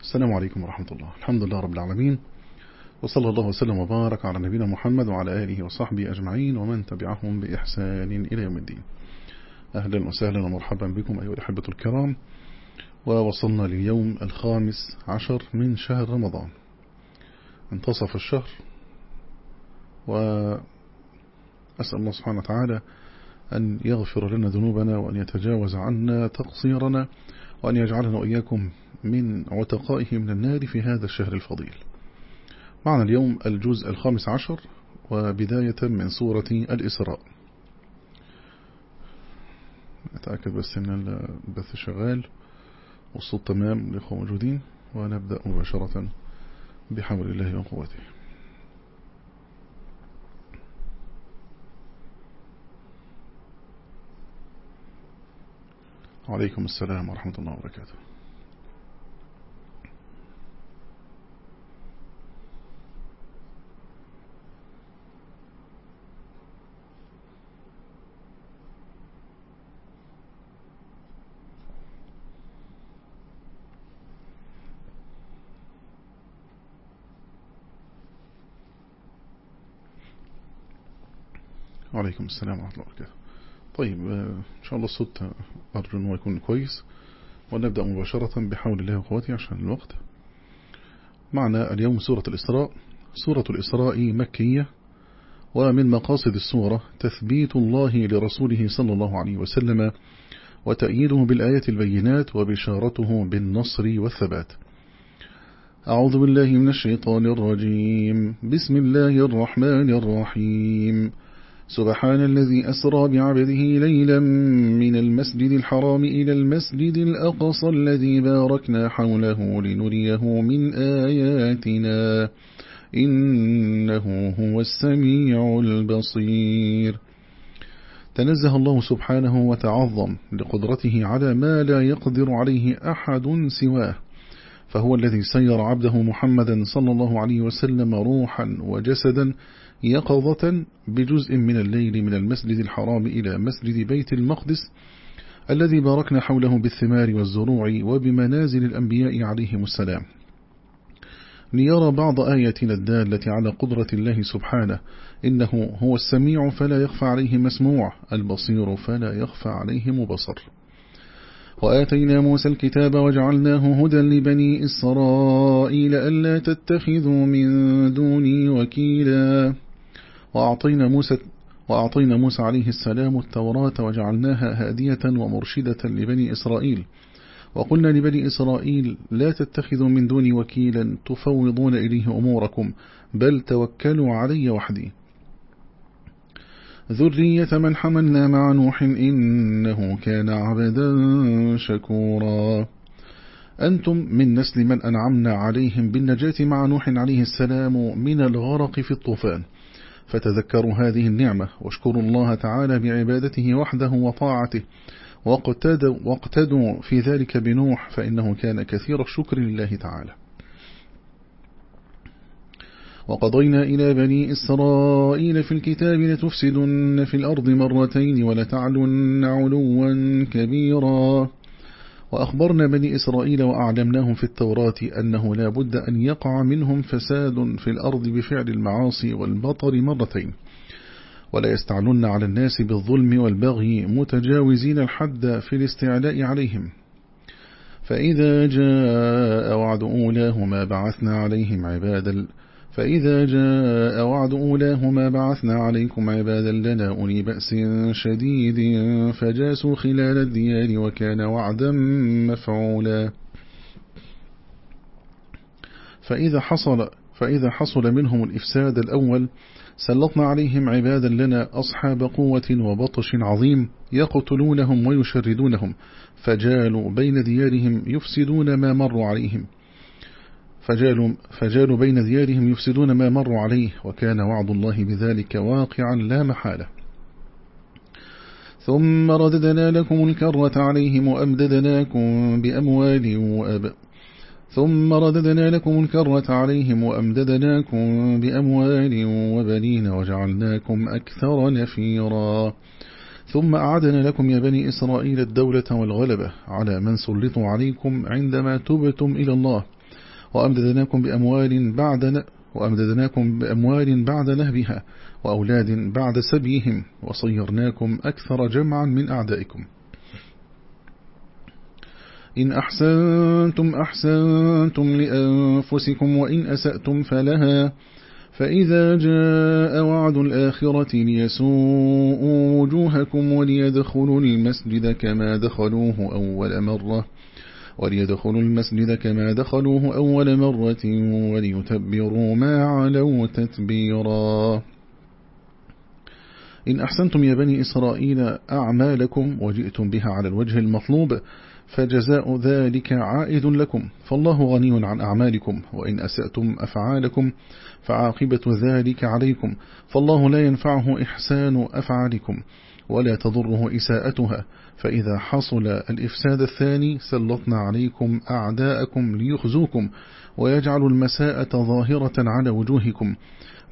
السلام عليكم ورحمة الله. الحمد لله رب العالمين. وصلى الله وسلم وبارك على نبينا محمد وعلى آله وصحبه أجمعين ومن تبعهم بإحسان إلى يوم الدين. أهلا وسهلا ومرحبا بكم أيها الأحبة الكرام. ووصلنا لليوم الخامس عشر من شهر رمضان. انتصف الشهر. وأسأل الله سبحانه وتعالى أن يغفر لنا ذنوبنا وأن يتجاوز عنا تقصيرنا. وأن يجعلنا وإياكم من عتقائه من النار في هذا الشهر الفضيل. معنا اليوم الجزء الخامس عشر وبداية من سورة الإسراء. أتأكد بس أن البث شغال والصوت تمام لإخوة موجودين ونبدأ مباشرة بحول الله وقوته. وعليكم السلام ورحمة الله وبركاته. وعليكم السلام ورحمة الله وبركاته. طيب إن شاء الله الصوت أرجو أنه يكون كويس. ونبدأ مباشرة بحول الله وقوته عشان الوقت. معنا اليوم سورة الإسراء. سورة الإسراء مكية ومن مقاصد السورة تثبيت الله لرسوله صلى الله عليه وسلم وتأييده بالآيات البينات وبشارته بالنصر والثبات. أعوذ بالله من الشيطان الرجيم. بسم الله الرحمن الرحيم. سبحان الذي أسرى بعبده ليلا من المسجد الحرام إلى المسجد الأقصى الذي باركنا حوله لنريه من آياتنا. إنه هو السميع البصير. تنزه الله سبحانه وتعظم لقدرته على ما لا يقدر عليه أحد سواه. فهو الذي سير عبده محمدا صلى الله عليه وسلم روحا وجسدا يقظة بجزء من الليل من المسجد الحرام إلى مسجد بيت المقدس الذي باركنا حوله بالثمار والزروع وبمنازل الأنبياء عليهم السلام. ليرى بعض آياتنا الدالة على قدرة الله سبحانه. إنه هو السميع فلا يخفى عليه مسموع البصير فلا يخفى عليه مبصر. وآتينا موسى الكتاب وجعلناه هدى لبني إسرائيل ألا تتخذوا من دوني وكيلا. وأعطينا موسى وأعطينا موسى عليه السلام التوراة وجعلناها هادية ومرشدة لبني إسرائيل. وقلنا لبني إسرائيل لا تتخذوا من دوني وكيلا تفوضون إليه أموركم بل توكلوا علي وحدي. ذرية من حملنا مع نوح إنه كان عبدا شكورا. أنتم من نسل من أنعمنا عليهم بالنجاة مع نوح عليه السلام من الغرق في الطوفان. فتذكروا هذه النعمة واشكروا الله تعالى بعبادته وحده وطاعته. واقتدوا, واقتدوا في ذلك بنوح فإنه كان كثير الشكر لله تعالى. وقضينا إلى بني إسرائيل في الكتاب لتفسدن في الأرض مرتين ولتعلن علوا كبيرا. وأخبرنا بني إسرائيل وأعلمناهم في التوراة أنه لا بد أن يقع منهم فساد في الأرض بفعل المعاصي والبطر مرتين. ولا يستعلن على الناس بالظلم والبغي متجاوزين الحد في الاستعلاء عليهم. فإذا جاء وعد أولاهما بعثنا عليهم عبادا فإذا جاء وعد أولاهما بعثنا عليكم عبادا لنا أولي بأس شديد فجاسوا خلال الديار وكان وعدا مفعولا. فإذا حصل فإذا حصل منهم الإفساد الأول سلطنا عليهم عبادا لنا أصحاب قوة وبطش عظيم يقتلونهم ويشردونهم فجالوا بين ديارهم يفسدون ما مروا عليهم. فجالوا, فجالوا بين ديارهم يفسدون ما مروا عليه وكان وعد الله بذلك واقعا لا محالة. ثم رددنا لكم الكرة عليهم وأمددناكم بأموال وأب. ثم رددنا لكم الكرة عليهم وأمددناكم بأموال وبنين وجعلناكم أكثر نفيرا. ثم أعدنا لكم يا بني إسرائيل الدولة والغلبة على من سلطوا عليكم عندما تبتم إلى الله. وأمددناكم بأموال بعد وأمددناكم بأموال بعد نهبها وأولاد بعد سبيهم وصيرناكم أكثر جمعا من أعدائكم. إن أحسنتم أحسنتم لأنفسكم وإن أسأتم فلها فإذا جاء وعد الآخرة ليسوءوا وجوهكم وليدخلوا المسجد كما دخلوه أول مرة. وليدخلوا المسجد كما دخلوه أول مرة وليتبروا ما علوا تتبيرا. إن أحسنتم يا بني إسرائيل أعمالكم وجئتم بها على الوجه المطلوب فجزاء ذلك عائد لكم. فالله غني عن أعمالكم وإن أسأتم أفعالكم فعاقبة ذلك عليكم. فالله لا ينفعه إحسان أفعالكم ولا تضره إساءتها. فإذا حصل الإفساد الثاني سلطنا عليكم أعداءكم ليخزوكم ويجعل المساءة ظاهرة على وجوهكم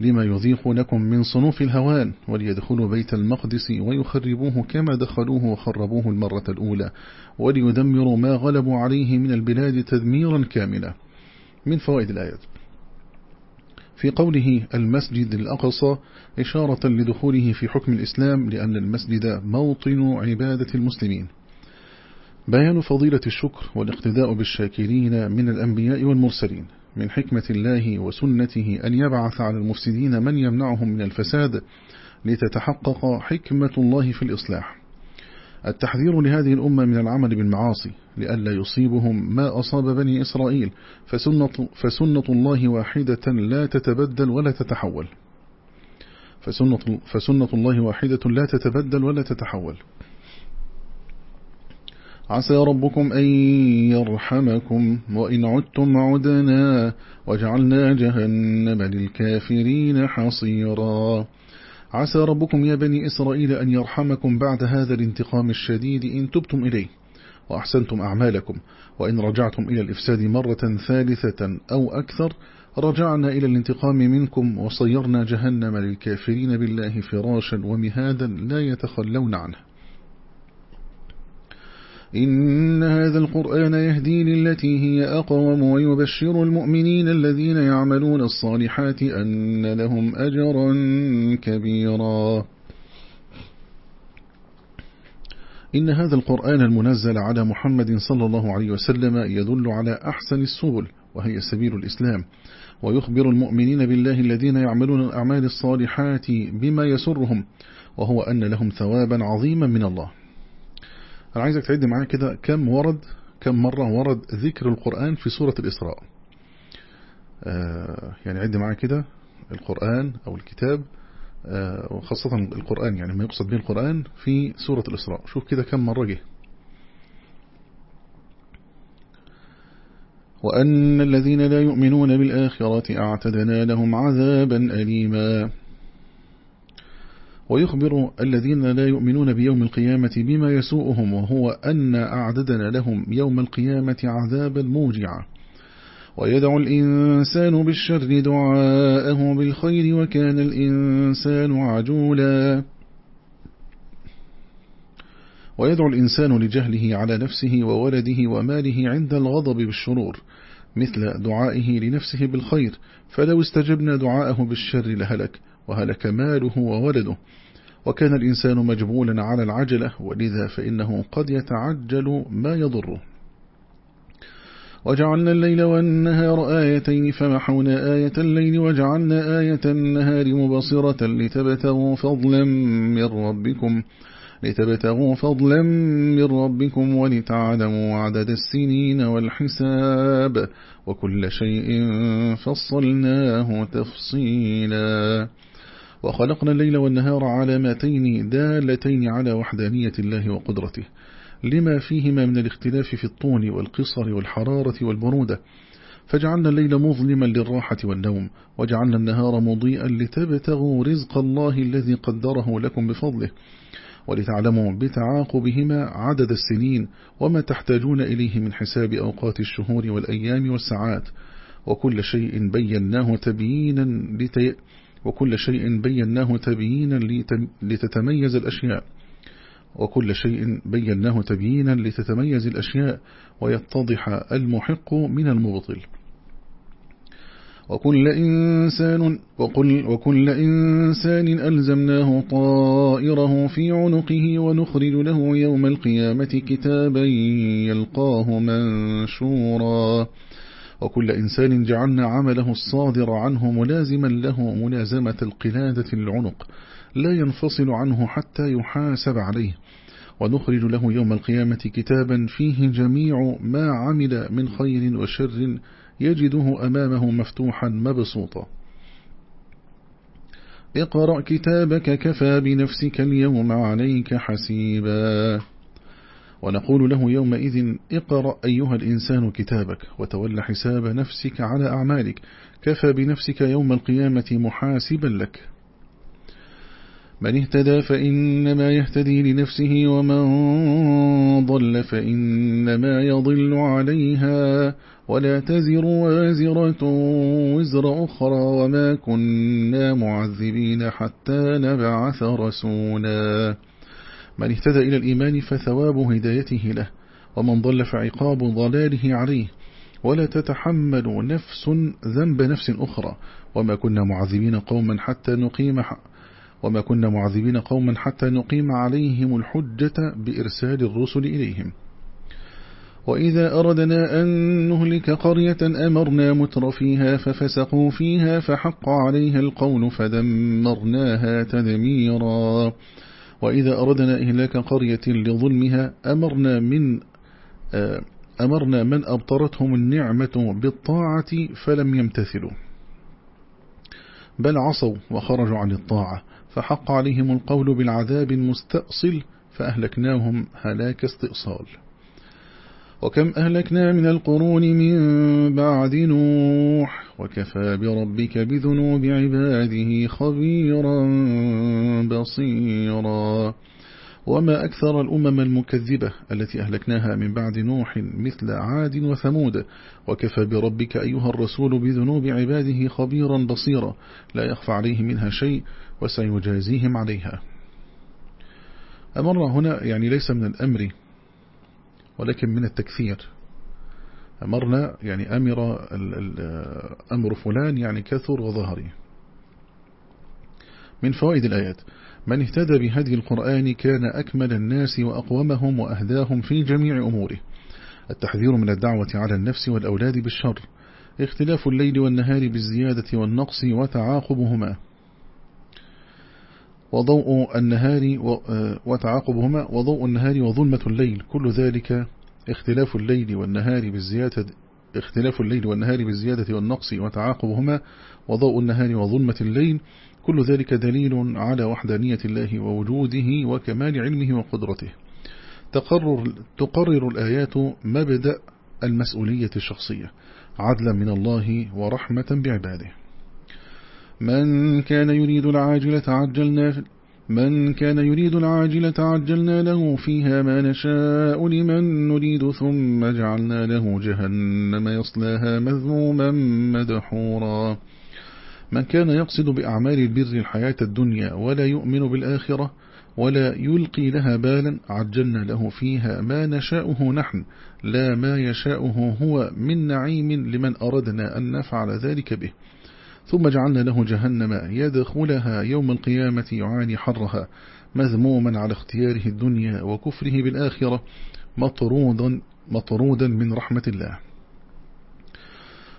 لما يضيق لكم من صنوف الهوان وليدخلوا بيت المقدس ويخربوه كما دخلوه وخربوه المرة الأولى وليدمروا ما غلبوا عليه من البلاد تدميرا كاملا. من فوائد الآيات. في قوله المسجد الأقصى إشارة لدخوله في حكم الإسلام لأن المسجد موطن عبادة المسلمين. بيان فضيلة الشكر والاقتداء بالشاكرين من الأنبياء والمرسلين. من حكمة الله وسنته أن يبعث على المفسدين من يمنعهم من الفساد لتتحقق حكمة الله في الإصلاح. التحذير لهذه الأمة من العمل بالمعاصي لئلا يصيبهم ما أصاب بني إسرائيل فسنة, فسنة الله واحدة لا تتبدل ولا تتحول. فسنة, فسنة الله واحدة لا تتبدل ولا تتحول. عسى ربكم أن يرحمكم وإن عدتم عدنا وجعلنا جهنم للكافرين حصيرا. عسى ربكم يا بني إسرائيل أن يرحمكم بعد هذا الانتقام الشديد إن تبتم إليه وأحسنتم أعمالكم وإن رجعتم إلى الإفساد مرة ثالثة أو أكثر رجعنا إلى الانتقام منكم وصيرنا جهنم للكافرين بالله فراشا ومهادا لا يتخلون عنه. إن هذا القرآن يهدي للتي هي أقوم ويبشر المؤمنين الذين يعملون الصالحات أن لهم أجرا كبيرا. إن هذا القرآن المنزل على محمد صلى الله عليه وسلم يدل على أحسن السبل وهي سبيل الإسلام. ويخبر المؤمنين بالله الذين يعملون الأعمال الصالحات بما يسرهم وهو أن لهم ثوابا عظيما من الله. أنا عايزك تعد معايا كده كم ورد كم مرة ورد ذكر القرآن في سورة الإسراء. آه يعني عد معايا كده القرآن أو الكتاب آه وخاصة القرآن يعني ما يقصد به القرآن في سورة الإسراء. شوف كده كم مرة جه. وأن الذين لا يؤمنون بالآخرة أعتدنا لهم عذابا أليما. ويخبر الذين لا يؤمنون بيوم القيامة بما يسوءهم وهو أن أعددنا لهم يوم القيامة عذابا موجعا. ويدعو الإنسان بالشر دعاءه بالخير وكان الإنسان عجولا. ويدعو الإنسان لجهله على نفسه وولده وماله عند الغضب بالشرور مثل دعائه لنفسه بالخير فلو استجبنا دعاءه بالشر لهلك. وهلك ماله وولده. وكان الإنسان مجبولا على العجلة ولذا فإنه قد يتعجل ما يضره وجعلنا الليل والنهار آيتين فمحونا آية الليل وجعلنا آية النهار مبصرة لتبتغوا فضلا من ربكم. لتبتغوا فضلا من ربكم ولتعلموا عدد السنين والحساب. وكل شيء فصلناه تفصيلا. وخلقنا الليل والنهار علامتين دالتين على وحدانية الله وقدرته لما فيهما من الاختلاف في الطول والقصر والحرارة والبرودة فجعلنا الليل مظلما للراحة والنوم وجعلنا النهار مضيئا لتبتغوا رزق الله الذي قدره لكم بفضله ولتعلموا بتعاقبهما عدد السنين وما تحتاجون إليه من حساب أوقات الشهور والأيام والساعات وكل شيء بيناه تبيينا. وكل شيء بيناه تبيينا لتتميز الأشياء. وكل شيء بيناه تبيينا لتتميز الأشياء ويتضح المحق من المبطل. وكل إنسان, وكل, وكل إنسان ألزمناه طائره في عنقه ونخرج له يوم القيامة كتابا يلقاه منشورا. وكل إنسان جعلنا عمله الصادر عنه ملازما له ملازمة القلادة العنق لا ينفصل عنه حتى يحاسب عليه. ونخرج له يوم القيامة كتابا فيه جميع ما عمل من خير وشر يجده أمامه مفتوحا مبسوطا. اقرأ كتابك كفى بنفسك اليوم عليك حسيبا. ونقول له يومئذ اقرأ أيها الإنسان كتابك وتول حساب نفسك على أعمالك. كفى بنفسك يوم القيامة محاسبا لك. من اهتدى فإنما يهتدي لنفسه ومن ضل فإنما يضل عليها. ولا تزر وازرة وزر أخرى وما كنا معذبين حتى نبعث رسولا. من اهتدى إلى الإيمان فثواب هدايته له ومن ضل فعقاب ضلاله عليه. ولا تتحمل نفس ذنب نفس أخرى. وما كنا معذبين قوما حتى نقيم وما كنا معذبين قوما حتى نقيم عليهم الحجة بإرسال الرسل إليهم. وإذا أردنا أن نهلك قرية أمرنا متر فيها ففسقوا فيها فحق عليها القول فدمرناها تدميرا. وإذا أردنا إهلاك قرية لظلمها أمرنا من آه، أمرنا من أبطرتهم النعمة بالطاعة فلم يمتثلوا. بل عصوا وخرجوا عن الطاعة فحق عليهم القول بالعذاب المستأصل فأهلكناهم هلاك استئصال. وكم أهلكنا من القرون من بعد نوح وكفى بربك بذنوب عباده خبيرا بصيرا. وما أكثر الأمم المكذبة التي أهلكناها من بعد نوح مثل عاد وثمود وكفى بربك أيها الرسول بذنوب عباده خبيرا بصيرا. لا يخفى عليه منها شيء وسيجازيهم عليها. أمر هنا يعني ليس من الأمر ولكن من التكثير أمرنا يعني أمر أمر فلان يعني كثر وظهري من فوائد الآيات من اهتدى بهدي القرآن كان أكمل الناس وأقومهم وأهداهم في جميع أموره. التحذير من الدعوة على النفس والأولاد بالشر. اختلاف الليل والنهار بالزيادة والنقص وتعاقبهما. وضوء النهار وتعاقبهما وضوء النهار وظلمة الليل. كل ذلك اختلاف الليل والنهار بالزيادة اختلاف الليل والنهار بالزيادة والنقص وتعاقبهما وضوء النهار وظلمة الليل. كل ذلك دليل على وحدانية الله ووجوده وكمال علمه وقدرته. تقرر, تقرر الآيات مبدأ المسؤولية الشخصية. عدلا من الله ورحمة بعباده. من كان يريد العاجلة عجلنا من كان يريد العاجلة عجلنا له فيها ما نشاء لمن نريد ثم جعلنا له جهنم يصلاها مذموما مدحورا. من كان يقصد بأعمال البر الحياة الدنيا ولا يؤمن بالآخرة ولا يلقي لها بالا عجلنا له فيها ما نشاؤه نحن لا ما يشاؤه هو من نعيم لمن أردنا أن نفعل ذلك به. ثم جعلنا له جهنم يدخلها يوم القيامة يعاني حرها مذموما على اختياره الدنيا وكفره بالآخرة مطرودا, مطرودا من رحمة الله.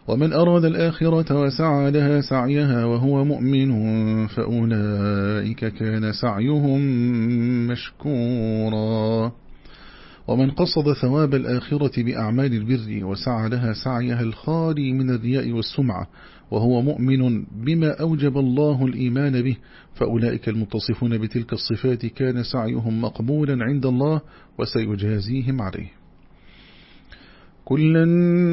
ومن أراد الآخرة وسعى لها سعيها وهو مؤمن فأولئك كان سعيهم مشكورا. ومن قصد ثواب الآخرة بأعمال البر وسعى لها سعيها الخالي من الرياء والسمعة وهو مؤمن بما أوجب الله الإيمان به فأولئك المتصفون بتلك الصفات كان سعيهم مقبولا عند الله وسيجازيهم عليه. كلا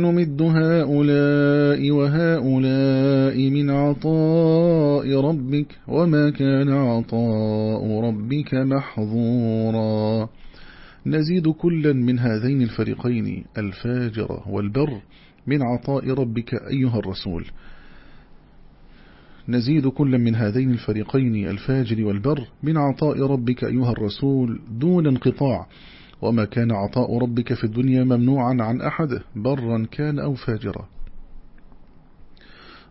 نمد هؤلاء وهؤلاء من عطاء ربك وما كان عطاء ربك محظورا. نزيد كلا من هذين الفريقين الفاجر والبر من عطاء ربك أيها الرسول. نزيد كل من هذين الفريقين الفاجر والبر من عطاء ربك أيها الرسول دون انقطاع. وما كان عطاء ربك في الدنيا ممنوعا عن أحد برا كان أو فاجرا.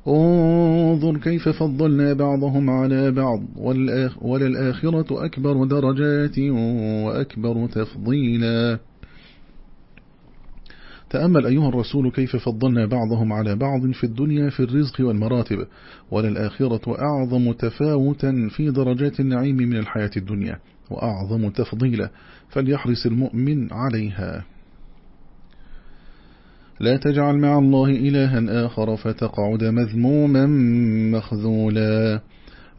انظر كيف فضلنا بعضهم على بعض وللآخرة أكبر درجات وأكبر تفضيلا. تأمل أيها الرسول كيف فضلنا بعضهم على بعض في الدنيا في الرزق والمراتب وللآخرة أعظم تفاوتا في درجات النعيم من الحياة الدنيا وأعظم تفضيلا فليحرص المؤمن عليها. لا تجعل مع الله إلها آخر فتقعد مذموما مخذولا.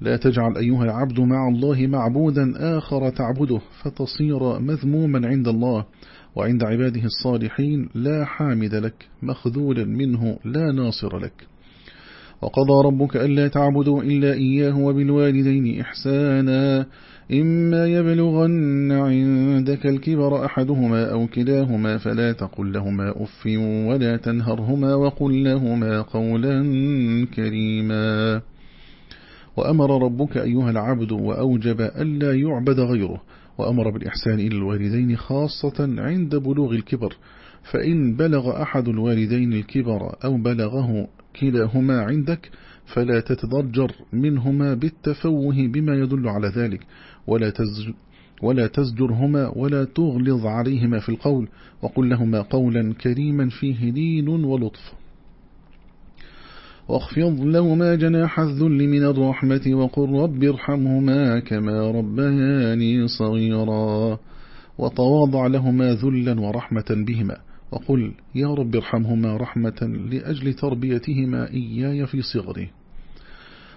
لا تجعل أيها العبد مع الله معبودا آخر تعبده فتصير مذموما عند الله. وعند عباده الصالحين لا حامد لك مخذولا منه لا ناصر لك. وقضى ربك ألا تعبدوا إلا إياه وبالوالدين إحسانا إما يبلغن عندك الكبر أحدهما أو كلاهما فلا تقل لهما أف ولا تنهرهما وقل لهما قولا كريما. وأمر ربك أيها العبد وأوجب ألا يعبد غيره وأمر بالإحسان إلى الوالدين خاصة عند بلوغ الكبر فإن بلغ أحد الوالدين الكبر أو بلغه كلاهما عندك فلا تتضجر منهما بالتفوه بما يدل على ذلك ولا ولا تزجرهما ولا تغلظ عليهما في القول وقل لهما قولا كريما فيه لين ولطف. واخفض لهما جناح الذل من الرحمة وقل رب ارحمهما كما ربياني صغيرا. وتواضع لهما ذلا ورحمة بهما وقل يا رب ارحمهما رحمة لأجل تربيتهما إياي في صغره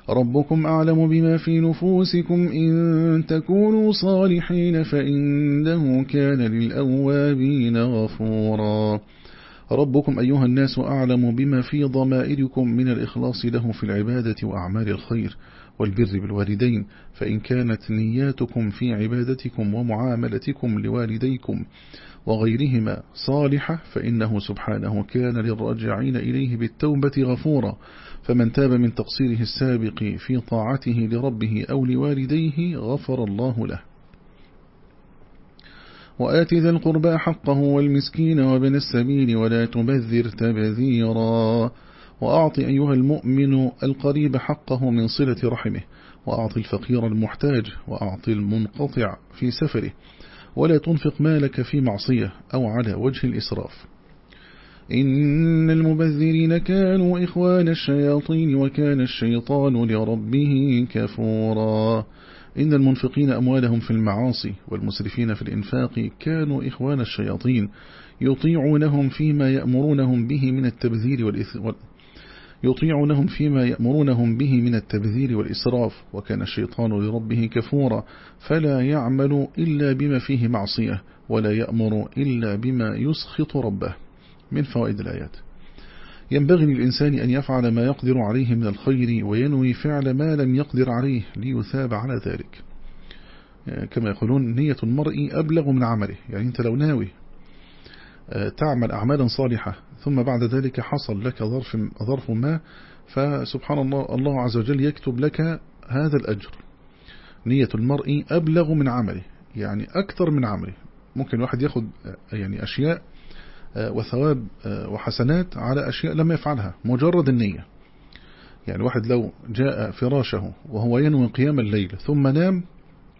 ربكم أعلم بما في نفوسكم إن تكونوا صالحين فإنه كان للأوابين غفورا. ربكم أيها الناس أعلم بما في ضمائركم من الإخلاص له في العبادة وأعمال الخير والبر بالوالدين فإن كانت نياتكم في عبادتكم ومعاملتكم لوالديكم وغيرهما صالحة فإنه سبحانه كان للراجعين إليه بالتوبة غفورا. فمن تاب من تقصيره السابق في طاعته لربه أو لوالديه غفر الله له. وآت ذا القربى حقه والمسكين وابن السبيل ولا تبذر تبذيرا. وأعط أيها المؤمن القريب حقه من صلة رحمه وأعط الفقير المحتاج وأعط المنقطع في سفره. ولا تنفق مالك في معصية أو على وجه الإسراف. إن المبذرين كانوا إخوان الشياطين وكان الشيطان لربه كفورا. إن المنفقين أموالهم في المعاصي والمسرفين في الإنفاق كانوا إخوان الشياطين يطيعونهم فيما يأمرونهم به من التبذير يطيعونهم فيما يأمرونهم به من التبذير والإسراف وكان الشيطان لربه كفورا فلا يعمل إلا بما فيه معصية ولا يأمر إلا بما يسخط ربه. من فوائد الآيات. ينبغي للإنسان أن يفعل ما يقدر عليه من الخير وينوي فعل ما لم يقدر عليه ليثاب على ذلك. كما يقولون نية المرء أبلغ من عمله. يعني أنت لو ناوي آه، تعمل أعمالا صالحة ثم بعد ذلك حصل لك ظرف, ظرف ما فسبحان الله الله عز وجل يكتب لك هذا الأجر. نية المرء أبلغ من عمله يعني أكثر من عمله. ممكن واحد ياخد آه، يعني أشياء آه، وثواب آه، وحسنات على أشياء لم يفعلها مجرد النية. يعني واحد لو جاء فراشه وهو ينوي قيام الليل ثم نام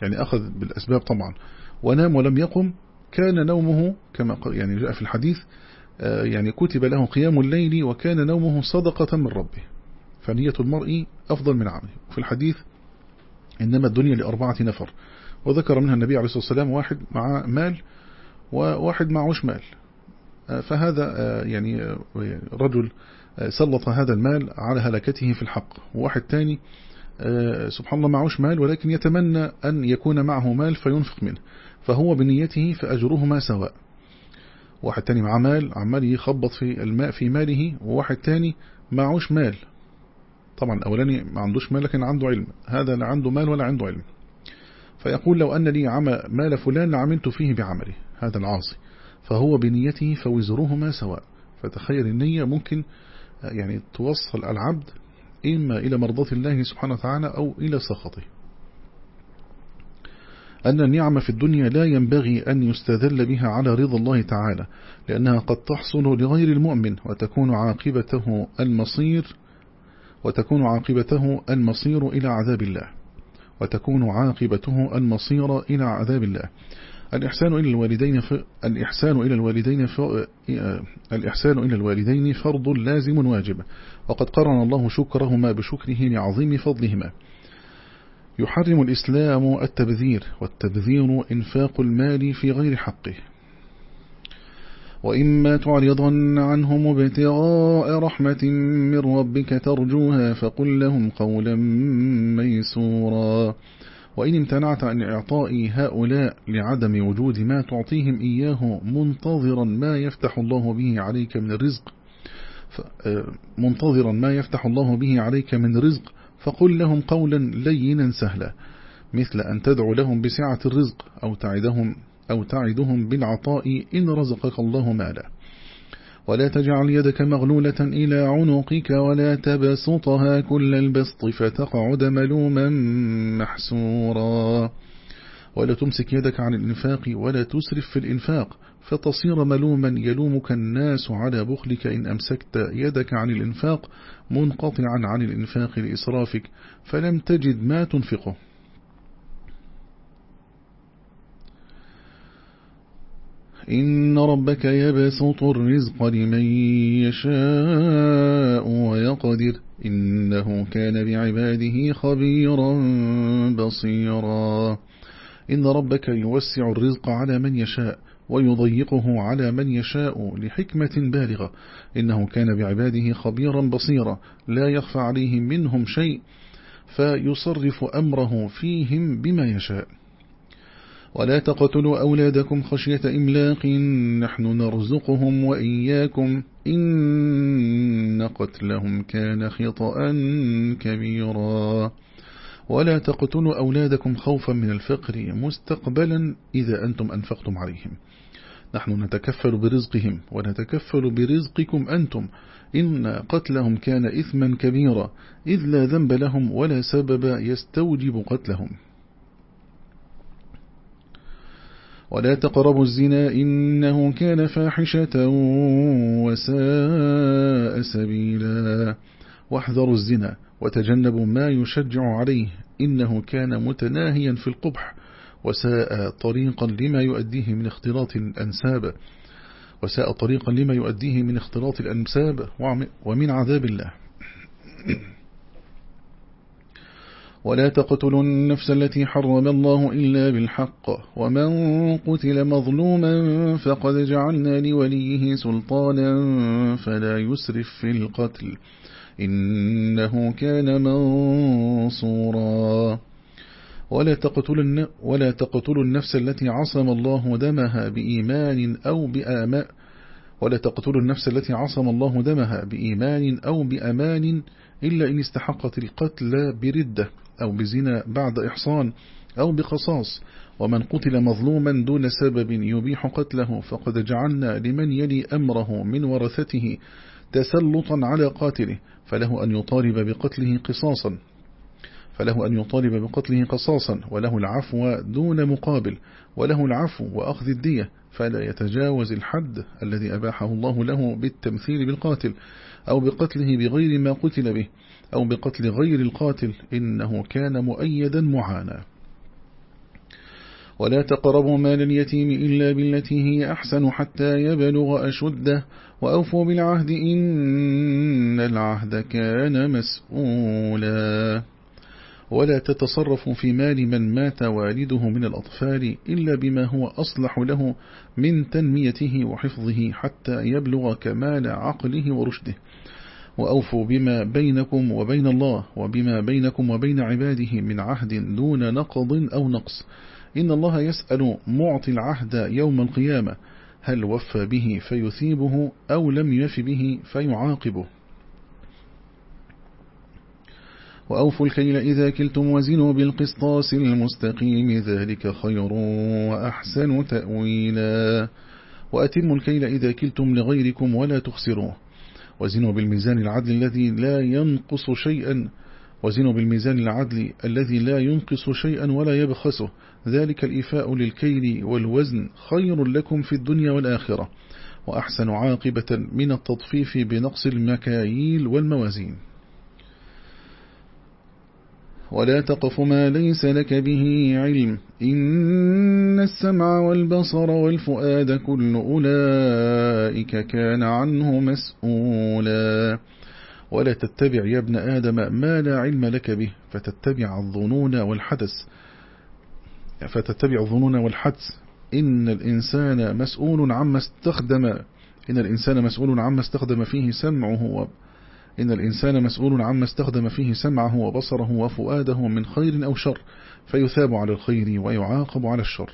يعني أخذ بالأسباب طبعا ونام ولم يقم كان نومه كما يعني جاء في الحديث آه، يعني كتب له قيام الليل وكان نومه صدقة من ربه فنية المرء أفضل من عمله. في الحديث إنما الدنيا لأربعة نفر وذكر منها النبي عليه الصلاة والسلام واحد مع مال وواحد معوش مال فهذا آه، يعني آه، رجل آه، سلط هذا المال على هلكته في الحق. وواحد تاني سبحان الله معوش مال ولكن يتمنى أن يكون معه مال فينفق منه فهو بنيته فأجرهما سواء. واحد تاني مع مال عمال يخبط في الماء في ماله وواحد تاني معوش مال. طبعا أولاني ما عندوش مال لكن عنده علم. هذا لا عنده مال ولا عنده علم. فيقول لو أن لي مال فلان لعملت فيه بعمله. هذا العاصي. فهو بنيته فوزرهما سواء. فتخيل النية ممكن يعني توصل العبد إما إلى مرضاة الله سبحانه وتعالى أو إلى سخطه. أن النعمة في الدنيا لا ينبغي أن يستذل بها على رضا الله تعالى لأنها قد تحصل لغير المؤمن وتكون عاقبته المصير وتكون عاقبته المصير إلى عذاب الله وتكون عاقبته المصير إلى عذاب الله. الإحسان إلى الوالدين ف... الإحسان إلى الوالدين ف... الإحسان إلى الوالدين فرض لازم واجب. وقد قرن الله شكرهما بشكره لعظيم فضلهما. يحرم الإسلام التبذير والتبذير إنفاق المال في غير حقه. وإما تعرضن عنهم ابتغاء رحمة من ربك ترجوها فقل لهم قولا ميسورا. وإن امتنعت عن إعطاء هؤلاء لعدم وجود ما تعطيهم إياه منتظرا ما يفتح الله به عليك من الرزق. آه، منتظرا ما يفتح الله به عليك من رزق. فقل لهم قولا لينا سهلا مثل أن تدعو لهم بسعة الرزق أو تعدهم, أو تعدهم بالعطاء إن رزقك الله مالا. ولا تجعل يدك مغلولة إلى عنقك ولا تبسطها كل البسط فتقعد ملوما محسورا. ولا تمسك يدك عن الإنفاق ولا تسرف في الإنفاق فتصير ملوما يلومك الناس على بخلك إن أمسكت يدك عن الإنفاق منقطعا عن الإنفاق لإسرافك فلم تجد ما تنفقه. إن ربك يبسط الرزق لمن يشاء ويقدر. إنه كان بعباده خبيرا بصيرا. إن ربك يوسع الرزق على من يشاء ويضيقه على من يشاء لحكمة بالغة. إنه كان بعباده خبيرا بصيرا. لا يخفى عليهم منهم شيء فيصرف أمره فيهم بما يشاء. ولا تقتلوا أولادكم خشية إملاق نحن نرزقهم وإياكم. إن قتلهم كان خطأ كبيرا. ولا تقتلوا أولادكم خوفا من الفقر مستقبلا إذا أنتم أنفقتم عليهم. نحن نتكفل برزقهم ونتكفل برزقكم أنتم. إن قتلهم كان إثما كبيرا إذ لا ذنب لهم ولا سبب يستوجب قتلهم. ولا تقربوا الزنا إنه كان فاحشة وساء سبيلا. واحذروا الزنا وتجنبوا ما يشجع عليه إنه كان متناهيا في القبح وساء طريقا لما يؤديه من اختلاط الأنساب. وساء طريقا لما يؤديه من اختلاط الأنساب ومن عذاب الله. ولا تقتلوا النفس التي حرم الله إلا بالحق ومن قتل مظلوما فقد جعلنا لوليه سلطانا فلا يسرف في القتل. إنه كان منصورا. ولا تقتلوا ولا تقتلوا النفس التي عصم الله دمها بإيمان أو بآماء ولا تقتلوا النفس التي عصم الله دمها بإيمان أو بأمان إلا إن استحقت القتل بردة. أو بزنا بعد إحصان أو بقصاص ومن قتل مظلوما دون سبب يبيح قتله فقد جعلنا لمن يلي أمره من ورثته تسلطا على قاتله فله أن يطالب بقتله قصاصا. فله أن يطالب بقتله قصاصا وله العفو دون مقابل وله العفو وأخذ الدية فلا يتجاوز الحد الذي أباحه الله له بالتمثيل بالقاتل أو بقتله بغير ما قتل به. أو بقتل غير القاتل إنه كان مؤيدا معانا. ولا تقربوا مال اليتيم إلا بالتي هي أحسن حتى يبلغ أشده. وأوفوا بالعهد إن العهد كان مسؤولا. ولا تتصرفوا في مال من مات والده من الأطفال إلا بما هو أصلح له من تنميته وحفظه حتى يبلغ كمال عقله ورشده. وأوفوا بما بينكم وبين الله وبما بينكم وبين عباده من عهد دون نقض أو نقص. إن الله يسأل معطي العهد يوم القيامة هل وفى به فيثيبه أو لم يف به فيعاقبه. وأوفوا الكيل إذا كلتم وزنوا بالقسطاس المستقيم ذلك خير وأحسن تأويلا. وأتموا الكيل إذا كلتم لغيركم ولا تخسروه. وزنوا بالميزان العدل الذي لا ينقص شيئا. وزنوا بالميزان العدل الذي لا ينقص شيئا ولا يبخسه. ذلك الإفاء للكيل والوزن خير لكم في الدنيا والآخرة وأحسن عاقبة من التطفيف بنقص المكاييل والموازين. ولا تقف ما ليس لك به علم. إن السمع والبصر والفؤاد كل أولئك كان عنه مسؤولا. ولا تتبع يا ابن آدم ما لا علم لك به فتتبع الظنون والحدث. فتتبع الظنون والحدث. إن الإنسان مسؤول عما استخدم إن الإنسان مسؤول عما استخدم فيه سمعه إن الإنسان مسؤول عما استخدم فيه سمعه وبصره وفؤاده من خير أو شر فيثاب على الخير ويعاقب على الشر.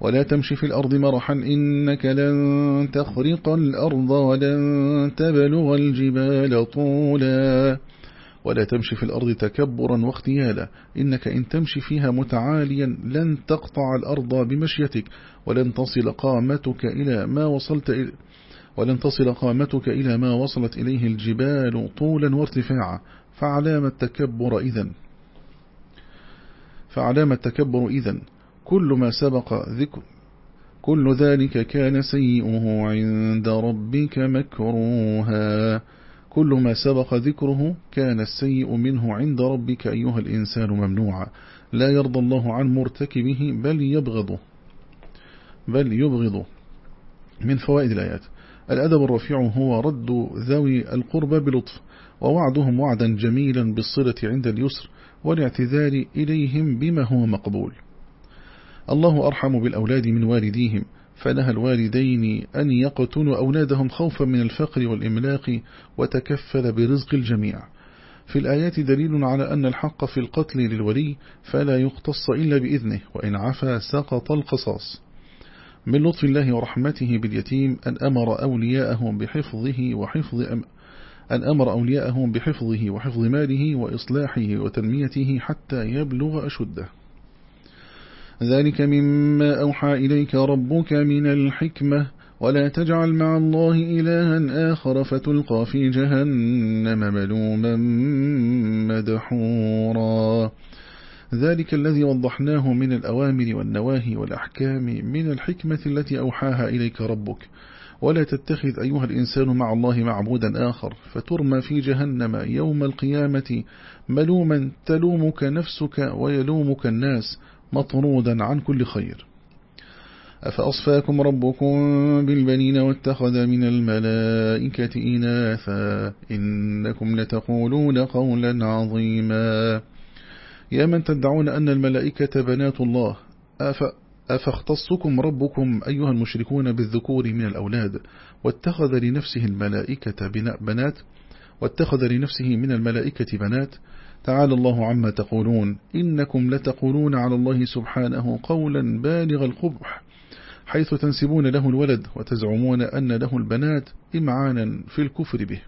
ولا تمشي في الأرض مرحا إنك لن تخرق الأرض ولن تبلغ الجبال طولا. ولا تمشي في الأرض تكبرا واختيالا إنك إن تمشي فيها متعاليا لن تقطع الأرض بمشيتك ولن تصل قامتك إلى ما وصلت إليه ولن تصل قامتك إلى ما وصلت إليه الجبال طولا وارتفاعا. فعلام التكبر إذن. فعلام التكبر إذن. كل ما سبق ذكر. كل ذلك كان سيئه عند ربك مكروها. كل ما سبق ذكره كان السيء منه عند ربك أيها الإنسان ممنوعا. لا يرضى الله عن مرتكبه بل يبغضه. بل يبغضه. من فوائد الآيات. الأدب الرفيع هو رد ذوي القربى بلطف ووعدهم وعدا جميلا بالصلة عند اليسر والاعتذار إليهم بما هو مقبول. الله أرحم بالأولاد من والديهم فنهى الوالدين أن يقتلوا أولادهم خوفا من الفقر والإملاق وتكفل برزق الجميع. في الآيات دليل على أن الحق في القتل للولي فلا يقتص إلا بإذنه وإن عفا سقط القصاص. من لطف الله ورحمته باليتيم أن أمر أولياءه بحفظه وحفظ أم أن أمر أولياءه بحفظه وحفظ ماله وإصلاحه وتنميته حتى يبلغ أشده. ذلك مما أوحى إليك ربك من الحكمة ولا تجعل مع الله إلها آخر فتلقى في جهنم ملوما مدحورا. ذلك الذي وضحناه من الأوامر والنواهي والأحكام من الحكمة التي أوحاها إليك ربك. ولا تتخذ أيها الإنسان مع الله معبودا آخر فترمى في جهنم يوم القيامة ملوما تلومك نفسك ويلومك الناس مطرودا عن كل خير. أفأصفاكم ربكم بالبنين واتخذ من الملائكة إناثا؟ إنكم لتقولون قولا عظيما. يا من تدعون أن الملائكة بنات الله أفاختصكم ربكم أيها المشركون بالذكور من الأولاد واتخذ لنفسه الملائكة بنات واتخذ لنفسه من الملائكة بنات. تعالى الله عما تقولون إنكم لتقولون على الله سبحانه قولا بالغ القبح حيث تنسبون له الولد وتزعمون أن له البنات إمعانا في الكفر به.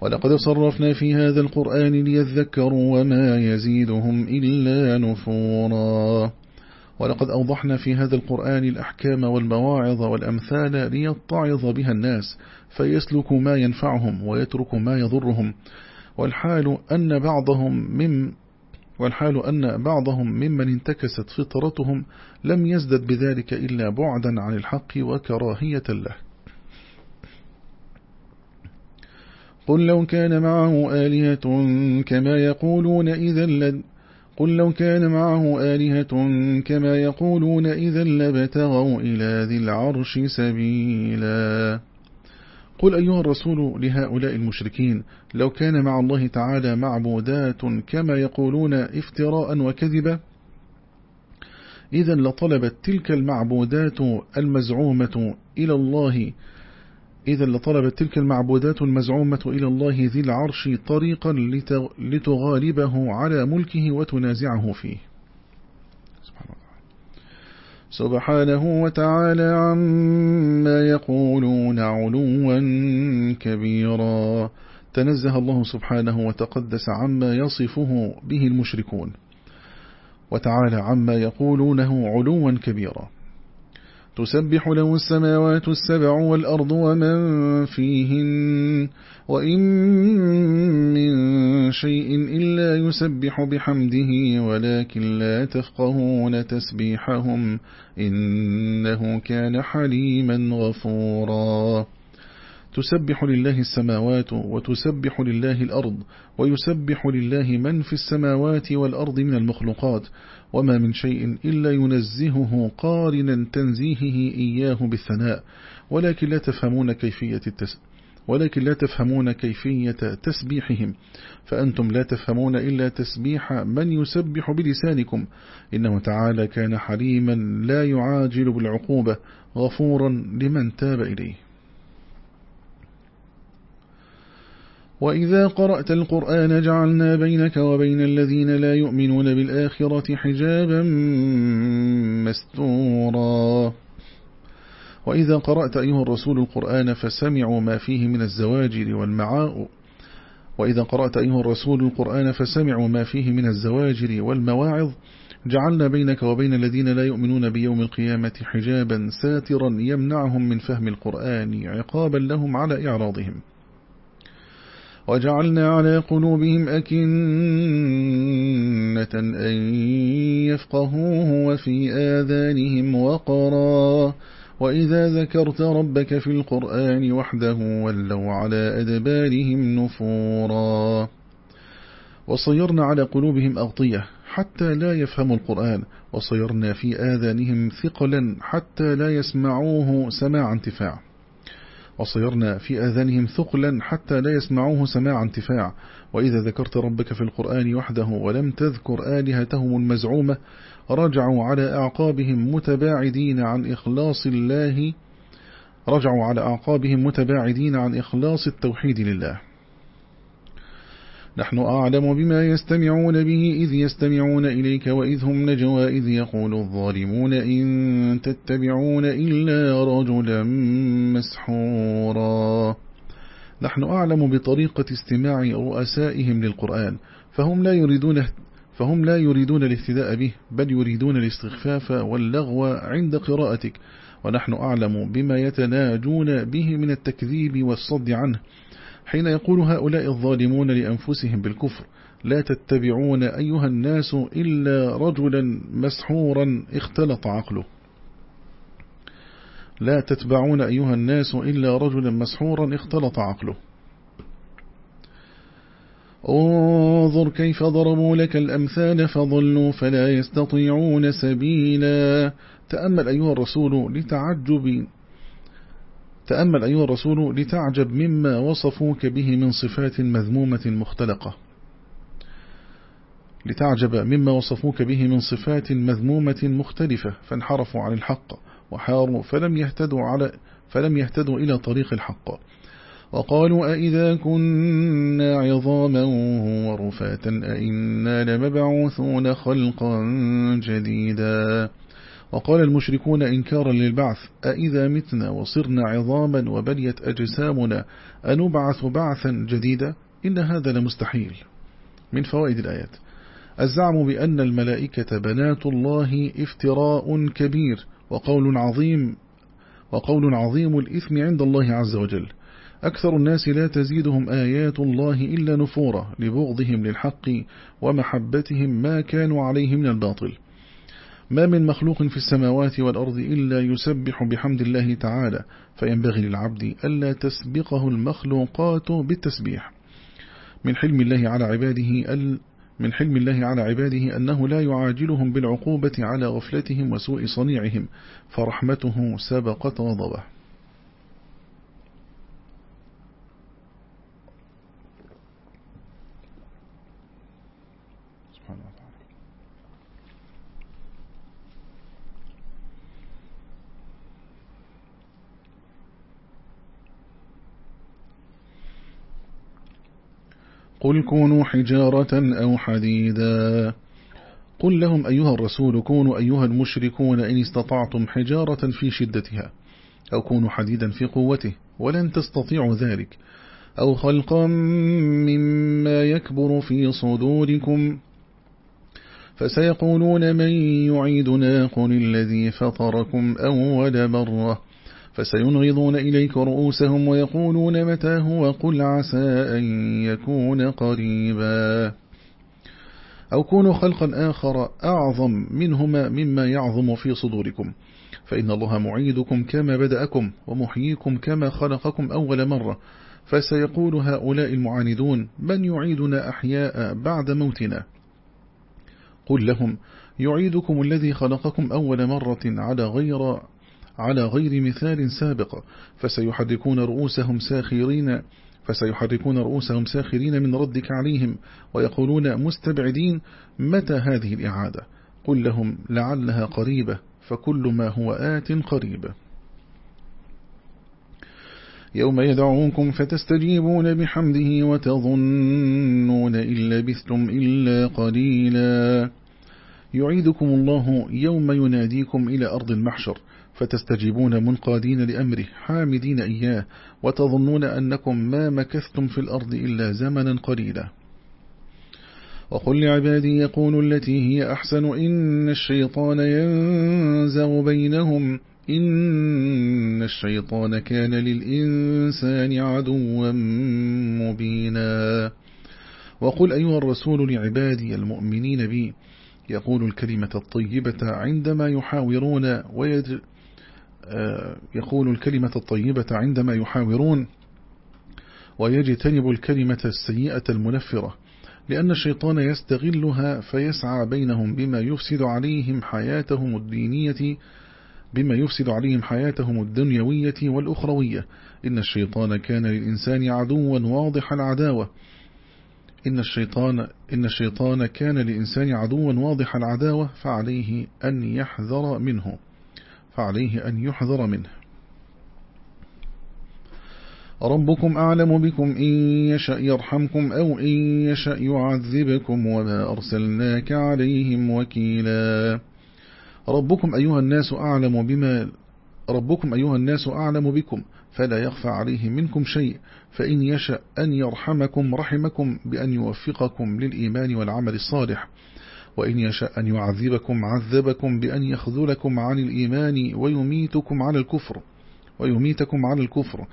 ولقد صرفنا في هذا القرآن ليذكروا وما يزيدهم إلا نفورا. ولقد أوضحنا في هذا القرآن الأحكام والمواعظ والأمثال ليتعظ بها الناس فيسلكوا ما ينفعهم ويتركوا ما يضرهم. والحال أن بعضهم من والحال أن بعضهم ممن انتكست فطرتهم لم يزدد بذلك إلا بعدا عن الحق وكراهية له. قل لو كان معه آلهة كما يقولون إذا لد قل لو كان معه آلهة كما يقولون إذا لبتغوا إلى ذي العرش سبيلا. قل أيها الرسول لهؤلاء المشركين لو كان مع الله تعالى معبودات كما يقولون افتراء وكذبا إذا لطلبت تلك المعبودات المزعومة إلى الله إذا لطلبت تلك المعبودات المزعومة إلى الله ذي العرش طريقا لتغالبه على ملكه وتنازعه فيه. سبحانه وتعالى عما يقولون علوا كبيرا. تنزه الله سبحانه وتقدس عما يصفه به المشركون. وتعالى عما يقولونه علوا كبيرا. تسبح له السماوات السبع والأرض ومن فيهن وإن من شيء إلا يسبح بحمده ولكن لا تفقهون تسبيحهم إنه كان حليما غفورا. تسبح لله السماوات وتسبح لله الأرض ويسبح لله من في السماوات والأرض من المخلوقات وما من شيء إلا ينزهه قارنا تنزيهه إياه بالثناء. ولكن لا تفهمون كيفية التسبيح ولكن لا تفهمون كيفية تسبيحهم. فأنتم لا تفهمون إلا تسبيح من يسبح بلسانكم. إنه تعالى كان حليما لا يعاجل بالعقوبة غفورا لمن تاب إليه. وإذا قرأت القرآن جعلنا بينك وبين الذين لا يؤمنون بالآخرة حجابا مستورا. وإذا قرأت أيها الرسول القرآن فسمعوا ما فيه من الزواجر والمعاء. وإذا قرأت أيها الرسول القرآن فسمعوا ما فيه من الزواجر والمواعظ. جعلنا بينك وبين الذين لا يؤمنون بيوم القيامة حجابا ساترا يمنعهم من فهم القرآن عقابا لهم على إعراضهم. وجعلنا على قلوبهم أكنة أن يفقهوه وفي آذانهم وقرا. وإذا ذكرت ربك في القرآن وحده ولوا على أدبارهم نفورا. وصيرنا على قلوبهم أغطية حتى لا يفهموا القرآن. وصيرنا في آذانهم ثقلا حتى لا يسمعوه سماع انتفاع. وصيرنا في آذانهم ثقلا حتى لا يسمعوه سماع انتفاع. وإذا ذكرت ربك في القرآن وحده ولم تذكر آلهتهم المزعومة رجعوا على أعقابهم متباعدين عن إخلاص الله رجعوا على أعقابهم متباعدين عن إخلاص التوحيد لله. نحن أعلم بما يستمعون به إذ يستمعون إليك وإذ هم نجوى إذ يقول الظالمون إن تتبعون إلا رجلا مسحورا. نحن أعلم بطريقة استماع رؤسائهم للقرآن فهم لا يريدون فهم لا يريدون الاهتداء به بل يريدون الاستخفاف واللغو عند قراءتك. ونحن أعلم بما يتناجون به من التكذيب والصد عنه. حين يقول هؤلاء الظالمون لأنفسهم بالكفر لا تتبعون أيها الناس إلا رجلا مسحورا اختلط عقله. لا تتبعون أيها الناس إلا رجلا مسحورا اختلط عقله. انظر كيف ضربوا لك الأمثال فضلوا فلا يستطيعون سبيلا. تأمل أيها الرسول لتعجب تأمل أيها الرسول لتعجب مما وصفوك به من صفات مذمومة مختلقة. لتعجب مما وصفوك به من صفات مذمومة مختلفة فانحرفوا عن الحق وحاروا فلم يهتدوا, على فلم يهتدوا إلى طريق الحق. وقالوا أئذا كنا عظاما ورفاتا أئنا لمبعوثون خلقا جديدا. وقال المشركون إنكارا للبعث أئذا متنا وصرنا عظاما وبليت أجسامنا أنبعث بعثا جديدا؟ إن هذا لمستحيل. من فوائد الآيات. الزعم بأن الملائكة بنات الله افتراء كبير وقول عظيم وقول عظيم الإثم عند الله عز وجل. أكثر الناس لا تزيدهم آيات الله إلا نفورا لبغضهم للحق ومحبتهم ما كانوا عليه من الباطل. ما من مخلوق في السماوات والأرض إلا يسبح بحمد الله تعالى فينبغي للعبد ألا تسبقه المخلوقات بالتسبيح. من حلم الله على عباده من حلم الله على عباده أنه لا يعاجلهم بالعقوبة على غفلتهم وسوء صنيعهم فرحمته سبقت غضبه. قل كونوا حجارة أو حديدا. قل لهم أيها الرسول كونوا أيها المشركون إن استطعتم حجارة في شدتها أو كونوا حديدا في قوته ولن تستطيعوا ذلك أو خلقا مما يكبر في صدوركم. فسيقولون من يعيدنا قل الذي فطركم أول مرة. فسينغضون إليك رؤوسهم ويقولون متى هو قل عسى أن يكون قريبا. أو كونوا خلقا آخر أعظم منهما مما يعظم في صدوركم. فإن الله معيدكم كما بدأكم ومحييكم كما خلقكم أول مرة. فسيقول هؤلاء المعاندون من يعيدنا أحياء بعد موتنا؟ قل لهم يعيدكم الذي خلقكم أول مرة على غير على غير مثال سابق فسيحركون رؤوسهم ساخرين فسيحركون رؤوسهم ساخرين من ردك عليهم ويقولون مستبعدين متى هذه الإعادة؟ قل لهم لعلها قريبة فكل ما هو آت قريب. يوم يدعوكم فتستجيبون بحمده وتظنون إن لبثتم إلا قليلا. يعيدكم الله يوم يناديكم إلى أرض المحشر فتستجيبون منقادين لأمره حامدين إياه وتظنون أنكم ما مكثتم في الأرض إلا زمنا قليلا. وقل لعبادي يقول التي هي أحسن إن الشيطان ينزغ بينهم إن الشيطان كان للإنسان عدوا مبينا. وقل أيها الرسول لعبادي المؤمنين بي يقول الكلمة الطيبة عندما يحاورون يقول الكلمة الطيبة عندما يحاورون ويجتنب الكلمة السيئة المنفرة لأن الشيطان يستغلها فيسعى بينهم بما يفسد عليهم حياتهم الدينية بما يفسد عليهم حياتهم الدنيوية والأخروية. إن الشيطان كان للإنسان عدوا واضح العداوة. إن الشيطان, إن الشيطان كان للإنسان عدوا واضح العداوة فعليه أن يحذر منه. فعليه أن يحذر منه. ربكم أعلم بكم إن يشأ يرحمكم أو إن يشأ يعذبكم وما أرسلناك عليهم وكيلا. ربكم أيها الناس أعلم بما ربكم أيها الناس أعلم بكم فلا يخفى عليه منكم شيء فإن يشأ أن يرحمكم رحمكم بأن يوفقكم للإيمان والعمل الصالح. وإن يشاء أن يعذبكم عذبكم بأن يخذلكم عن الإيمان ويميتكم على الكفر ويميتكم على الكفر.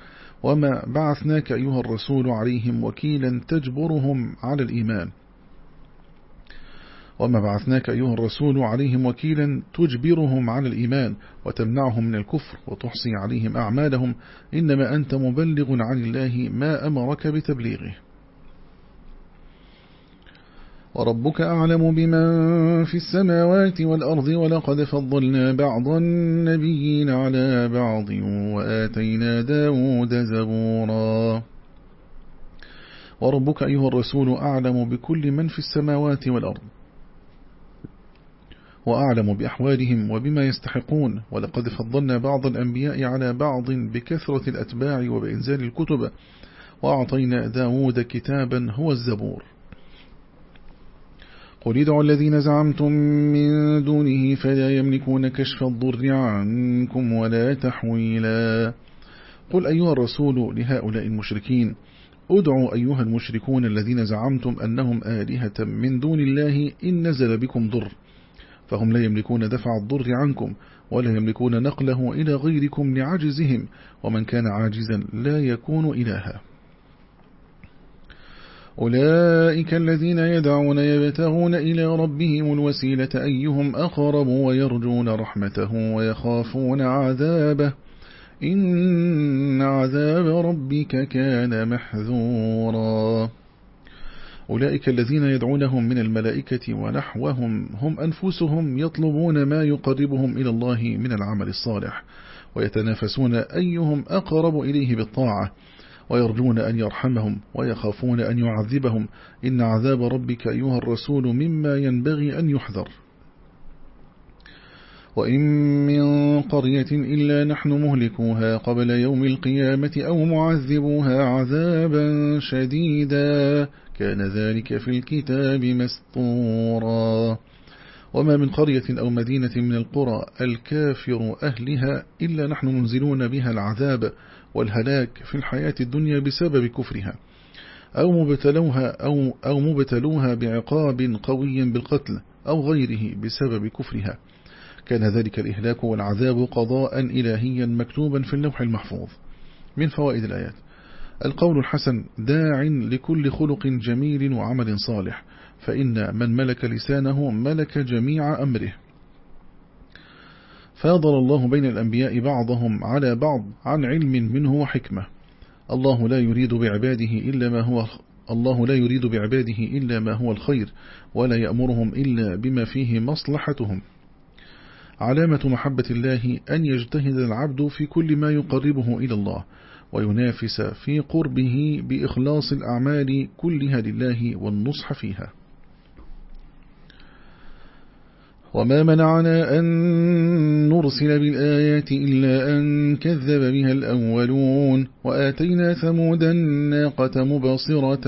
وما بعثناك أيها الرسول عليهم وكيلا تجبرهم على الإيمان. وما بعثناك أيها الرسول عليهم وكيلا تجبرهم على الإيمان وتمنعهم من الكفر وتحصي عليهم أعمالهم. إنما أنت مبلغ عن الله ما أمرك بتبليغه. وربك أعلم بمن في السماوات والأرض ولقد فضلنا بعض النبيين على بعض وآتينا داود زبورا. وربك أيها الرسول أعلم بكل من في السماوات والأرض وأعلم بأحوالهم وبما يستحقون. ولقد فضلنا بعض الأنبياء على بعض بكثرة الأتباع وبإنزال الكتب. وأعطينا داود كتابا هو الزبور. قل ادعوا الذين زعمتم من دونه فلا يملكون كشف الضر عنكم ولا تحويلا. قل أيها الرسول لهؤلاء المشركين ادعوا أيها المشركون الذين زعمتم أنهم آلهة من دون الله إن نزل بكم ضر. فهم لا يملكون دفع الضر عنكم ولا يملكون نقله إلى غيركم لعجزهم ومن كان عاجزا لا يكون إلها. أولئك الذين يدعون يبتغون إلى ربهم الوسيلة أيهم أقرب ويرجون رحمته ويخافون عذابه. إن عذاب ربك كان محذورا. أولئك الذين يدعونهم من الملائكة ونحوهم هم أنفسهم يطلبون ما يقربهم إلى الله من العمل الصالح ويتنافسون أيهم أقرب إليه بالطاعة. ويرجون أن يرحمهم ويخافون أن يعذبهم. إن عذاب ربك أيها الرسول مما ينبغي أن يحذر. وإن من قرية إلا نحن مهلكوها قبل يوم القيامة أو معذبوها عذابا شديدا كان ذلك في الكتاب مسطورا. وما من قرية أو مدينة من القرى الكافر أهلها إلا نحن منزلون بها العذاب. والهلاك في الحياة الدنيا بسبب كفرها أو مبتلوها, أو, أو مبتلوها بعقاب قوي بالقتل أو غيره بسبب كفرها. كان ذلك الإهلاك والعذاب قضاء إلهيا مكتوبا في اللوح المحفوظ. من فوائد الآيات القول الحسن داع لكل خلق جميل وعمل صالح فإن من ملك لسانه ملك جميع أمره. فاضل الله بين الأنبياء بعضهم على بعض عن علم منه وحكمة. الله لا يريد بعباده إلا ما هو الله لا يريد بعباده إلا ما هو الخير ولا يأمرهم إلا بما فيه مصلحتهم. علامة محبة الله أن يجتهد العبد في كل ما يقربه إلى الله وينافس في قربه بإخلاص الأعمال كلها لله والنصح فيها. وما منعنا أن نرسل بالآيات إلا أن كذب بها الأولون وآتينا ثمود الناقة مبصرة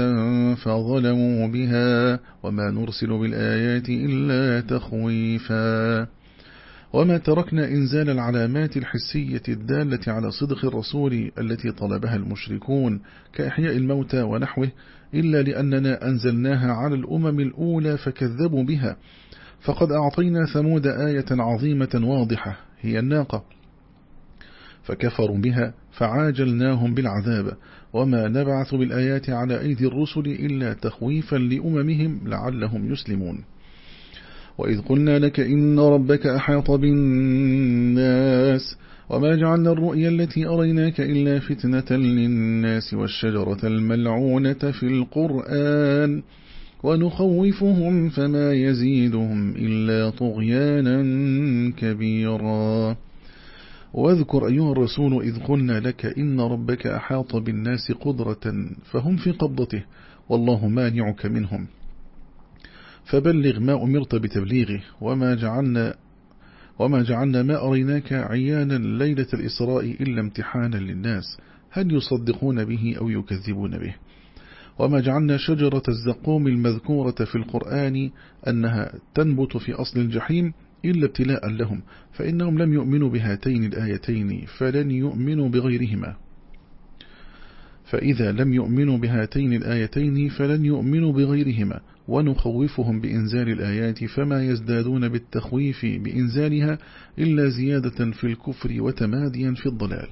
فظلموا بها وما نرسل بالآيات إلا تخويفا وما تركنا إنزال العلامات الحسية الدالة على صدق الرسول التي طلبها المشركون كإحياء الموتى ونحوه إلا لأننا أنزلناها على الأمم الأولى فكذبوا بها فقد أعطينا ثمود آية عظيمة واضحة هي الناقة. فكفروا بها فعاجلناهم بالعذاب وما نبعث بالآيات على أيدي الرسل إلا تخويفا لأممهم لعلهم يسلمون. وإذ قلنا لك إن ربك أحاط بالناس وما جعلنا الرؤيا التي أريناك إلا فتنة للناس والشجرة الملعونة في القرآن. ونخوفهم فما يزيدهم إلا طغيانا كبيرا. واذكر أيها الرسول إذ قلنا لك إن ربك أحاط بالناس قدرة فهم في قبضته والله مانعك منهم. فبلغ ما أمرت بتبليغه وما جعلنا وما جعلنا ما أريناك عيانا ليلة الإسراء إلا امتحانا للناس. هل يصدقون به أو يكذبون به؟ وما جعلنا شجرة الزقوم المذكورة في القرآن أنها تنبت في أصل الجحيم إلا ابتلاء لهم فإنهم لم يؤمنوا بهاتين الآيتين فلن يؤمنوا بغيرهما. فإذا لم يؤمنوا بهاتين الآيتين فلن يؤمنوا بغيرهما ونخوفهم بإنزال الآيات فما يزدادون بالتخويف بإنزالها إلا زيادة في الكفر وتماديا في الضلال.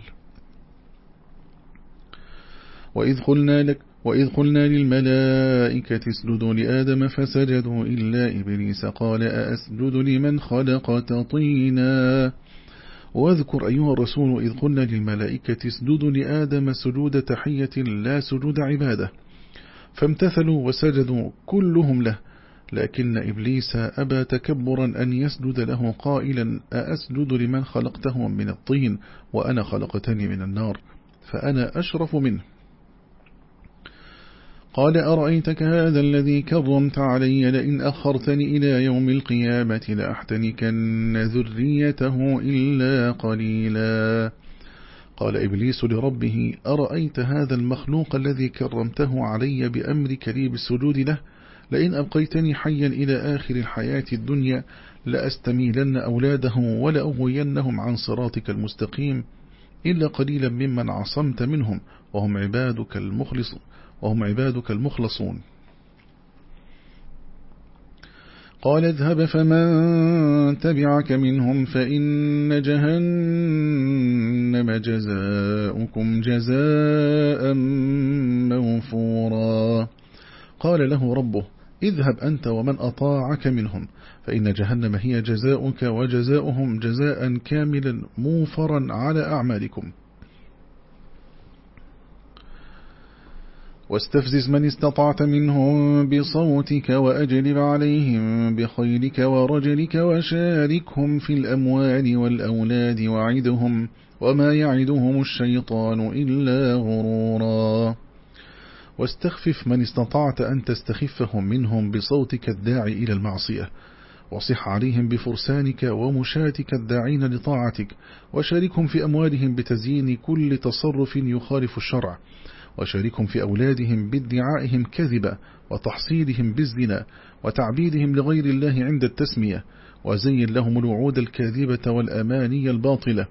وإذ قلنا لك وإذ قلنا للملائكة اسجدوا لآدم فسجدوا إلا إبليس قال أأسجد لمن خلقت طينا واذكر أيها الرسول إذ قلنا للملائكة اسجدوا لآدم سجود تحية لا سجود عبادة. فامتثلوا وسجدوا كلهم له لكن إبليس أبى تكبرا أن يسجد له قائلا أأسجد لمن خلقته من الطين وأنا خلقتني من النار فأنا أشرف منه. قال أرأيتك هذا الذي كرمت علي لئن أخرتني إلى يوم القيامة لأحتنكن ذريته إلا قليلا. قال إبليس لربه أرأيت هذا المخلوق الذي كرمته علي بأمرك لي بالسجود له؟ لئن أبقيتني حيا إلى آخر الحياة الدنيا لأستميلن أولاده ولأغوينهم عن صراطك المستقيم إلا قليلا ممن عصمت منهم وهم عبادك المخلص وهم عبادك المخلصون. قال اذهب فمن تبعك منهم فإن جهنم جزاؤكم جزاء موفورا. قال له ربه اذهب أنت ومن أطاعك منهم فإن جهنم هي جزاؤك وجزاؤهم جزاء كاملا موفرا على أعمالكم. واستفزز من استطعت منهم بصوتك وأجلب عليهم بخيلك ورجلك وشاركهم في الأموال والأولاد وعدهم وما يعدهم الشيطان إلا غرورا. واستخفف من استطعت أن تستخفهم منهم بصوتك الداعي إلى المعصية. وصح عليهم بفرسانك ومشاتك الداعين لطاعتك. وشاركهم في أموالهم بتزيين كل تصرف يخالف الشرع. وشاركهم في أولادهم بادعائهم كذبا وتحصيلهم بالزنا وتعبيدهم لغير الله عند التسمية وزين لهم الوعود الكاذبة والأماني الباطلة.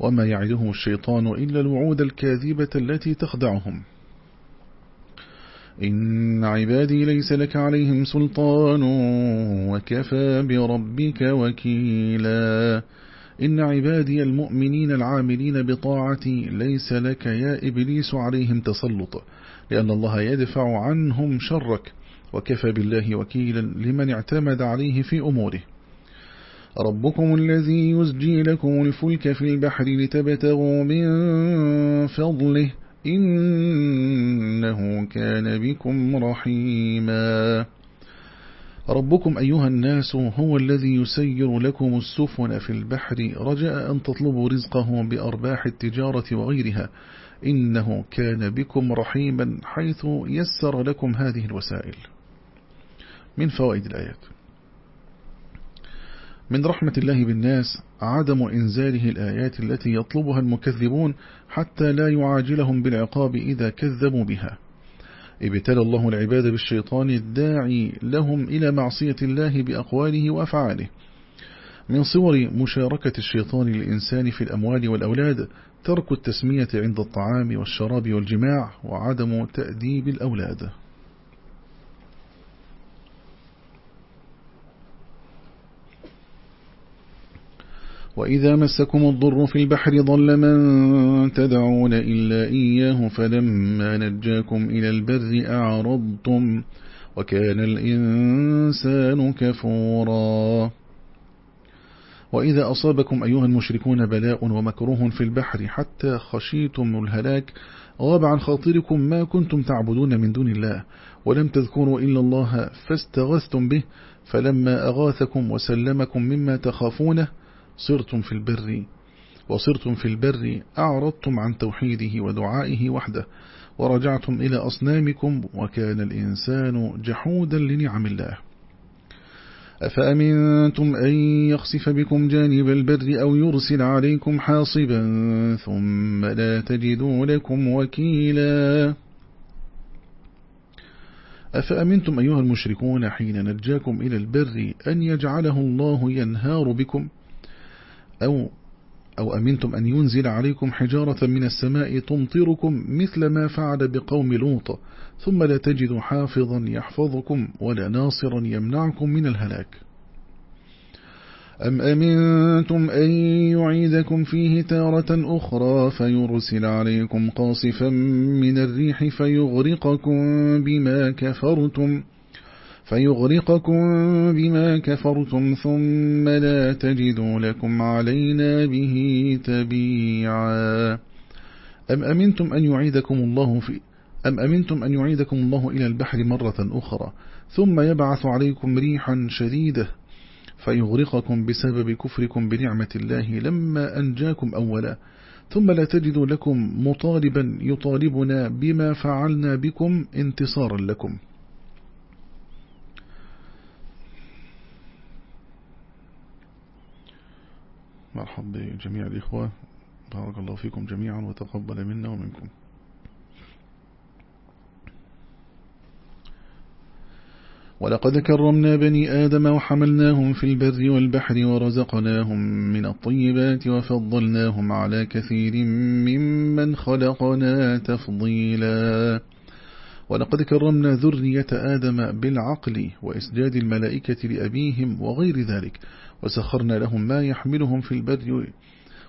وما يعدهم الشيطان إلا الوعود الكاذبة التي تخدعهم. إن عبادي ليس لك عليهم سلطان وكفى بربك وكيلا. إن عبادي المؤمنين العاملين بطاعتي ليس لك يا إبليس عليهم تسلط لأن الله يدفع عنهم شرك وكفى بالله وكيلا لمن اعتمد عليه في أموره. ربكم الذي يزجي لكم الفلك في البحر لتبتغوا من فضله إنه كان بكم رحيما. ربكم أيها الناس هو الذي يسير لكم السفن في البحر رجاء أن تطلبوا رزقه بأرباح التجارة وغيرها. إنه كان بكم رحيما حيث يسر لكم هذه الوسائل. من فوائد الآيات. من رحمة الله بالناس عدم إنزاله الآيات التي يطلبها المكذبون حتى لا يعاجلهم بالعقاب إذا كذبوا بها. ابتلى الله العباد بالشيطان الداعي لهم إلى معصية الله بأقواله وأفعاله. من صور مشاركة الشيطان للإنسان في الأموال والأولاد ترك التسمية عند الطعام والشراب والجماع وعدم تأديب الأولاد. وإذا مسكم الضر في البحر ضل من تدعون إلا إياه فلما نجاكم إلى البر أعرضتم وكان الإنسان كفورا. وإذا أصابكم أيها المشركون بلاء ومكروه في البحر حتى خشيتم الهلاك غاب عن خاطركم ما كنتم تعبدون من دون الله ولم تذكروا إلا الله فاستغثتم به فلما أغاثكم وسلمكم مما تخافونه صرتم في البر وصرتم في البر أعرضتم عن توحيده ودعائه وحده ورجعتم إلى أصنامكم وكان الإنسان جحودا لنعم الله. أفأمنتم أن يخسف بكم جانب البر أو يرسل عليكم حاصبا ثم لا تجدوا لكم وكيلا؟ أفأمنتم أيها المشركون حين نجاكم إلى البر أن يجعله الله ينهار بكم؟ أو أو أمنتم أن ينزل عليكم حجارة من السماء تمطركم مثل ما فعل بقوم لوط ثم لا تجد حافظا يحفظكم ولا ناصرا يمنعكم من الهلاك. أم أمنتم أن يعيدكم فيه تارة أخرى فيرسل عليكم قاصفا من الريح فيغرقكم بما كفرتم؟ فيغرقكم بما كفرتم ثم لا تجدوا لكم علينا به تبيعا. أم أمنتم أن يعيدكم الله في أم أمنتم أن يعيدكم الله إلى البحر مرة أخرى ثم يبعث عليكم ريحا شديدة فيغرقكم بسبب كفركم بنعمة الله لما أنجاكم أولا. ثم لا تجدوا لكم مطالبا يطالبنا بما فعلنا بكم انتصارا لكم. مرحبا بجميع الإخوة. بارك الله فيكم جميعا وتقبل منا ومنكم. ولقد كرمنا بني آدم وحملناهم في البر والبحر ورزقناهم من الطيبات وفضلناهم على كثير ممن خلقنا تفضيلا. ولقد كرمنا ذرية آدم بالعقل وإسجاد الملائكة لأبيهم وغير ذلك. وسخرنا لهم ما يحملهم في البر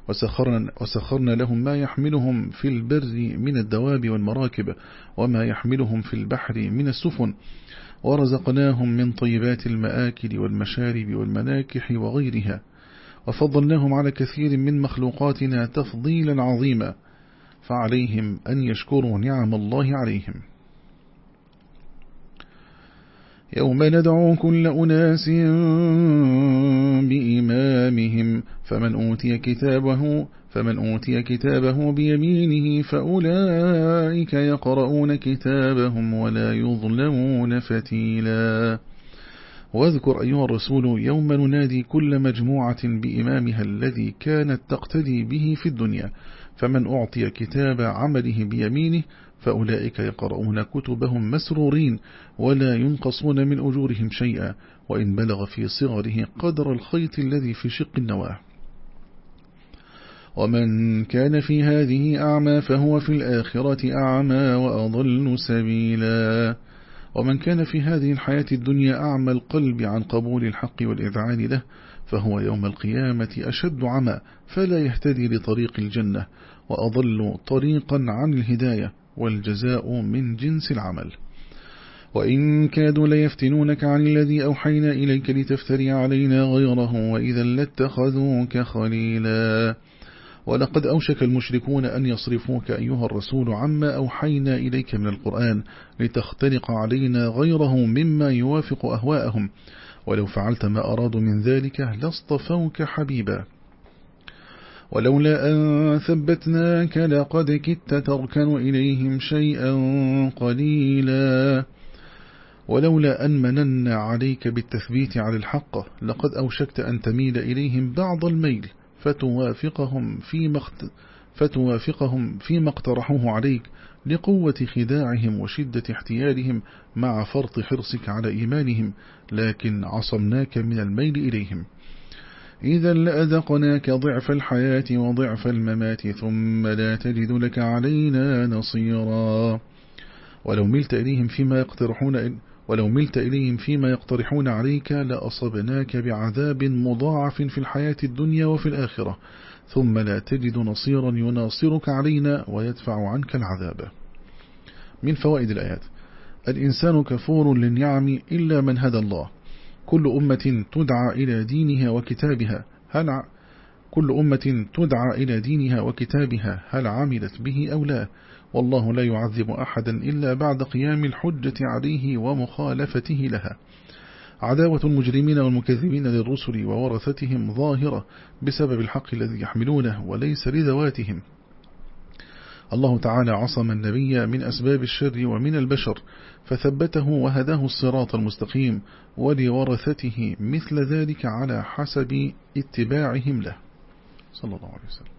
وسخرنا, وسخرنا لهم ما يحملهم في البر من الدواب والمراكب وما يحملهم في البحر من السفن. ورزقناهم من طيبات المآكل والمشارب والمناكح وغيرها. وفضلناهم على كثير من مخلوقاتنا تفضيلا عظيما فعليهم أن يشكروا نعم الله عليهم. يوم ندعو كل أناس بإمامهم فمن أوتي كتابه فمن أوتي كتابه بيمينه فأولئك يقرؤون كتابهم ولا يظلمون فتيلا. واذكر أيها الرسول يوم ننادي كل مجموعة بإمامها الذي كانت تقتدي به في الدنيا فمن أعطي كتاب عمله بيمينه فأولئك يقرؤون كتبهم مسرورين ولا ينقصون من أجورهم شيئا وإن بلغ في صغره قدر الخيط الذي في شق النواة. ومن كان في هذه أعمى فهو في الآخرة أعمى وأضل سبيلا. ومن كان في هذه الحياة الدنيا أعمى القلب عن قبول الحق والإذعان له فهو يوم القيامة أشد عمى فلا يهتدي لطريق الجنة وأضل طريقا عن الهداية والجزاء من جنس العمل. وإن كادوا ليفتنونك عن الذي أوحينا إليك لتفتري علينا غيره وإذا لاتخذوك خليلا. ولقد أوشك المشركون أن يصرفوك أيها الرسول عما أوحينا إليك من القرآن لتختلق علينا غيره مما يوافق أهواءهم. ولو فعلت ما أرادوا من ذلك لاصطفوك حبيبا. ولولا أن ثبتناك لقد كدت تركن إليهم شيئا قليلا. ولولا أن مننا عليك بالتثبيت على الحق لقد أوشكت أن تميل إليهم بعض الميل فتوافقهم فيما فتوافقهم فيما اقترحوه عليك لقوة خداعهم وشدة احتيالهم مع فرط حرصك على إيمانهم لكن عصمناك من الميل إليهم. إذا لأذقناك ضعف الحياة وضعف الممات ثم لا تجد لك علينا نصيرا. ولو ملت إليهم فيما يقترحون ولو ملت إليهم فيما يقترحون عليك لأصبناك بعذاب مضاعف في الحياة الدنيا وفي الآخرة. ثم لا تجد نصيرا يناصرك علينا ويدفع عنك العذاب. من فوائد الآيات. الإنسان كفور للنعم إلا من هدى الله. كل أمة تدعى إلى دينها وكتابها. هل كل أمة تدعى إلى دينها وكتابها. هل عملت به أو لا؟ والله لا يعذب أحدا إلا بعد قيام الحجة عليه ومخالفته لها. عداوة المجرمين والمكذبين للرسل وورثتهم ظاهرة بسبب الحق الذي يحملونه وليس لذواتهم. الله تعالى عصم النبي من أسباب الشر ومن البشر فثبته وهداه الصراط المستقيم ولورثته مثل ذلك على حسب اتباعهم له. صلى الله عليه وسلم.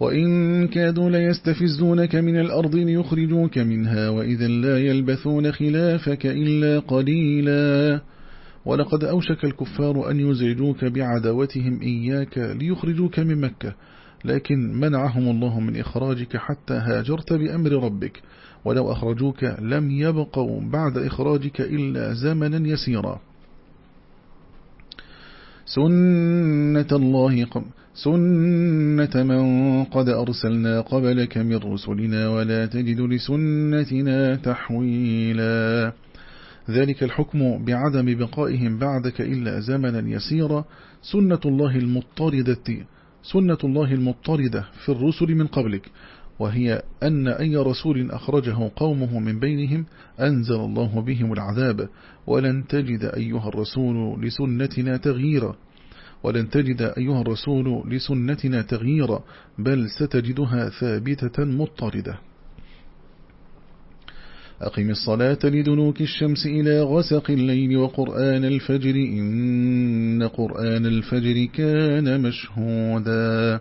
وإن كادوا ليستفزونك من الأرض ليخرجوك منها وإذا لا يلبثون خلافك إلا قليلا. ولقد أوشك الكفار أن يزعجوك بعداوتهم إياك ليخرجوك من مكة لكن منعهم الله من إخراجك حتى هاجرت بأمر ربك. ولو أخرجوك لم يبقوا بعد إخراجك إلا زمنا يسيرا. سنة الله قم سنة من قد أرسلنا قبلك من رسلنا ولا تجد لسنتنا تحويلا. ذلك الحكم بعدم بقائهم بعدك إلا زمنا يسيرا. سنة الله المضطردة. سنة الله المضطردة في الرسل من قبلك وهي أن أي رسول أخرجه قومه من بينهم أنزل الله بهم العذاب ولن تجد أيها الرسول لسنتنا تغييرا. ولن تجد أيها الرسول لسنتنا تغييرا بل ستجدها ثابتة مضطردة. أقم الصلاة لدنوك الشمس إلى غسق الليل وقرآن الفجر إن قرآن الفجر كان مشهودا.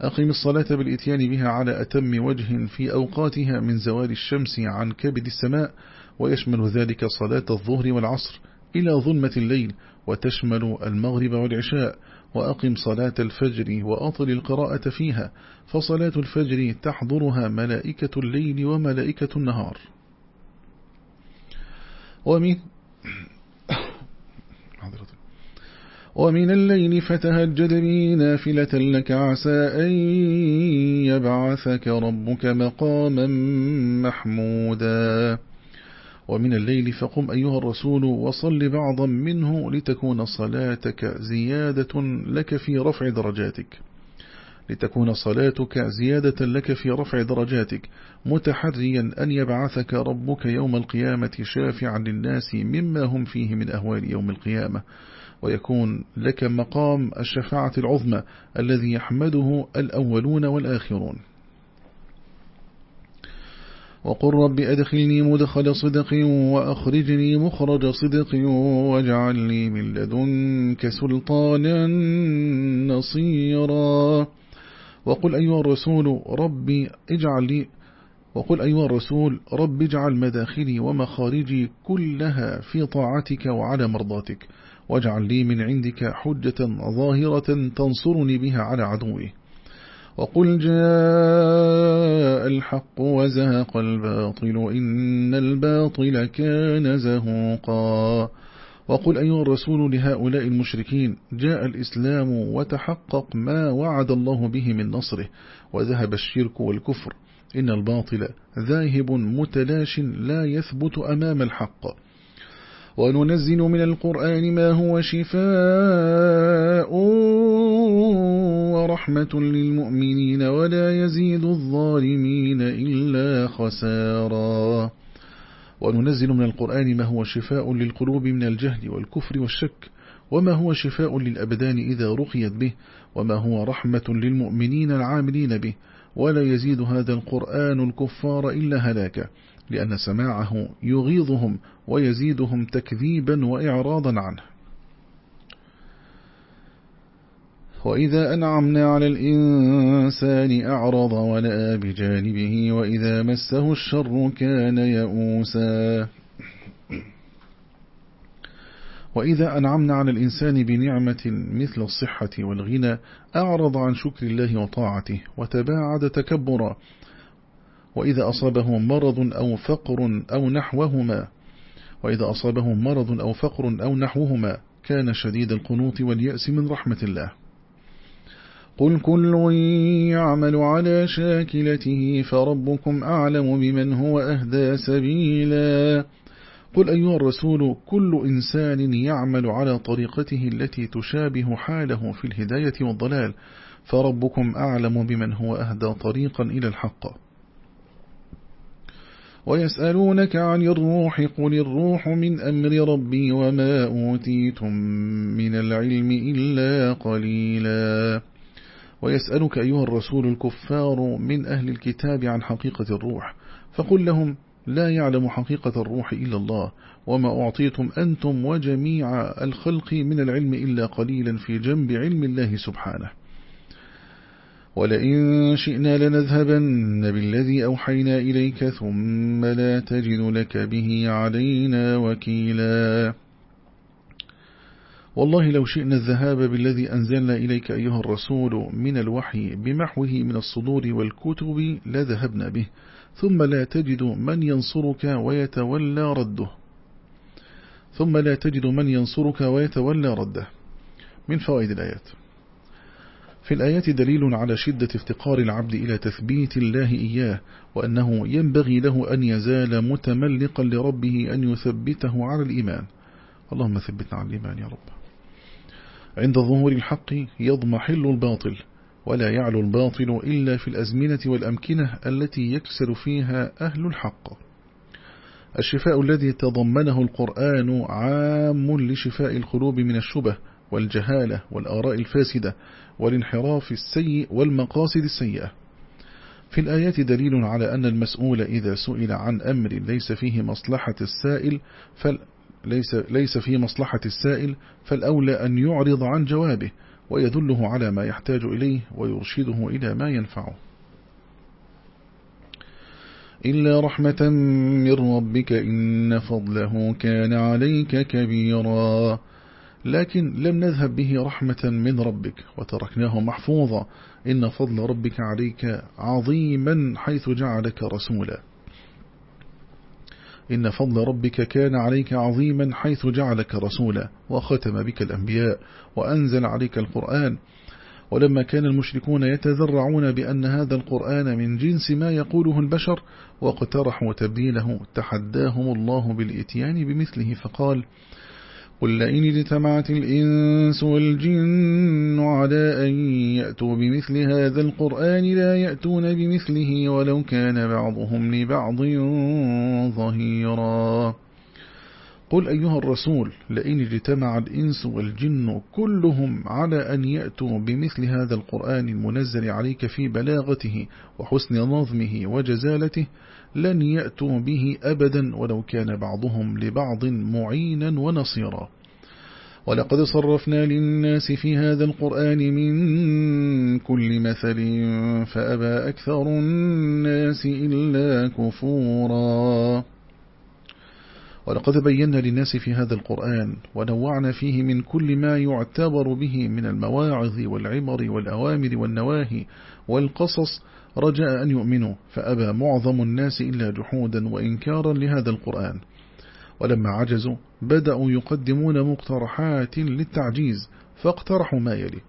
أقم الصلاة بالإتيان بها على أتم وجه في أوقاتها من زوال الشمس عن كبد السماء ويشمل ذلك صلاة الظهر والعصر إلى ظلمة الليل وتشمل المغرب والعشاء. وأقم صلاة الفجر وأطل القراءة فيها فصلاة الفجر تحضرها ملائكة الليل وملائكة النهار. ومن ومن الليل فتهجد به نافلة لك عسى أن يبعثك ربك مقاما محمودا. ومن الليل فقم أيها الرسول وصل بعضا منه لتكون صلاتك زيادة لك في رفع درجاتك. لتكون صلاتك زيادة لك في رفع درجاتك متحريا أن يبعثك ربك يوم القيامة شافعا للناس مما هم فيه من أهوال يوم القيامة. ويكون لك مقام الشفاعة العظمى الذي يحمده الأولون والآخرون. وقل رب أدخلني مدخل صدق وأخرجني مخرج صدق واجعل لي من لدنك سلطانا نصيرا. وقل أيها الرسول ربي اجعل لي وقل أيها الرسول رب اجعل مداخلي ومخارجي كلها في طاعتك وعلى مرضاتك واجعل لي من عندك حجة ظاهرة تنصرني بها على عدوي. وقل جاء الحق وزهق الباطل إن الباطل كان زهوقا. وقل أيها الرسول لهؤلاء المشركين جاء الإسلام وتحقق ما وعد الله به من نصره وذهب الشرك والكفر. إن الباطل ذاهب متلاش لا يثبت أمام الحق. وننزل من القرآن ما هو شفاء ورحمة للمؤمنين ولا يزيد الظالمين إلا خسارا. وننزل من القرآن ما هو شفاء للقلوب من الجهل والكفر والشك وما هو شفاء للأبدان إذا رقيت به وما هو رحمة للمؤمنين العاملين به. ولا يزيد هذا القرآن الكفار إلا هلاكا لأن سماعه يغيظهم ويزيدهم تكذيبا وإعراضا عنه. وإذا أنعمنا على الإنسان أعرض ونأى بجانبه وإذا مسه الشر كان يئوسا. وإذا أنعمنا على الإنسان بنعمة مثل الصحة والغنى أعرض عن شكر الله وطاعته وتباعد تكبرا. وإذا أصابه مرض أو فقر أو نحوهما وإذا أصابه مرض أو فقر أو نحوهما كان شديد القنوط واليأس من رحمة الله. قل كل يعمل على شاكلته فربكم أعلم بمن هو أهدى سبيلا قل أيها الرسول كل إنسان يعمل على طريقته التي تشابه حاله في الهداية والضلال فربكم أعلم بمن هو أهدى طريقا إلى الحق. ويسألونك عن الروح قل الروح من أمر ربي وما أوتيتم من العلم إلا قليلا ويسألك أيها الرسول الكفار من أهل الكتاب عن حقيقة الروح. فقل لهم لا يعلم حقيقة الروح إلا الله وما أعطيتم أنتم وجميع الخلق من العلم إلا قليلا في جنب علم الله سبحانه. ولئن شئنا لنذهبن بالذي أوحينا إليك ثم لا تجد لك به علينا وكيلا. والله لو شئنا الذهاب بالذي أنزلنا إليك أيها الرسول من الوحي بمحوه من الصدور والكتب لذهبنا به ثم لا تجد من ينصرك ويتولى رده. ثم لا تجد من ينصرك ويتولى رده. من فوائد الآيات. في الآيات دليل على شدة افتقار العبد إلى تثبيت الله إياه وأنه ينبغي له أن يزال متملقا لربه أن يثبته على الإيمان. اللهم ثبتنا على الإيمان يا رب. عند ظهور الحق يضمحل الباطل ولا يعلو الباطل إلا في الأزمنة والأمكنة التي يكسر فيها أهل الحق. الشفاء الذي تضمنه القرآن عام لشفاء القلوب من الشبه والجهالة والآراء الفاسدة والانحراف السيء والمقاصد السيئة. في الآيات دليل على أن المسؤول إذا سئل عن أمر ليس فيه مصلحة السائل ليس, ليس في مصلحة السائل فالأولى أن يعرض عن جوابه ويدله على ما يحتاج إليه ويرشده إلى ما ينفعه. إلا رحمة من ربك إن فضله كان عليك كبيرا. لكن لم نذهب به رحمة من ربك وتركناه محفوظا. إن فضل ربك عليك عظيما حيث جعلك رسولا. إن فضل ربك كان عليك عظيما حيث جعلك رسولا وختم بك الأنبياء وأنزل عليك القرآن. ولما كان المشركون يتذرعون بأن هذا القرآن من جنس ما يقوله البشر واقترحوا تبديله تحداهم الله بالإتيان بمثله فقال قل لئن اجتمعت الإنس والجن على أن يأتوا بمثل هذا القرآن لا يأتون بمثله ولو كان بعضهم لبعض ظهيرا. قل أيها الرسول لئن اجتمع الإنس والجن كلهم على أن يأتوا بمثل هذا القرآن المنزل عليك في بلاغته وحسن نظمه وجزالته لن يأتوا به أبدا ولو كان بعضهم لبعض معينا ونصيرا. ولقد صرفنا للناس في هذا القرآن من كل مثل فأبى أكثر الناس إلا كفورا. ولقد بينا للناس في هذا القرآن ونوعنا فيه من كل ما يعتبر به من المواعظ والعبر والأوامر والنواهي والقصص رجاء أن يؤمنوا فأبى معظم الناس إلا جحودا وإنكارا لهذا القرآن. ولما عجزوا بدأوا يقدمون مقترحات للتعجيز فاقترحوا ما يلي.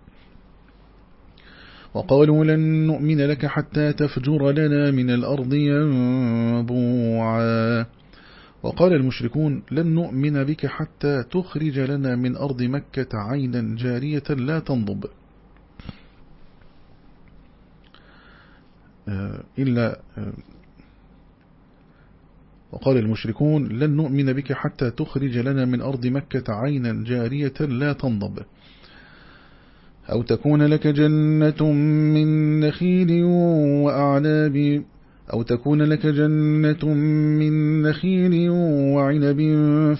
وقالوا لن نؤمن لك حتى تفجر لنا من الأرض ينبوعا. وقال المشركون لن نؤمن بك حتى تخرج لنا من أرض مكة عينا جارية لا تنضب. إلا آه، وقال المشركون لن نؤمن بك حتى تخرج لنا من أرض مكة عينا جارية لا تنضب. أو تكون لك جنة من نخيل وأعناب أو تكون لك جنة من نخيل وعنب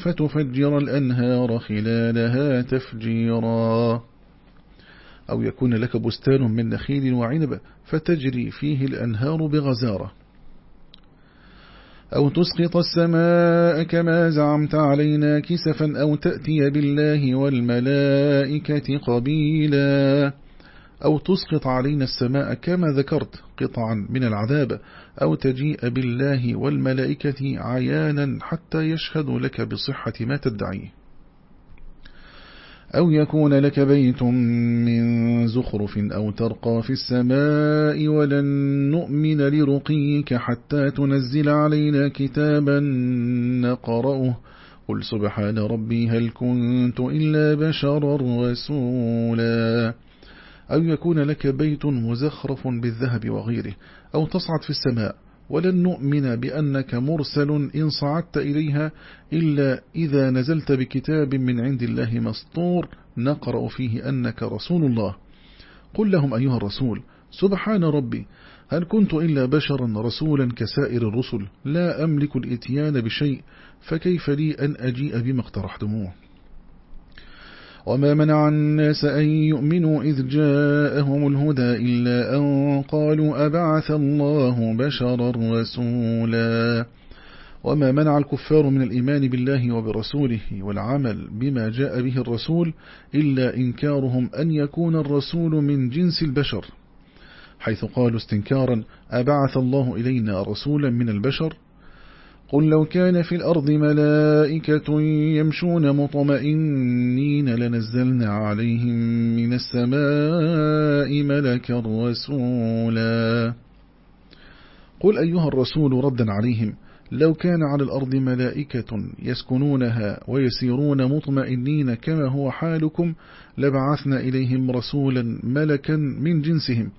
فتفجر الأنهار خلالها تفجيرا. أو يكون لك بستان من نخيل وعنب فتجري فيه الأنهار بغزارة. أو تسقط السماء كما زعمت علينا كسفا أو تأتي بالله والملائكة قبيلا. أو تسقط علينا السماء كما ذكرت قطعا من العذاب. أو تجيء بالله والملائكة عيانا حتى يشهدوا لك بصحة ما تدعيه أو يكون لك بيت من زخرف أو ترقى في السماء ولن نؤمن لرقيك حتى تنزل علينا كتابا نقرأه. قل سبحان ربي هل كنت إلا بشرا رسولا. أو يكون لك بيت مزخرف بالذهب وغيره أو تصعد في السماء ولن نؤمن بأنك مرسل إن صعدت إليها إلا إذا نزلت بكتاب من عند الله مسطور. نقرأ فيه أنك رسول الله. قل لهم أيها الرسول سبحان ربي هل كنت إلا بشرا رسولا كسائر الرسل لا أملك الإتيان بشيء فكيف لي أن أجيء بما اقترحتموه؟ وما منع الناس أن يؤمنوا إذ جاءهم الهدى إلا أن قالوا أبعث الله بشرا رسولا. وما منع الكفار من الإيمان بالله وبرسوله والعمل بما جاء به الرسول إلا إنكارهم أن يكون الرسول من جنس البشر حيث قالوا استنكارا أبعث الله إلينا رسولا من البشر قل لو كان في الأرض ملائكة يمشون مطمئنين لنزلنا عليهم من السماء ملكا رسولا. قل أيها الرسول ردا عليهم لو كان على الأرض ملائكة يسكنونها ويسيرون مطمئنين كما هو حالكم لبعثنا إليهم رسولا ملكا من جنسهم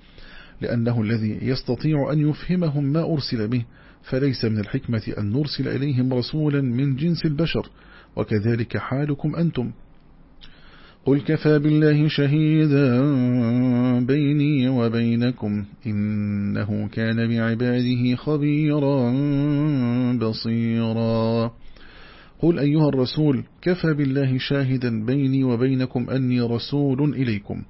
لأنه الذي يستطيع أن يفهمهم ما أرسل به. فليس من الحكمة أن نرسل إليهم رسولا من جنس البشر وكذلك حالكم أنتم. قل كفى بالله شهيدا بيني وبينكم إنه كان بعباده خبيرا بصيرا. قل أيها الرسول كفى بالله شاهدا بيني وبينكم أني رسول إليكم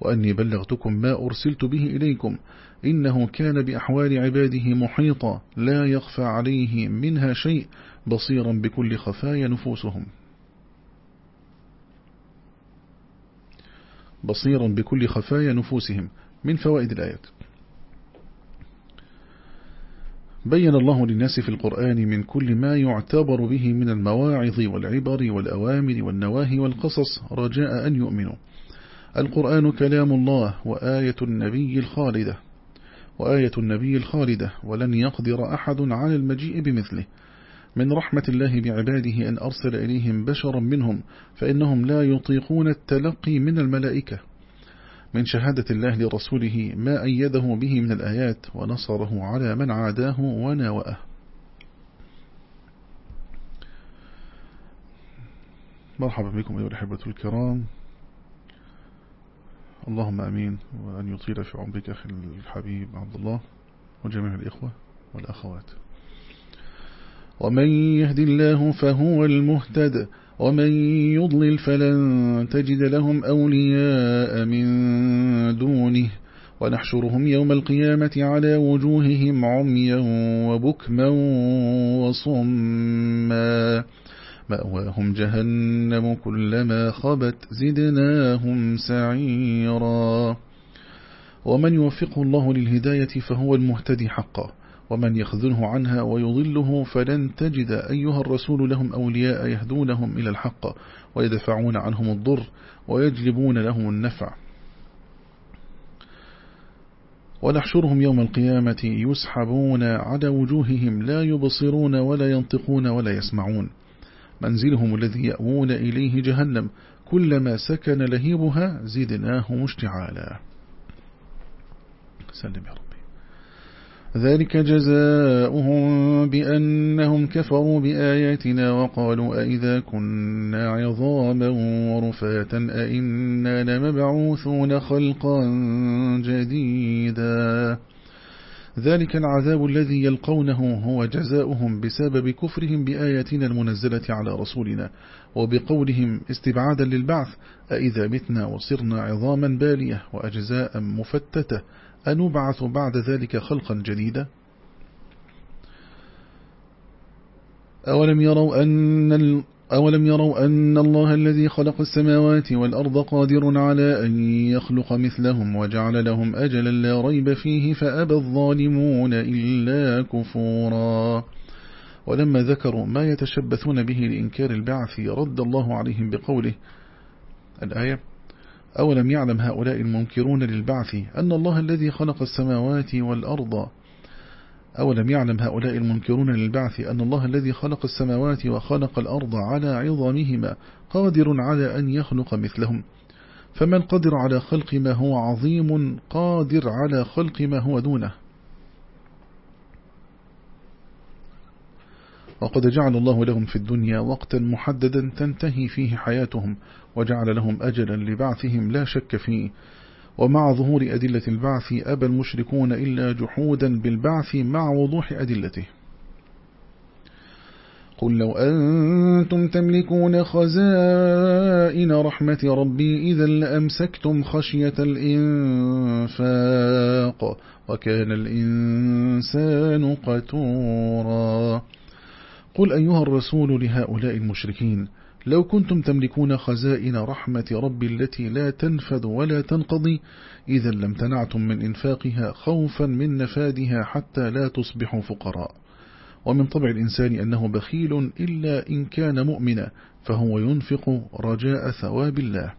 وأني بلغتكم ما أرسلت به إليكم. إنه كان بأحوال عباده محيطا لا يخفى عليه منها شيء بصيرا بكل خفايا نفوسهم. بصيرا بكل خفايا نفوسهم من فوائد الآيات. بين الله للناس في القرآن من كل ما يعتبر به من المواعظ والعبر والأوامر والنواهي والقصص رجاء أن يؤمنوا. القرآن كلام الله وآية النبي الخالدة. وآية النبي الخالدة ولن يقدر أحد على المجيء بمثله. من رحمة الله بعباده أن أرسل إليهم بشرا منهم فإنهم لا يطيقون التلقي من الملائكة. من شهادة الله لرسوله ما أيده به من الآيات ونصره على من عاداه وناوأه. مرحبا بكم أيها الأحبة الكرام. اللهم أمين. وأن يطيل في عمرك أخي الحبيب عبد الله وجميع الإخوة والأخوات. ومن يهد الله فهو المهتد. ومن يضلل فلن تجد لهم أولياء من دونه. ونحشرهم يوم القيامة على وجوههم عميا وبكما وصما. مأواهم جهنم كلما خبت زدناهم سعيرا. ومن يوفقه الله للهداية فهو المهتدي حقا. ومن يخذله عنها ويضله فلن تجد أيها الرسول لهم أولياء يهدونهم إلى الحق ويدفعون عنهم الضر ويجلبون لهم النفع. ونحشرهم يوم القيامة يسحبون على وجوههم لا يبصرون ولا ينطقون ولا يسمعون. منزلهم الذي يأوون إليه جهنم كلما سكن لهيبها زدناهم اشتعالا. سلم يا ربي. ذلك جزاؤهم بأنهم كفروا بآياتنا وقالوا أئذا كنا عظاما ورفاتا أئنا لمبعوثون خلقا جديدا. ذلك العذاب الذي يلقونه هو جزاؤهم بسبب كفرهم بآياتنا المنزلة على رسولنا وبقولهم استبعادا للبعث أئذا متنا وصرنا عظاما بالية وأجزاء مفتتة أنبعث بعد ذلك خلقا جديدا؟ أولم يروا أن أولم يروا أن الله الذي خلق السماوات والأرض قادر على أن يخلق مثلهم وجعل لهم أجلا لا ريب فيه فأبى الظالمون إلا كفورا. ولما ذكروا ما يتشبثون به لإنكار البعث رد الله عليهم بقوله الآية أولم يعلم هؤلاء المنكرون للبعث أن الله الذي خلق السماوات والأرض أولم يعلم هؤلاء المنكرون للبعث أن الله الذي خلق السماوات وخلق الأرض على عظامهما قادر على أن يخلق مثلهم. فمن قدر على خلق ما هو عظيم قادر على خلق ما هو دونه. وقد جعل الله لهم في الدنيا وقتا محددا تنتهي فيه حياتهم وجعل لهم أجلا لبعثهم لا شك فيه. ومع ظهور أدلة البعث أبى المشركون إلا جحودا بالبعث مع وضوح أدلته. قل لو أنتم تملكون خزائن رحمة ربي إذا لأمسكتم خشية الإنفاق وكان الإنسان قتورا. قل أيها الرسول لهؤلاء المشركين لو كنتم تملكون خزائن رحمة ربي التي لا تنفذ ولا تنقضي إذا لم تنعتم من إنفاقها خوفا من نفادها حتى لا تصبحوا فقراء. ومن طبع الإنسان أنه بخيل إلا إن كان مؤمنا فهو ينفق رجاء ثواب الله.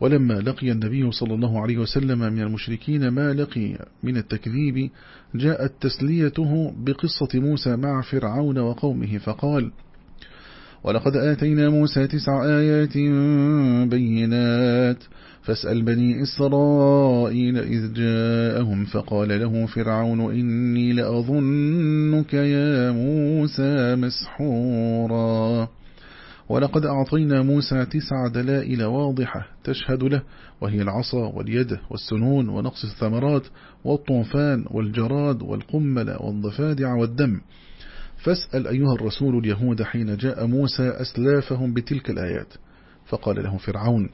ولما لقي النبي صلى الله عليه وسلم من المشركين ما لقي من التكذيب جاءت تسليته بقصة موسى مع فرعون وقومه فقال ولقد آتينا موسى تسع آيات بينات. فاسأل بني إسرائيل إذ جاءهم فقال له فرعون إني لأظنك يا موسى مسحورا. ولقد أعطينا موسى تسع دلائل واضحة تشهد له وهي العصا واليد والسنون ونقص الثمرات والطوفان والجراد والقمل والضفادع والدم. فاسأل أيها الرسول اليهود حين جاء موسى أسلافهم بتلك الآيات. فقال له فرعون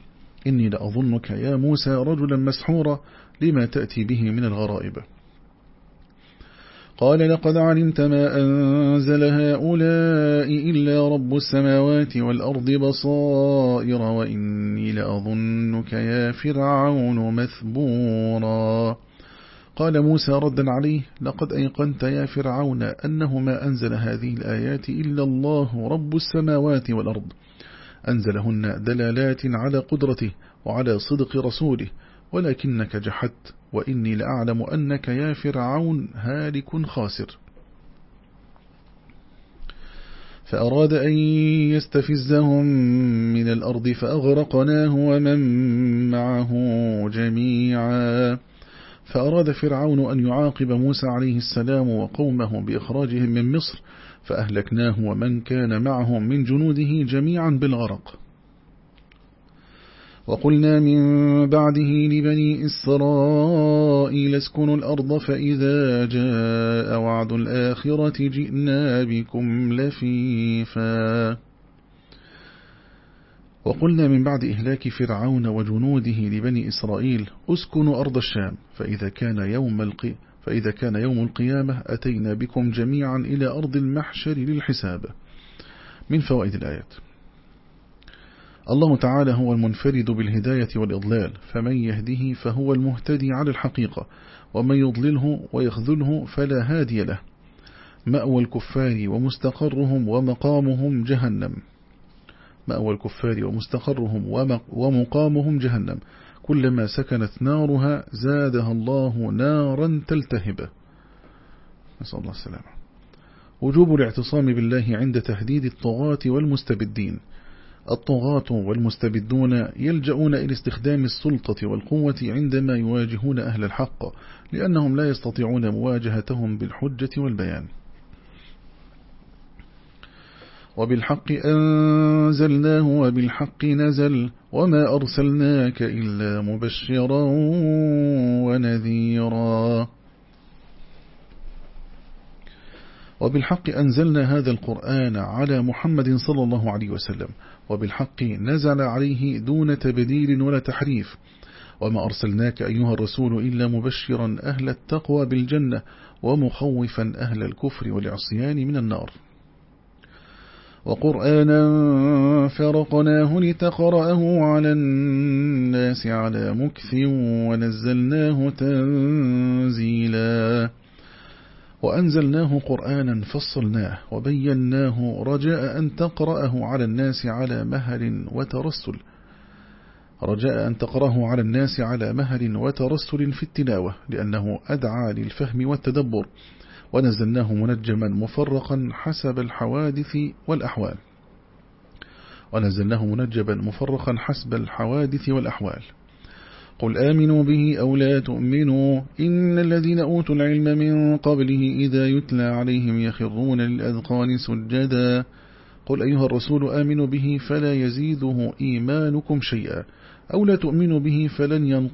إني لأظنك يا موسى رجلا مسحورا لما تأتي به من الغرائب. قال لقد علمت ما أنزل هؤلاء إلا رب السماوات والأرض بصائر وإني لأظنك يا فرعون مثبورا. قال موسى ردا عليه لقد أيقنت يا فرعون أنه ما أنزل هذه الآيات إلا الله رب السماوات والأرض. أنزلهن دلالات على قدرته وعلى صدق رسوله ولكنك جحدت وإني لأعلم أنك يا فرعون هالك خاسر. فأراد أن يستفزهم من الأرض فأغرقناه ومن معه جميعا. فأراد فرعون أن يعاقب موسى عليه السلام وقومه بإخراجهم من مصر فأهلكناه ومن كان معه من جنوده جميعا بالغرق. وقلنا من بعده لبني إسرائيل اسكنوا الأرض فإذا جاء وعد الآخرة جئنا بكم لفيفا. وقلنا من بعد إهلاك فرعون وجنوده لبني إسرائيل اسكنوا أرض الشام فإذا كان يوم القي فإذا كان يوم القيامة أتينا بكم جميعا إلى أرض المحشر للحساب. من فوائد الآيات. الله تعالى هو المنفرد بالهداية والإضلال فمن يهده فهو المهتدي على الحقيقة ومن يضلله ويخذله فلا هادي له. مأوى الكفار ومستقرهم ومقامهم جهنم. مأوى الكفار ومستقرهم ومقامهم جهنم. كلما سكنت نارها زادها الله نارا تلتهب. نسأل الله السلامة. وجوب الاعتصام بالله عند تهديد الطغاة والمستبدين. الطغاة والمستبدون يلجؤون إلى استخدام السلطة والقوة عندما يواجهون أهل الحق لأنهم لا يستطيعون مواجهتهم بالحجة والبيان. وبالحق أنزلناه وبالحق نزل وما أرسلناك إلا مبشرا ونذيرا. وبالحق أنزلنا هذا القرآن على محمد صلى الله عليه وسلم وبالحق نزل عليه دون تبديل ولا تحريف. وما أرسلناك أيها الرسول إلا مبشرا أهل التقوى بالجنة ومخوفا أهل الكفر والعصيان من النار. وقرآنا فرقناه لتقرأه على الناس على مكث ونزلناه تنزيلا. وأنزلناه قرآنا فصلناه وبيناه رجاء أن تقرأه على الناس على مهل وترسل. رجاء أن تقرأه على الناس على مهل وترسل في التلاوة لأنه أدعى للفهم والتدبر. ونزلناه منجما مفرقا حسب الحوادث والأحوال. ونزلناه منجبا مفرقا حسب الحوادث والأحوال. قل آمنوا به أو لا تؤمنوا إن الذين أوتوا العلم من قبله إذا يتلى عليهم يخرون للأذقان سجدا. قل أيها الرسول آمنوا به فلا يزيده إيمانكم شيئا. أو لا تؤمنوا به فلن ين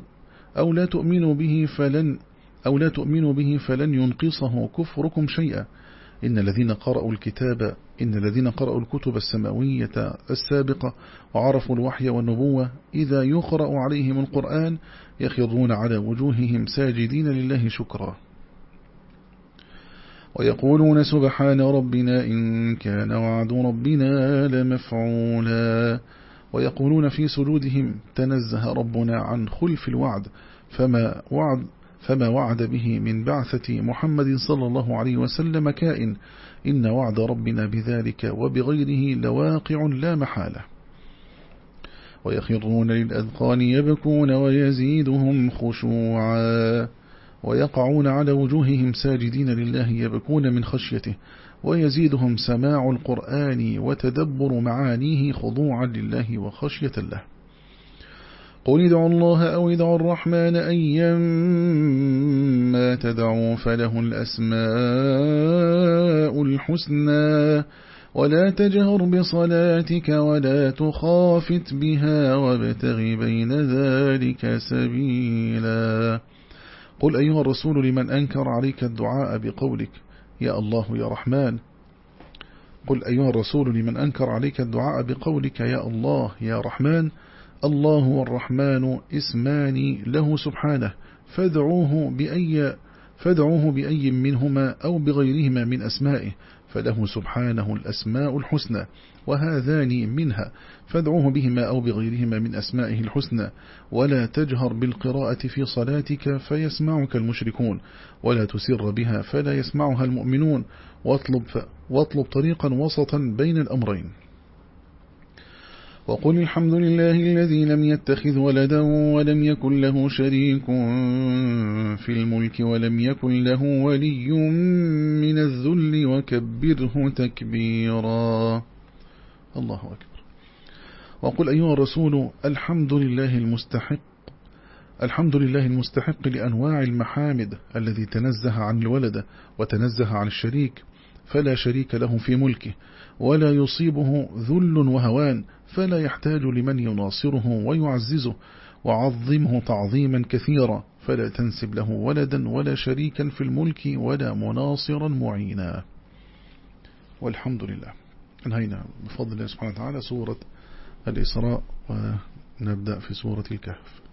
أو لا تؤمنوا به فلن أو لا تؤمنوا به فلن ينقصه كفركم شيئا. إن الذين قرأوا الكتاب إن الذين قرأوا الكتب السماوية السابقة وعرفوا الوحي والنبوة إذا يقرأ عليهم القرآن يخرون على وجوههم ساجدين لله شكرا. ويقولون سبحان ربنا إن كان وعد ربنا لمفعولا. ويقولون في سجودهم تنزه ربنا عن خلف الوعد. فما وعد فما وعد به من بعثة محمد صلى الله عليه وسلم كائن. إن وعد ربنا بذلك وبغيره لواقع لا محالة. ويخرون للأذقان يبكون ويزيدهم خشوعا. ويقعون على وجوههم ساجدين لله يبكون من خشيته. ويزيدهم سماع القرآن وتدبر معانيه خضوعا لله وخشية له. قل ادعوا الله أو ادعوا الرحمن أيما تدعوا فله الأسماء الحسنى ولا تجهر بصلاتك ولا تخافت بها وابتغ بين ذلك سبيلا قل أيها الرسول لمن أنكر عليك الدعاء بقولك يا الله يا رحمن قل أيها الرسول لمن أنكر عليك الدعاء بقولك يا الله يا رحمن الله والرحمن اسمان له سبحانه فادعوه بأي, فادعوه بأي منهما أو بغيرهما من أسمائه فله سبحانه الأسماء الحسنى وهذان منها فادعوه بهما أو بغيرهما من أسمائه الحسنى ولا تجهر بالقراءة في صلاتك فيسمعك المشركون ولا تسر بها فلا يسمعها المؤمنون واطلب, واطلب طريقا وسطا بين الأمرين. وقل الحمد لله الذي لم يتخذ ولدا ولم يكن له شريك في الملك ولم يكن له ولي من الذل وكبره تكبيرا. الله أكبر. وقل أيها الرسول الحمد لله المستحق الحمد لله المستحق لأنواع المحامد الذي تنزه عن الولد وتنزه عن الشريك. فلا شريك له في ملكه ولا يصيبه ذل وهوان فلا يحتاج لمن يناصره ويعززه وعظمه تعظيما كثيرا فلا تنسب له ولدا ولا شريكا في الملك ولا مناصرا معينا. والحمد لله. انهينا بفضل الله سبحانه وتعالى سورة الإسراء ونبدأ في سورة الكهف.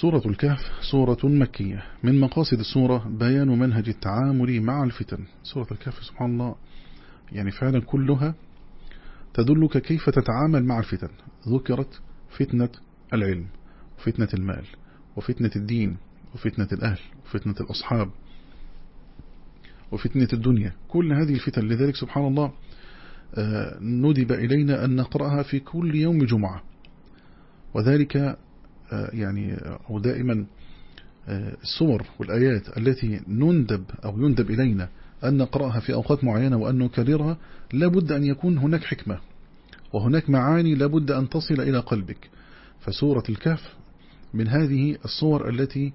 سورة الكهف سورة مكية. من مقاصد السورة بيان منهج التعامل مع الفتن. سورة الكهف سبحان الله. يعني فعلا كلها تدلك كيف تتعامل مع الفتن. ذكرت فتنة العلم وفتنة المال وفتنة الدين وفتنة الأهل وفتنة الأصحاب وفتنة الدنيا. كل هذه الفتن. لذلك سبحان الله آه، ندب إلينا أن نقرأها في كل يوم جمعة. وذلك يعني أو دائما آه، الصور والآيات التي نندب أو يندب إلينا أن نقرأها في أوقات معينة وأن نكررها لابد أن يكون هناك حكمة وهناك معاني لابد أن تصل إلى قلبك. فسورة الكهف من هذه الصور التي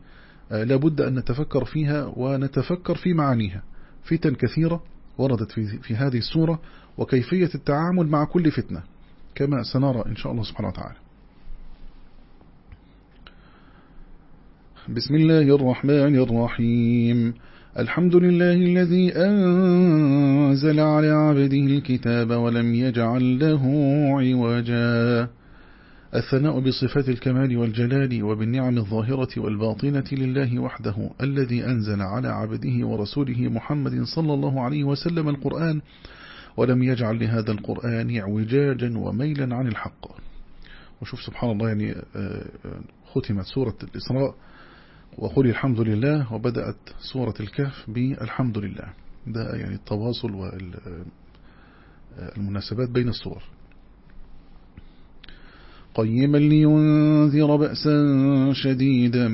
لابد أن نتفكر فيها ونتفكر في معانيها. فتن كثيرة وردت في هذه السورة وكيفية التعامل مع كل فتنة كما سنرى إن شاء الله سبحانه وتعالى. بسم الله الرحمن الرحيم. الحمد لله الذي أنزل على عبده الكتاب ولم يجعل له عوجا. الثناء بصفات الكمال والجلال وبالنعم الظاهرة والباطنة لله وحده الذي أنزل على عبده ورسوله محمد صلى الله عليه وسلم القرآن ولم يجعل لهذا القرآن اعوجاجا وميلا عن الحق. وشوف سبحان الله يعني آه، ختمت سورة الإسراء. وقل الحمد لله وبدأت سورة الكهف بالحمد لله ده يعني التواصل والمناسبات بين السور. قيما لينذر بأسا شديدا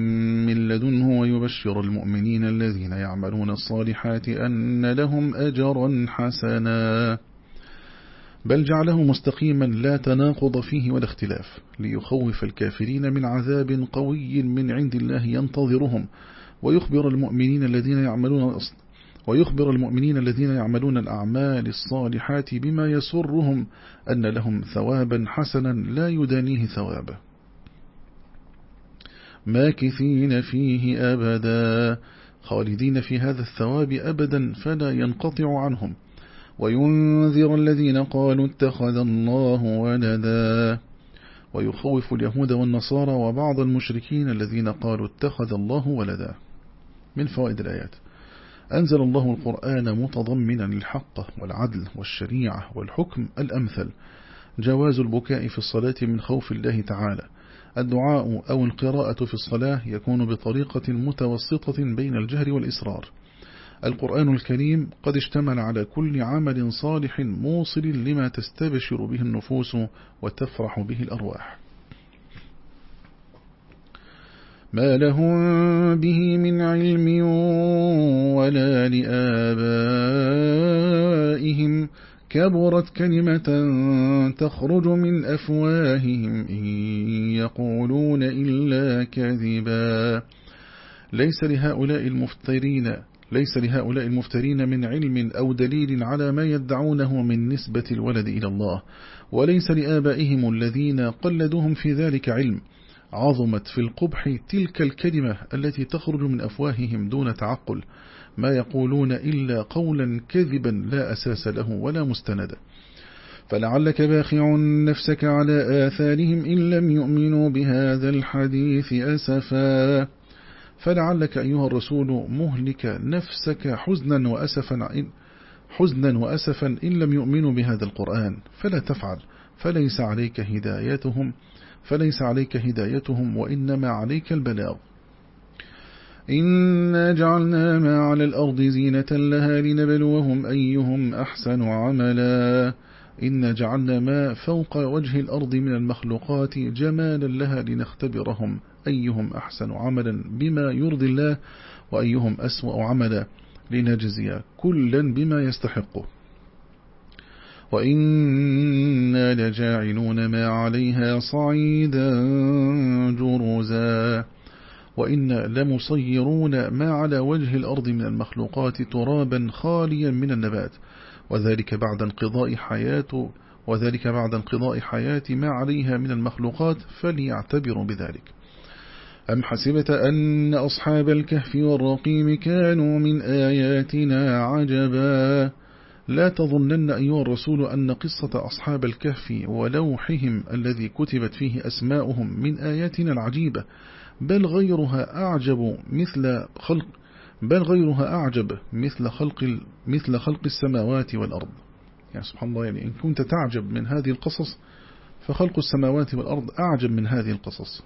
من لدنه ويبشر المؤمنين الذين يعملون الصالحات أن لهم أجرا حسنا. بل جعله مستقيما لا تناقض فيه ولا اختلاف ليخوف الكافرين من عذاب قوي من عند الله ينتظرهم ويخبر المؤمنين الذين يعملون ويخبر المؤمنين الذين يعملون الأعمال الصالحات بما يسرهم أن لهم ثوابا حسنا لا يدانيه ثوابا ماكثين فيه أبدا خالدين في هذا الثواب أبدا فلا ينقطع عنهم. وينذر الذين قالوا اتخذ الله ولدا. ويخوف اليهود والنصارى وبعض المشركين الذين قالوا اتخذ الله ولدا. من فوائد الآيات. أنزل الله القرآن متضمنا الحق والعدل والشريعة والحكم الأمثل. جواز البكاء في الصلاة من خوف الله تعالى. الدعاء أو القراءة في الصلاة يكون بطريقة متوسطة بين الجهر والإصرار. القرآن الكريم قد اشتمل على كل عمل صالح موصل لما تستبشر به النفوس وتفرح به الأرواح. ما لهم به من علم ولا لآبائهم. كبرت كلمة تخرج من أفواههم. إن يقولون إلا كذبا. ليس لهؤلاء المفترين ليس لهؤلاء المفترين من علم أو دليل على ما يدعونه من نسبة الولد إلى الله وليس لآبائهم الذين قلدوهم في ذلك علم. عظمت في القبح تلك الكلمة التي تخرج من أفواههم دون تعقل ما يقولون إلا قولا كذبا لا أساس له ولا مستند. فلعلك باخع نفسك على آثارهم إن لم يؤمنوا بهذا الحديث أسفا. فلعلك أيها الرسول مهلك نفسك حزنا وأسفا حزنا وأسفا إن لم يؤمنوا بهذا القرآن. فلا تفعل. فليس عليك هدايتهم فليس عليك هدايتهم وإنما عليك البلاغ. إنا جعلنا ما على الأرض زينة لها لنبلوهم أيهم أحسن عملا. إنا جعلنا ما فوق وجه الأرض من المخلوقات جمالا لها لنختبرهم. أيهم أحسن عملا بما يرضي الله وأيهم أسوأ عملا لنجزي كلا بما يستحقه وإنا لجاعلون ما عليها صعيدا جرزا وإنا لمصيرون ما على وجه الأرض من المخلوقات ترابا خاليا من النبات. وذلك بعد انقضاء حياة وذلك بعد انقضاء حياة ما عليها من المخلوقات فليعتبروا بذلك. أم حسبت أن أصحاب الكهف والرقيم كانوا من آياتنا عجبا؟ لا تظنن أيها الرسول أن قصة أصحاب الكهف ولوحهم الذي كتبت فيه أسماؤهم من آياتنا العجيبة بل غيرها أعجب مثل خلق بل غيرها أعجب مثل خلق مثل خلق السماوات والأرض. يعني سبحان الله يعني إن كنت تعجب من هذه القصص فخلق السماوات والأرض أعجب من هذه القصص.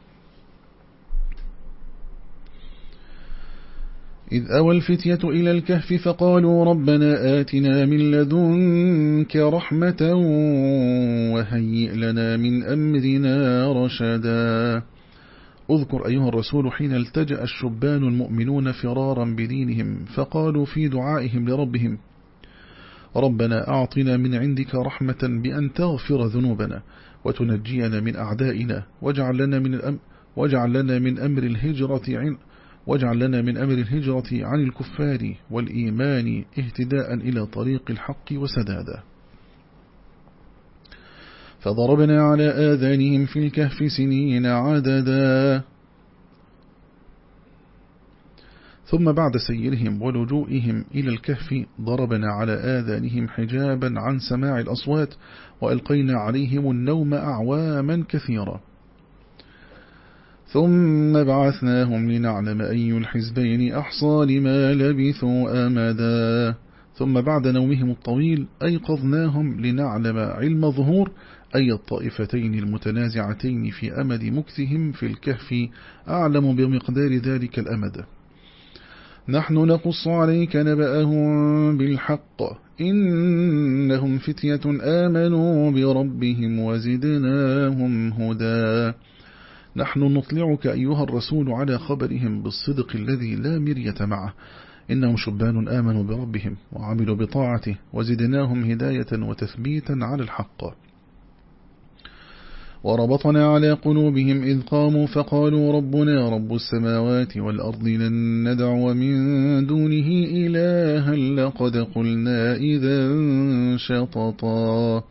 إذ أوى الفتية إلى الكهف فقالوا ربنا آتنا من لدنك رحمة وهيئ لنا من أمرنا رشدا. اذكر أيها الرسول حين التجأ الشبان المؤمنون فرارا بدينهم فقالوا في دعائهم لربهم ربنا أعطنا من عندك رحمة بأن تغفر ذنوبنا وتنجينا من أعدائنا واجعل لنا من الأم واجعل لنا من أمر الهجرة عن واجعل لنا من أمر الهجرة عن الكفار والإيمان اهتداء إلى طريق الحق وسدادا. فضربنا على آذانهم في الكهف سنين عددا. ثم بعد سيرهم ولجوئهم إلى الكهف ضربنا على آذانهم حجابا عن سماع الأصوات وألقينا عليهم النوم أعواما كثيرا. ثم بعثناهم لنعلم أي الحزبين أحصى لما لبثوا أمدا. ثم بعد نومهم الطويل أيقظناهم لنعلم علم ظهور أي الطائفتين المتنازعتين في أمد مكثهم في الكهف. أعلم بمقدار ذلك الأمد. نحن نقص عليك نبأهم بالحق. إنهم فتية آمنوا بربهم وزدناهم هدى. نحن نطلعك أيها الرسول على خبرهم بالصدق الذي لا مرية معه. إنهم شبان آمنوا بربهم وعملوا بطاعته وزدناهم هداية وتثبيتا على الحق. وربطنا على قلوبهم إذ قاموا فقالوا ربنا رب السماوات والأرض لن ندعو من دونه إلها لقد قلنا إذا شططا.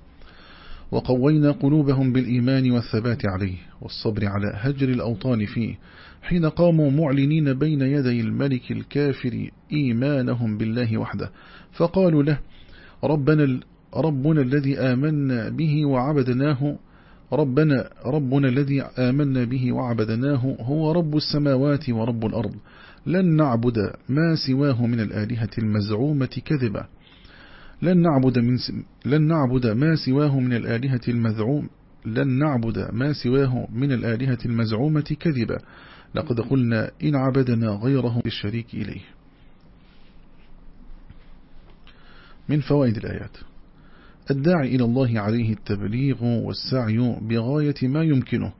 وقوينا قلوبهم بالإيمان والثبات عليه والصبر على هجر الأوطان فيه حين قاموا معلنين بين يدي الملك الكافر إيمانهم بالله وحده. فقالوا له ربنا, ربنا الذي آمنا به وعبدناه ربنا ربنا الذي آمنا به وعبدناه هو رب السماوات ورب الأرض. لن نعبد ما سواه من الآلهة المزعومة كذبا لن نعبد من لن نعبد ما سواه من الآلهة المزعوم لن نعبد ما سواه من الآلهة المزعومة كذبا. لقد قلنا إن عبدنا غيره بالشريك إليه. من فوائد الآيات. الداعي إلى الله عليه التبليغ والسعي بغاية ما يمكنه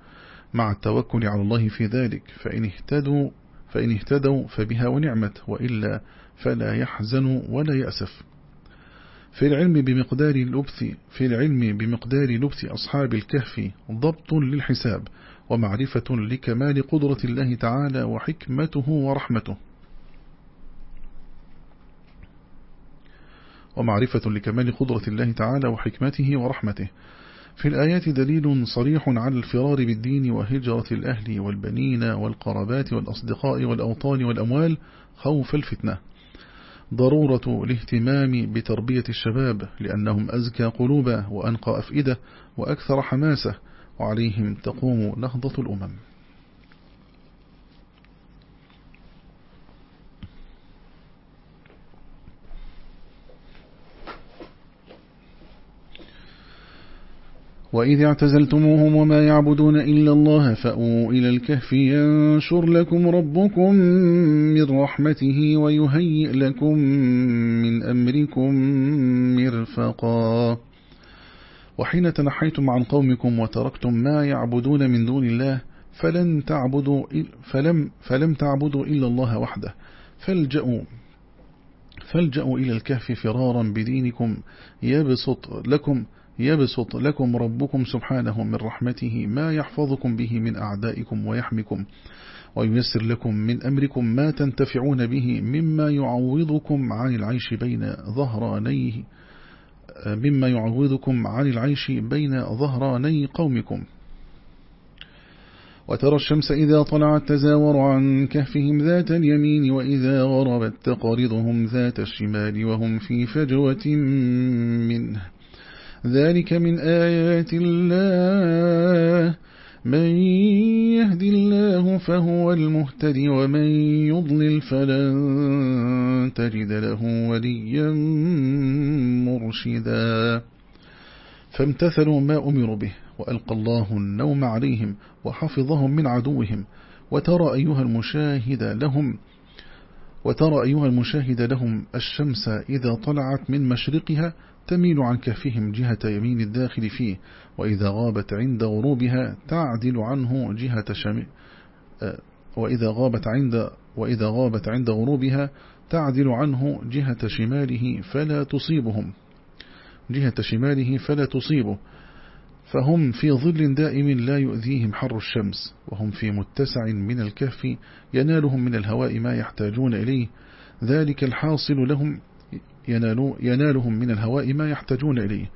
مع التوكل على الله في ذلك. فإن اهتدوا فإن اهتدوا فبها ونعمت وإلا فلا يحزن ولا يأسف. في العلم بمقدار لبث في العلم بمقدار لبث أصحاب الكهف ضبط للحساب ومعرفة لكمال قدرة الله تعالى وحكمته ورحمته. ومعرفة لكمال قدرة الله تعالى وحكمته ورحمته. في الآيات دليل صريح على الفرار بالدين وهجرة الأهل والبنين والقربات والأصدقاء والأوطان والأموال خوف الفتنة. ضرورة الاهتمام بتربية الشباب لأنهم أزكى قلوبا وأنقى أفئدة وأكثر حماسة وعليهم تقوم نهضة الأمم. وإذ اعتزلتموهم وما يعبدون إلا الله فأووا إلى الكهف ينشر لكم ربكم من رحمته ويهيئ لكم من أمركم مرفقا. وحين تنحيتم عن قومكم وتركتم ما يعبدون من دون الله فلن تعبدوا فلم, فلم تعبدوا إلا الله وحده. فالجأوا فالجأوا إلى الكهف فرارا بدينكم يبسط لكم يبسط لكم ربكم سبحانه من رحمته ما يحفظكم به من أعدائكم ويحمكم وييسر لكم من أمركم ما تنتفعون به مما يعوضكم عن العيش بين ظهرانيه مما يعوضكم عن العيش بين ظهراني قومكم. وترى الشمس إذا طلعت تزاور عن كهفهم ذات اليمين وإذا غربت تقرضهم ذات الشمال وهم في فجوة منه. ذلك من آيات الله. من يهدي الله فهو المهتد ومن يضلل فلن تجد له وليا مرشدا. فامتثلوا ما أمروا به وألقى الله النوم عليهم وحفظهم من عدوهم. وترى أيها المشاهد لهم وترى أيها المشاهد لهم الشمس إذا طلعت من مشرقها تميل عن كهفهم جهة يمين الداخل فيه وإذا غابت عند غروبها تعدل عنه جهة شمال وإذا غابت عند وإذا غابت عند غروبها تعدل عنه جهة شماله فلا تصيبهم. جهة شماله فلا تصيبه. فهم في ظل دائم لا يؤذيهم حر الشمس وهم في متسع من الكهف ينالهم من الهواء ما يحتاجون إليه. ذلك الحاصل لهم ينالو ينالهم من الهواء ما يحتاجون إليه.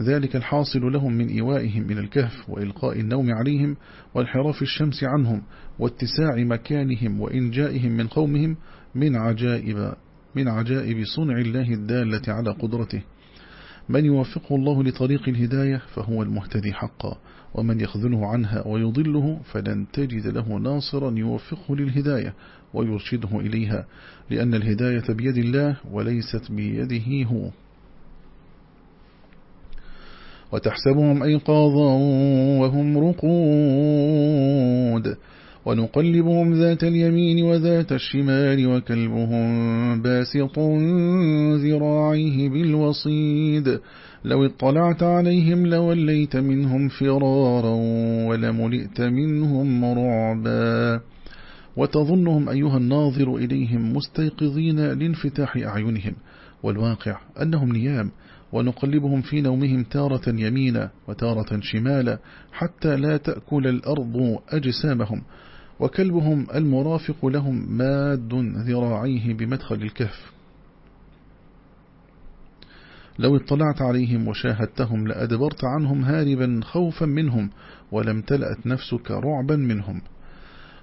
ذلك الحاصل لهم من إيوائهم من الكهف وإلقاء النوم عليهم وانحراف الشمس عنهم واتساع مكانهم وإنجائهم من قومهم من عجائب من عجائب صنع الله الدالة على قدرته. من يوفقه الله لطريق الهداية فهو المهتدي حقا ومن يخذله عنها ويضله فلن تجد له ناصرا يوفقه للهداية. ويرشده إليها لأن الهداية بيد الله وليست بيده هو. وتحسبهم أيقاظا وهم رقود ونقلبهم ذات اليمين وذات الشمال وكلبهم باسط ذراعيه بالوصيد. لو اطلعت عليهم لوليت منهم فرارا ولملئت منهم رعبا. وتظنهم أيها الناظر إليهم مستيقظين لانفتاح أعينهم. والواقع أنهم نيام ونقلبهم في نومهم تارة يمينا وتارة شمالا حتى لا تأكل الأرض أجسامهم. وكلبهم المرافق لهم ماد ذراعيه بمدخل الكهف. لو اطلعت عليهم وشاهدتهم لأدبرت عنهم هاربا خوفا منهم ولم تلأت نفسك رعبا منهم.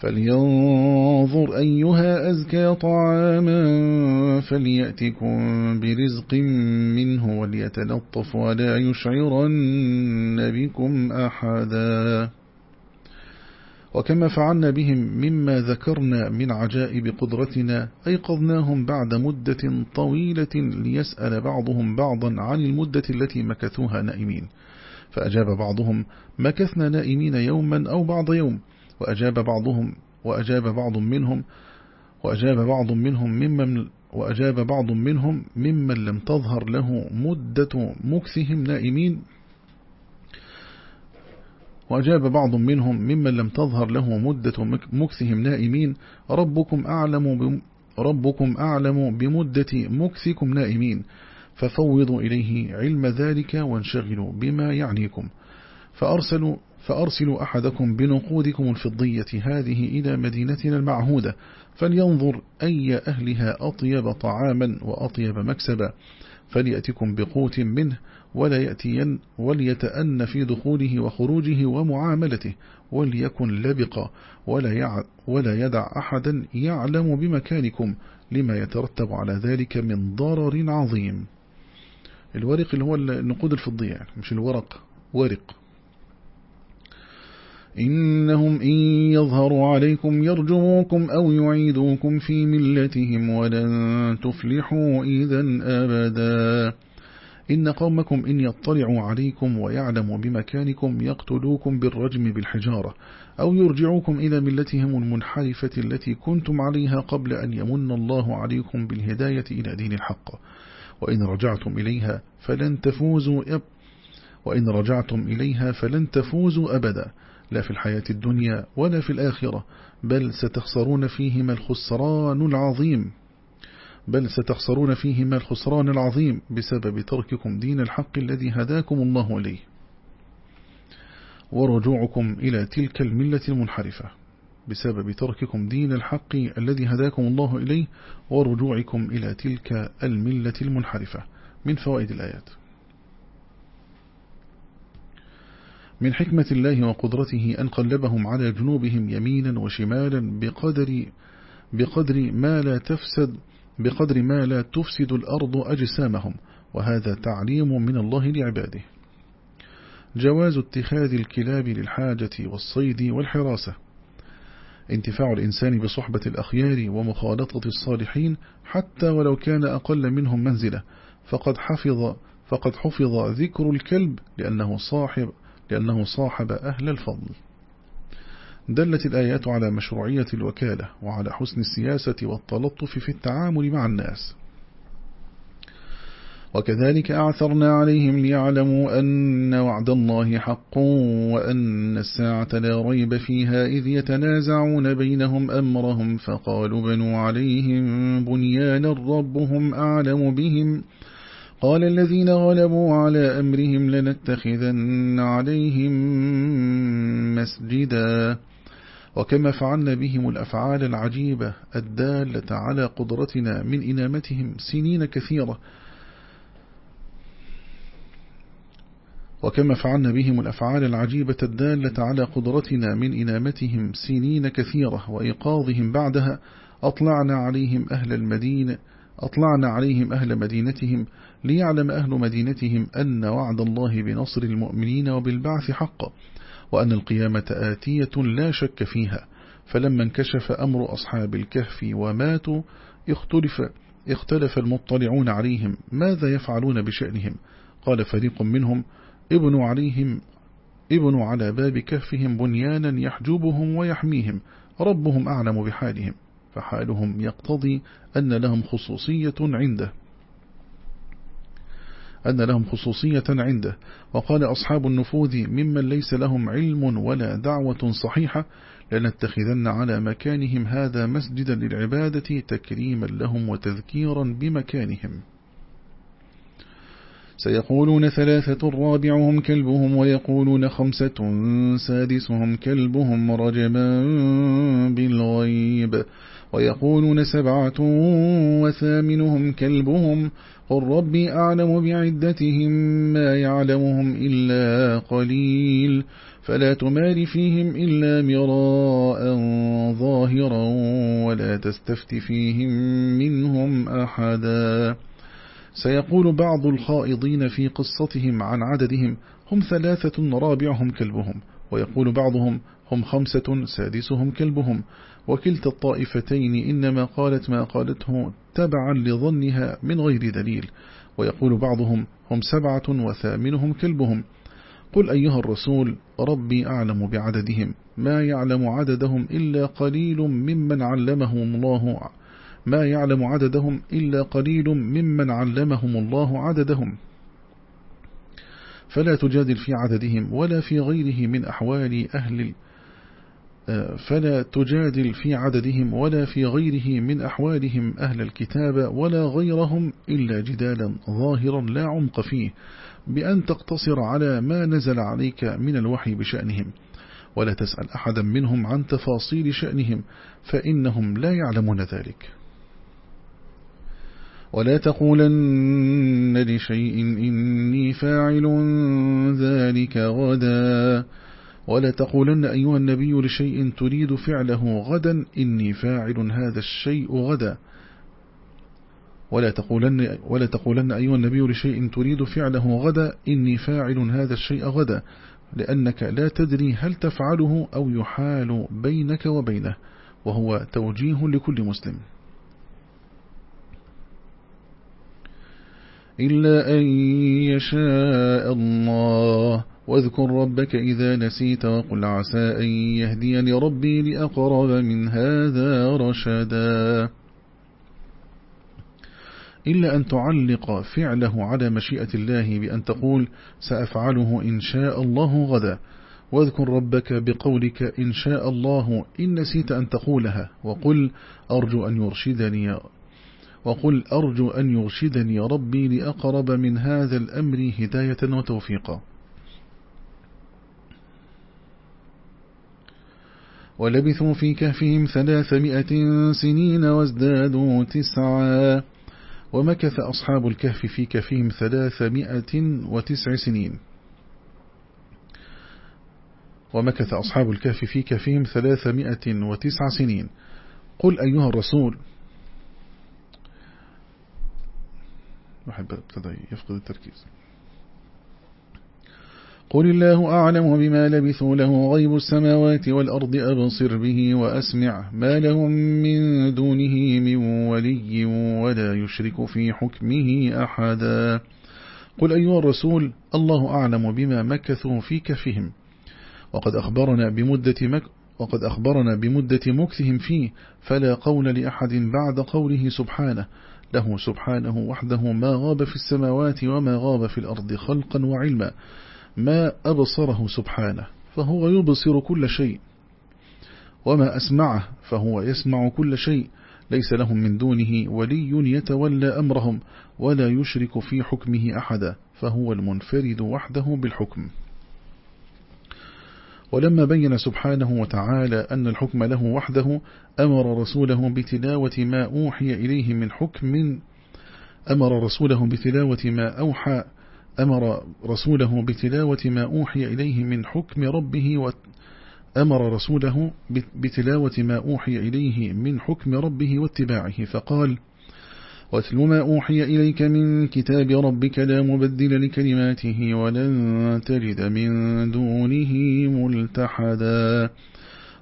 فلينظر أيها أزكى طعاما فليأتكم برزق منه وليتلطف ولا يشعرن بكم أحدا. وكما فعلنا بهم مما ذكرنا من عجائب قدرتنا أيقظناهم بعد مدة طويلة ليسأل بعضهم بعضا عن المدة التي مكثوها نائمين. فأجاب بعضهم مكثنا نائمين يوما أو بعض يوم. وأجاب بعضهم وأجاب بعض منهم وأجاب بعض منهم ممن وأجاب بعض منهم ممن لم تظهر له مدة مكثهم نائمين. وأجاب بعض منهم ممن لم تظهر له مدة مكثهم نائمين. ربكم أعلم ربكم أعلم بمدة مكثكم نائمين. ففوضوا إليه علم ذلك وانشغلوا بما يعنيكم. فأرسلوا فأرسلوا أحدكم بنقودكم الفضية هذه إلى مدينتنا المعهودة فلينظر أي أهلها أطيب طعاما وأطيب مكسبا فليأتكم بقوت منه ولا يأتين وليتأن في دخوله وخروجه ومعاملته وليكن لبقا ولا, ولا يدع أحدا يعلم بمكانكم لما يترتب على ذلك من ضرر عظيم. الورق اللي هو النقود الفضية مش الورق ورق. إنهم إن يظهروا عليكم يرجموكم أو يعيدوكم في ملتهم ولن تفلحوا إذا أبدا. إن قومكم إن يطلعوا عليكم ويعلموا بمكانكم يقتلوكم بالرجم بالحجارة أو يرجعوكم إلى ملتهم المنحرفة التي كنتم عليها قبل أن يمن الله عليكم بالهداية إلى دين الحق. وإن رجعتم إليها فلن تفوزوا وإن رجعتم إليها فلن تفوزوا أبدا. لا في الحياة الدنيا ولا في الآخرة بل ستخسرون فيهما الخسران العظيم. بل ستخسرون فيهما الخسران العظيم بسبب ترككم دين الحق الذي هداكم الله إليه. ورجوعكم إلى تلك الملة المنحرفة بسبب ترككم دين الحق الذي هداكم الله إليه ورجوعكم إلى تلك الملة المنحرفة. من فوائد الآيات. من حكمة الله وقدرته أن قلبهم على جنوبهم يمينا وشمالا بقدر بقدر ما لا تفسد بقدر ما لا تفسد الأرض أجسامهم وهذا تعليم من الله لعباده. جواز اتخاذ الكلاب للحاجة والصيد والحراسة. انتفاع الإنسان بصحبة الأخيار ومخالطة الصالحين حتى ولو كان أقل منهم منزلة فقد حفظ فقد حفظ ذكر الكلب لأنه صاحب لأنه صاحب أهل الفضل. دلت الآيات على مشروعية الوكالة وعلى حسن السياسة والتلطف في التعامل مع الناس. وكذلك أعثرنا عليهم ليعلموا أن وعد الله حق وأن الساعة لا ريب فيها إذ يتنازعون بينهم أمرهم. فقالوا بنوا عليهم بنيانا ربهم أعلم بهم. قال الذين غلبوا على أمرهم لنتخذن عليهم مسجدا. وكما فعلنا بهم الأفعال العجيبة الدالة على قدرتنا من إنامتهم سنين كثيرة. وكما فعلنا بهم الأفعال العجيبة الدالة على قدرتنا من إنامتهم سنين كثيرة وإيقاظهم بعدها. أطلعنا عليهم أهل المدينة أطلعنا عليهم أهل مدينتهم ليعلم أهل مدينتهم أن وعد الله بنصر المؤمنين وبالبعث حق وأن القيامة آتية لا شك فيها فلما انكشف أمر أصحاب الكهف وماتوا اختلف, اختلف المطلعون عليهم ماذا يفعلون بشأنهم؟ قال فريق منهم ابنوا عليهم ابنوا على باب كهفهم بنيانا يحجبهم ويحميهم ربهم أعلم بحالهم فحالهم يقتضي أن لهم خصوصية عنده. أن لهم خصوصية عنده. وقال أصحاب النفوذ ممن ليس لهم علم ولا دعوة صحيحة لنتخذن على مكانهم هذا مسجدا للعبادة تكريما لهم وتذكيرا بمكانهم. سيقولون ثلاثة رابعهم كلبهم ويقولون خمسة سادسهم كلبهم رجما بالغيب. ويقولون سبعة وثامنهم كلبهم قل ربي أعلم بعدتهم ما يعلمهم إلا قليل فلا تمار فيهم إلا مراء ظاهرا ولا تستفت فيهم منهم أحدا سيقول بعض الخائضين في قصتهم عن عددهم هم ثلاثة رابعهم كلبهم ويقول بعضهم هم خمسة سادسهم كلبهم وكلتا الطائفتين إنما قالت ما قالته تبعا لظنها من غير دليل. ويقول بعضهم هم سبعة وثامنهم كلبهم. قل أيها الرسول ربي أعلم بعددهم. ما يعلم عددهم إلا قليل ممن علمهم الله ما يعلم عددهم إلا قليل ممن علمهم الله عددهم. فلا تجادل في عددهم ولا في غيره من أحوال أهل فلا تجادل في عددهم ولا في غيره من أحوالهم أهل الكتاب ولا غيرهم إلا جدالا ظاهرا لا عمق فيه بأن تقتصر على ما نزل عليك من الوحي بشأنهم. ولا تسأل أحدا منهم عن تفاصيل شأنهم فإنهم لا يعلمون ذلك. ولا تقولن لشيء إني فاعل ذلك غدا. ولا تقولن أيها النبي لشيء تريد فعله غدا إني فاعل هذا الشيء غدا. ولا تقولن, ولا تقولن أيها النبي لشيء تريد فعله غدا إني فاعل هذا الشيء غدا لأنك لا تدري هل تفعله أو يحال بينك وبينه وهو توجيه لكل مسلم. إلا أن يشاء الله. واذكر ربك إذا نسيت وقل عسى أن يهديني ربي لأقرب من هذا رشدا. إلا أن تعلق فعله على مشيئة الله بأن تقول سأفعله إن شاء الله غدا. واذكر ربك بقولك إن شاء الله إن نسيت أن تقولها. وقل أرجو أن يرشدني وقل أرجو أن يرشدني ربي لأقرب من هذا الأمر هداية وتوفيقا. ولبثوا في كهفهم ثلاثمائة سنين وازدادوا تسعا. ومكث أصحاب الكهف في كهفهم ثلاثمائة وتسع سنين. ومكث أصحاب الكهف في كهفهم ثلاثمائة وتسع سنين. قل أيها الرسول واحد ابتدى يفقد التركيز. قل الله أعلم بما لبثوا له غيب السماوات والأرض أبصر به وأسمع. ما لهم من دونه من ولي ولا يشرك في حكمه أحدا. قل أيها الرسول الله أعلم بما مكثوا في كفهم. وقد أخبرنا بمدة مك وقد أخبرنا بمدة مكثهم فيه. فلا قول لأحد بعد قوله سبحانه. له سبحانه وحده ما غاب في السماوات وما غاب في الأرض خلقا وعلما ما أبصره سبحانه فهو يبصر كل شيء وما أسمعه فهو يسمع كل شيء ليس لهم من دونه ولي يتولى أمرهم ولا يشرك في حكمه أحدا فهو المنفرد وحده بالحكم. ولما بين سبحانه وتعالى أن الحكم له وحده أمر رسوله بتلاوة ما أوحي إليه من حكم أمر رسوله بتلاوة ما أوحى أمر رسوله بتلاوة ما أوحي إليه من حكم ربه أمر رسوله بتلاوة ما أوحي إليه من حكم ربه واتباعه. فقال واتل ما أوحي إليك من كتاب ربك لا مبدل لكلماته ولن تجد من دونه ملتحدا.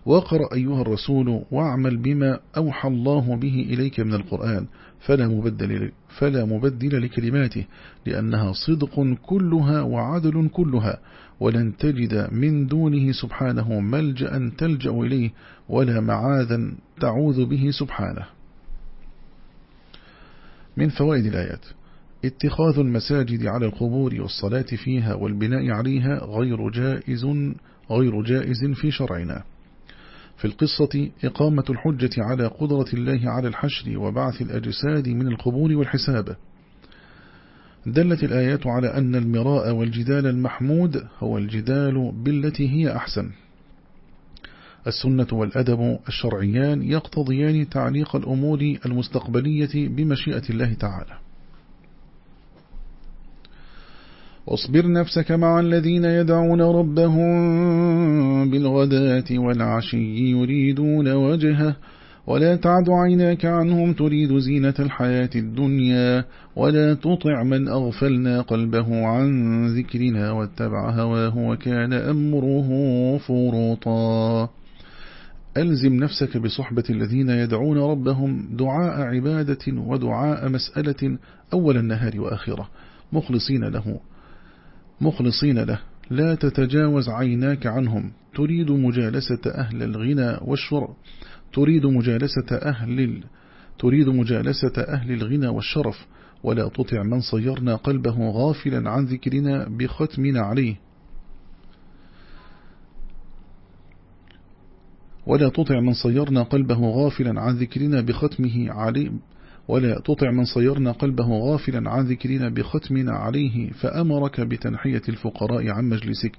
وقرأ أيها الرسول واعمل بما أوحى الله به إليك من القرآن فلا مبدل, فلا مبدل لكلماته لأنها صدق كلها وعدل كلها ولن تجد من دونه سبحانه ملجأ تلجأ إليه ولا معاذا تعوذ به سبحانه. من فوائد الآيات. اتخاذ المساجد على القبور والصلاة فيها والبناء عليها غير جائز غير جائز في شرعنا. في القصة إقامة الحجة على قدرة الله على الحشر وبعث الأجساد من القبور والحساب. دلت الآيات على أن المراء والجدال المحمود هو الجدال بالتي هي أحسن. السنة والأدب الشرعيان يقتضيان تعليق الأمور المستقبلية بمشيئة الله تعالى. واصبر نفسك مع الذين يدعون ربهم بالغداة والعشي يريدون وجهه ولا تعد عيناك عنهم تريد زينة الحياة الدنيا ولا تطع من أغفلنا قلبه عن ذكرنا واتبع هواه وكان أمره فرطا ألزم نفسك بصحبة الذين يدعون ربهم دعاء عبادة ودعاء مسألة أول النهار وآخرة. مخلصين له. مخلصين له. لا تتجاوز عيناك عنهم. تريد مجالسة أهل الغنى والشر. تريد مجالسة أهل ال... تريد مجالسة أهل الغنى والشرف. ولا تطع من صيرنا قلبه غافلا عن ذكرنا بختمنا عليه. ولا تطع من صيرنا قلبه غافلا عن ذكرنا بختمه عليه ولا تطع من صيرنا قلبه غافلا عن ذكرنا بختمنا عليه فأمرك بتنحية الفقراء عن مجلسك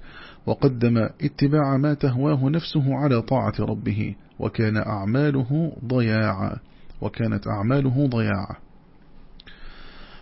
وقدم اتباع ما تهواه نفسه على طاعة ربه وكان أعماله ضياعا وكانت أعماله ضياعا.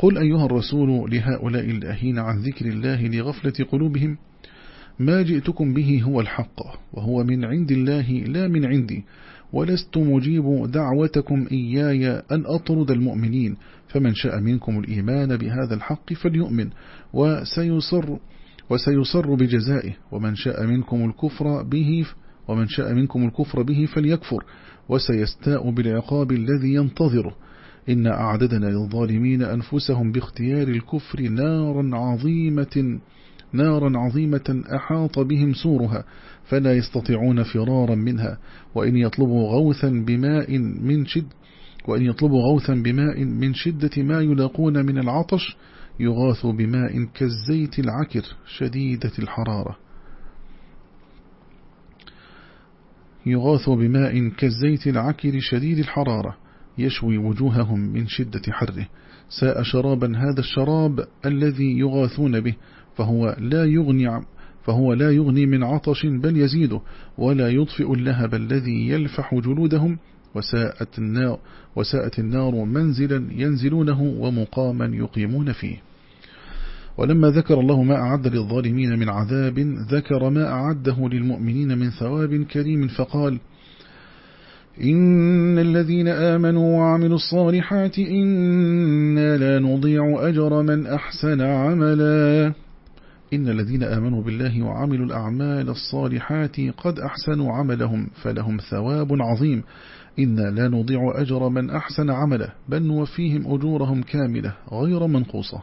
قل أيها الرسول لهؤلاء الأهين عن ذكر الله لغفلة قلوبهم ما جئتكم به هو الحق وهو من عند الله لا من عندي ولست مجيب دعوتكم إياي أن أطرد المؤمنين. فمن شاء منكم الإيمان بهذا الحق فليؤمن وسيصر وسيصر بجزائه. ومن شاء منكم الكفر به ومن شاء منكم الكفر به فليكفر وسيستاء بالعقاب الذي ينتظره. إن أعددنا للظالمين أنفسهم باختيار الكفر نارا عظيمة نارا عظيمة أحاط بهم سورها فلا يستطيعون فرارا منها وإن يطلبوا غوثا بماء من شد وإن يطلبوا غوثا بماء من شدة ما يلاقون من العطش يغاث بماء كالزيت العكر شديدة الحرارة. يغاث بماء كالزيت العكر شديد الحرارة. يشوي وجوههم من شدة حره. ساء شرابا هذا الشراب الذي يغاثون به فهو لا يغني فهو لا يغني من عطش بل يزيده ولا يطفئ اللهب الذي يلفح جلودهم. وساءت النار, وساءت النار منزلا ينزلونه ومقاما يقيمون فيه. ولما ذكر الله ما أعد للظالمين من عذاب ذكر ما أعده للمؤمنين من ثواب كريم فقال إن الذين آمنوا وعملوا الصالحات إنا لا نضيع أجر من أحسن عملا. إن الذين آمنوا بالله وعملوا الأعمال الصالحات قد أحسنوا عملهم فلهم ثواب عظيم. إنا لا نضيع أجر من أحسن عمله بل نوفيهم أجورهم كاملة غير منقوصة.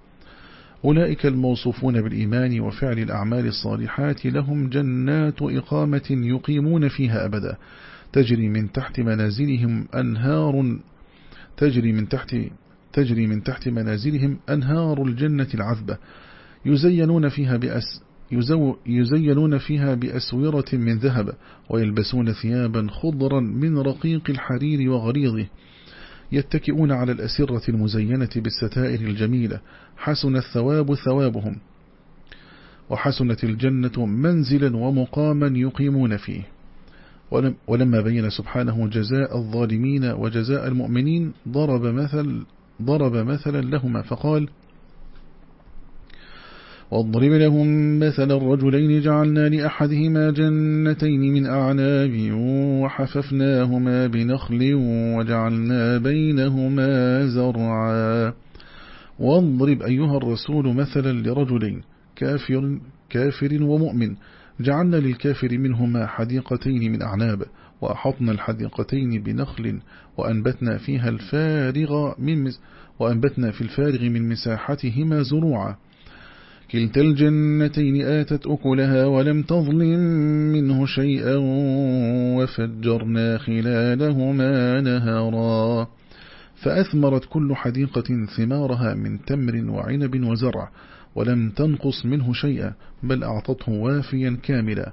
أولئك الموصوفون بالإيمان وفعل الأعمال الصالحات لهم جنات إقامة يقيمون فيها أبدا. تجري من تحت منازلهم أنهار تجري من تحت تجري من تحت منازلهم أنهار الجنة العذبة. يزينون فيها بأس يزو يزينون فيها بأسورة من ذهب ويلبسون ثيابا خضرا من رقيق الحرير وغريضه. يتكئون على الأسرة المزينة بالستائر الجميلة حسن الثواب ثوابهم وحسنت الجنة منزلا ومقاما يقيمون فيه. ولما بين سبحانه جزاء الظالمين وجزاء المؤمنين ضرب مثل ضرب مثلا لهما فقال واضرب لهم مثل الرجلين جعلنا لأحدهما جنتين من أعناب وحففناهما بنخل وجعلنا بينهما زرعا. واضرب أيها الرسول مثلا لرجلين كافر, كافر ومؤمن. جعلنا للكافر منهما حديقتين من أعناب وأحطنا الحديقتين بنخل وأنبتنا فيها الفارغ من وأنبتنا في الفارغ من مساحتهما زروعا. كلتا الجنتين آتت أكلها ولم تظلم منه شيئا وفجرنا خلالهما نهرا فأثمرت كل حديقة ثمارها من تمر وعنب وزرع ولم تنقص منه شيئا بل أعطته وافيا كاملا.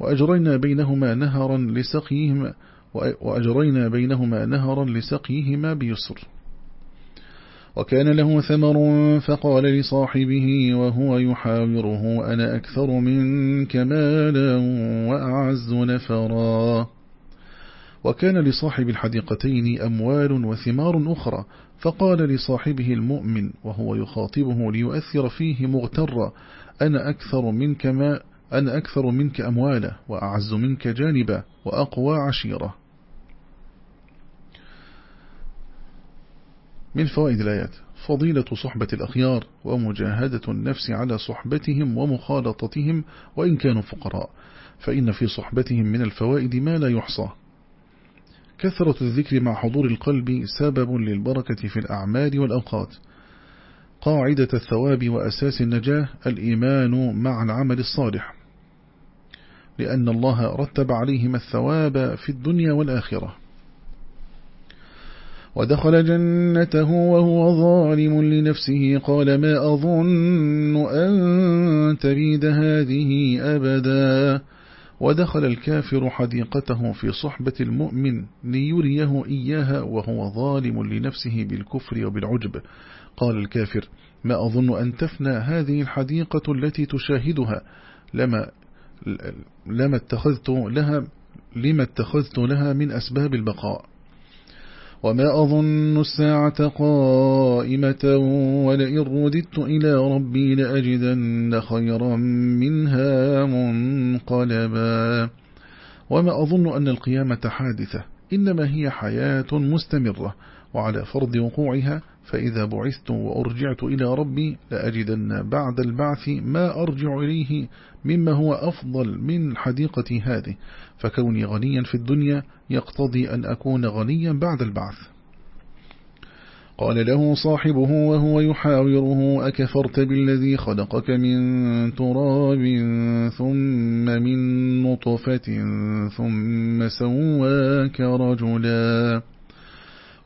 وأجرينا بينهما نهرا لسقيهما وأجرينا بينهما نهرا لسقيهما بيسر. وكان له ثمر فقال لصاحبه وهو يحاوره أنا أكثر منك مالا وأعز نفرا. وكان لصاحب الحديقتين أموال وثمار أخرى فقال لصاحبه المؤمن وهو يخاطبه ليؤثر فيه مغترا أنا أكثر منك ما أنا أكثر منك أموالا وأعز منك جانبا وأقوى عشيرة من فوائد الآيات. فضيلة صحبة الأخيار ومجاهدة النفس على صحبتهم ومخالطتهم وإن كانوا فقراء فإن في صحبتهم من الفوائد ما لا يحصى. كثرة الذكر مع حضور القلب سبب للبركة في الأعمال والأوقات. قاعدة الثواب وأساس النجاة الإيمان مع العمل الصالح. لأن الله رتب عليهم الثواب في الدنيا والآخرة. ودخل جنته وهو ظالم لنفسه. قال ما أظن أن تبيد هذه أبدا. ودخل الكافر حديقته في صحبة المؤمن ليريه إياها وهو ظالم لنفسه بالكفر وبالعجب. قال الكافر ما أظن أن تفنى هذه الحديقة التي تشاهدها. لما, لما اتخذت لها لما اتخذت لها من أسباب البقاء. وما أظن الساعة قائمة ولئن رددت إلى ربي لأجدن خيرا منها منقلبا وما أظن أن القيامة حادثة إنما هي حياة مستمرة وعلى فرض وقوعها فإذا بعثت وأرجعت إلى ربي لأجدن بعد البعث ما أرجع إليه مما هو أفضل من حديقة هذه فكوني غنيا في الدنيا يقتضي أن أكون غنيا بعد البعث. قال له صاحبه وهو يحاوره أكفرت بالذي خلقك من تراب ثم من نطفة ثم سواك رجلا.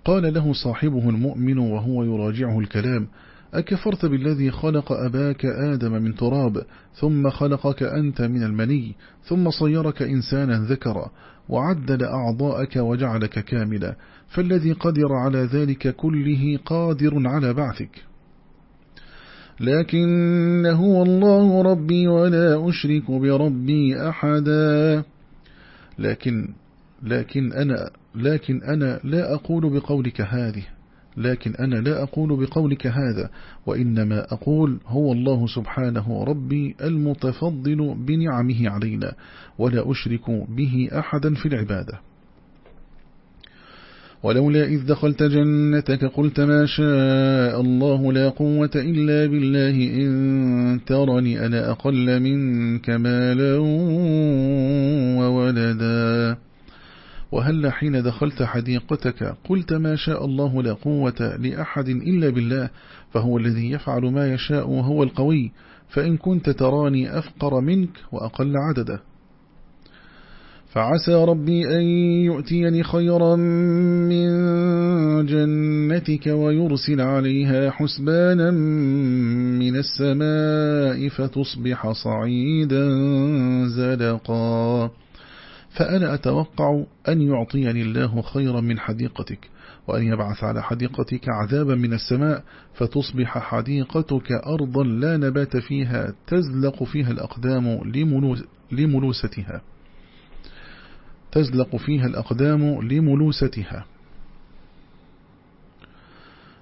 قال له صاحبه المؤمن وهو يراجعه الكلام أكفرت بالذي خلق أباك آدم من تراب ثم خلقك أنت من المني ثم صيرك إنسانا ذكرا وعدل أعضاءك وجعلك كاملا فالذي قدر على ذلك كله قادر على بعثك. لكن هو الله ربي ولا أشرك بربي أحدا. لكن لكن أنا لكن أنا لا أقول بقولك هذه. لكن أنا لا أقول بقولك هذا وإنما أقول هو الله سبحانه ربي المتفضل بنعمه علينا ولا أشرك به أحدا في العبادة. ولولا إذ دخلت جنتك قلت ما شاء الله لا قوة إلا بالله إن ترني أنا أقل منك مالا وولدا. وهل حين دخلت حديقتك قلت ما شاء الله لا قوة لأحد إلا بالله فهو الذي يفعل ما يشاء وهو القوي فإن كنت تراني أفقر منك وأقل عددا فعسى ربي أن يؤتيني خيرا من جنتك ويرسل عليها حسبانا من السماء فتصبح صعيدا زلقا. فأنا أتوقع أن يعطيني الله خيرا من حديقتك وأن يبعث على حديقتك عذابا من السماء فتصبح حديقتك أرضا لا نبات فيها تزلق فيها الأقدام لملوستها. تزلق فيها الأقدام لملوستها.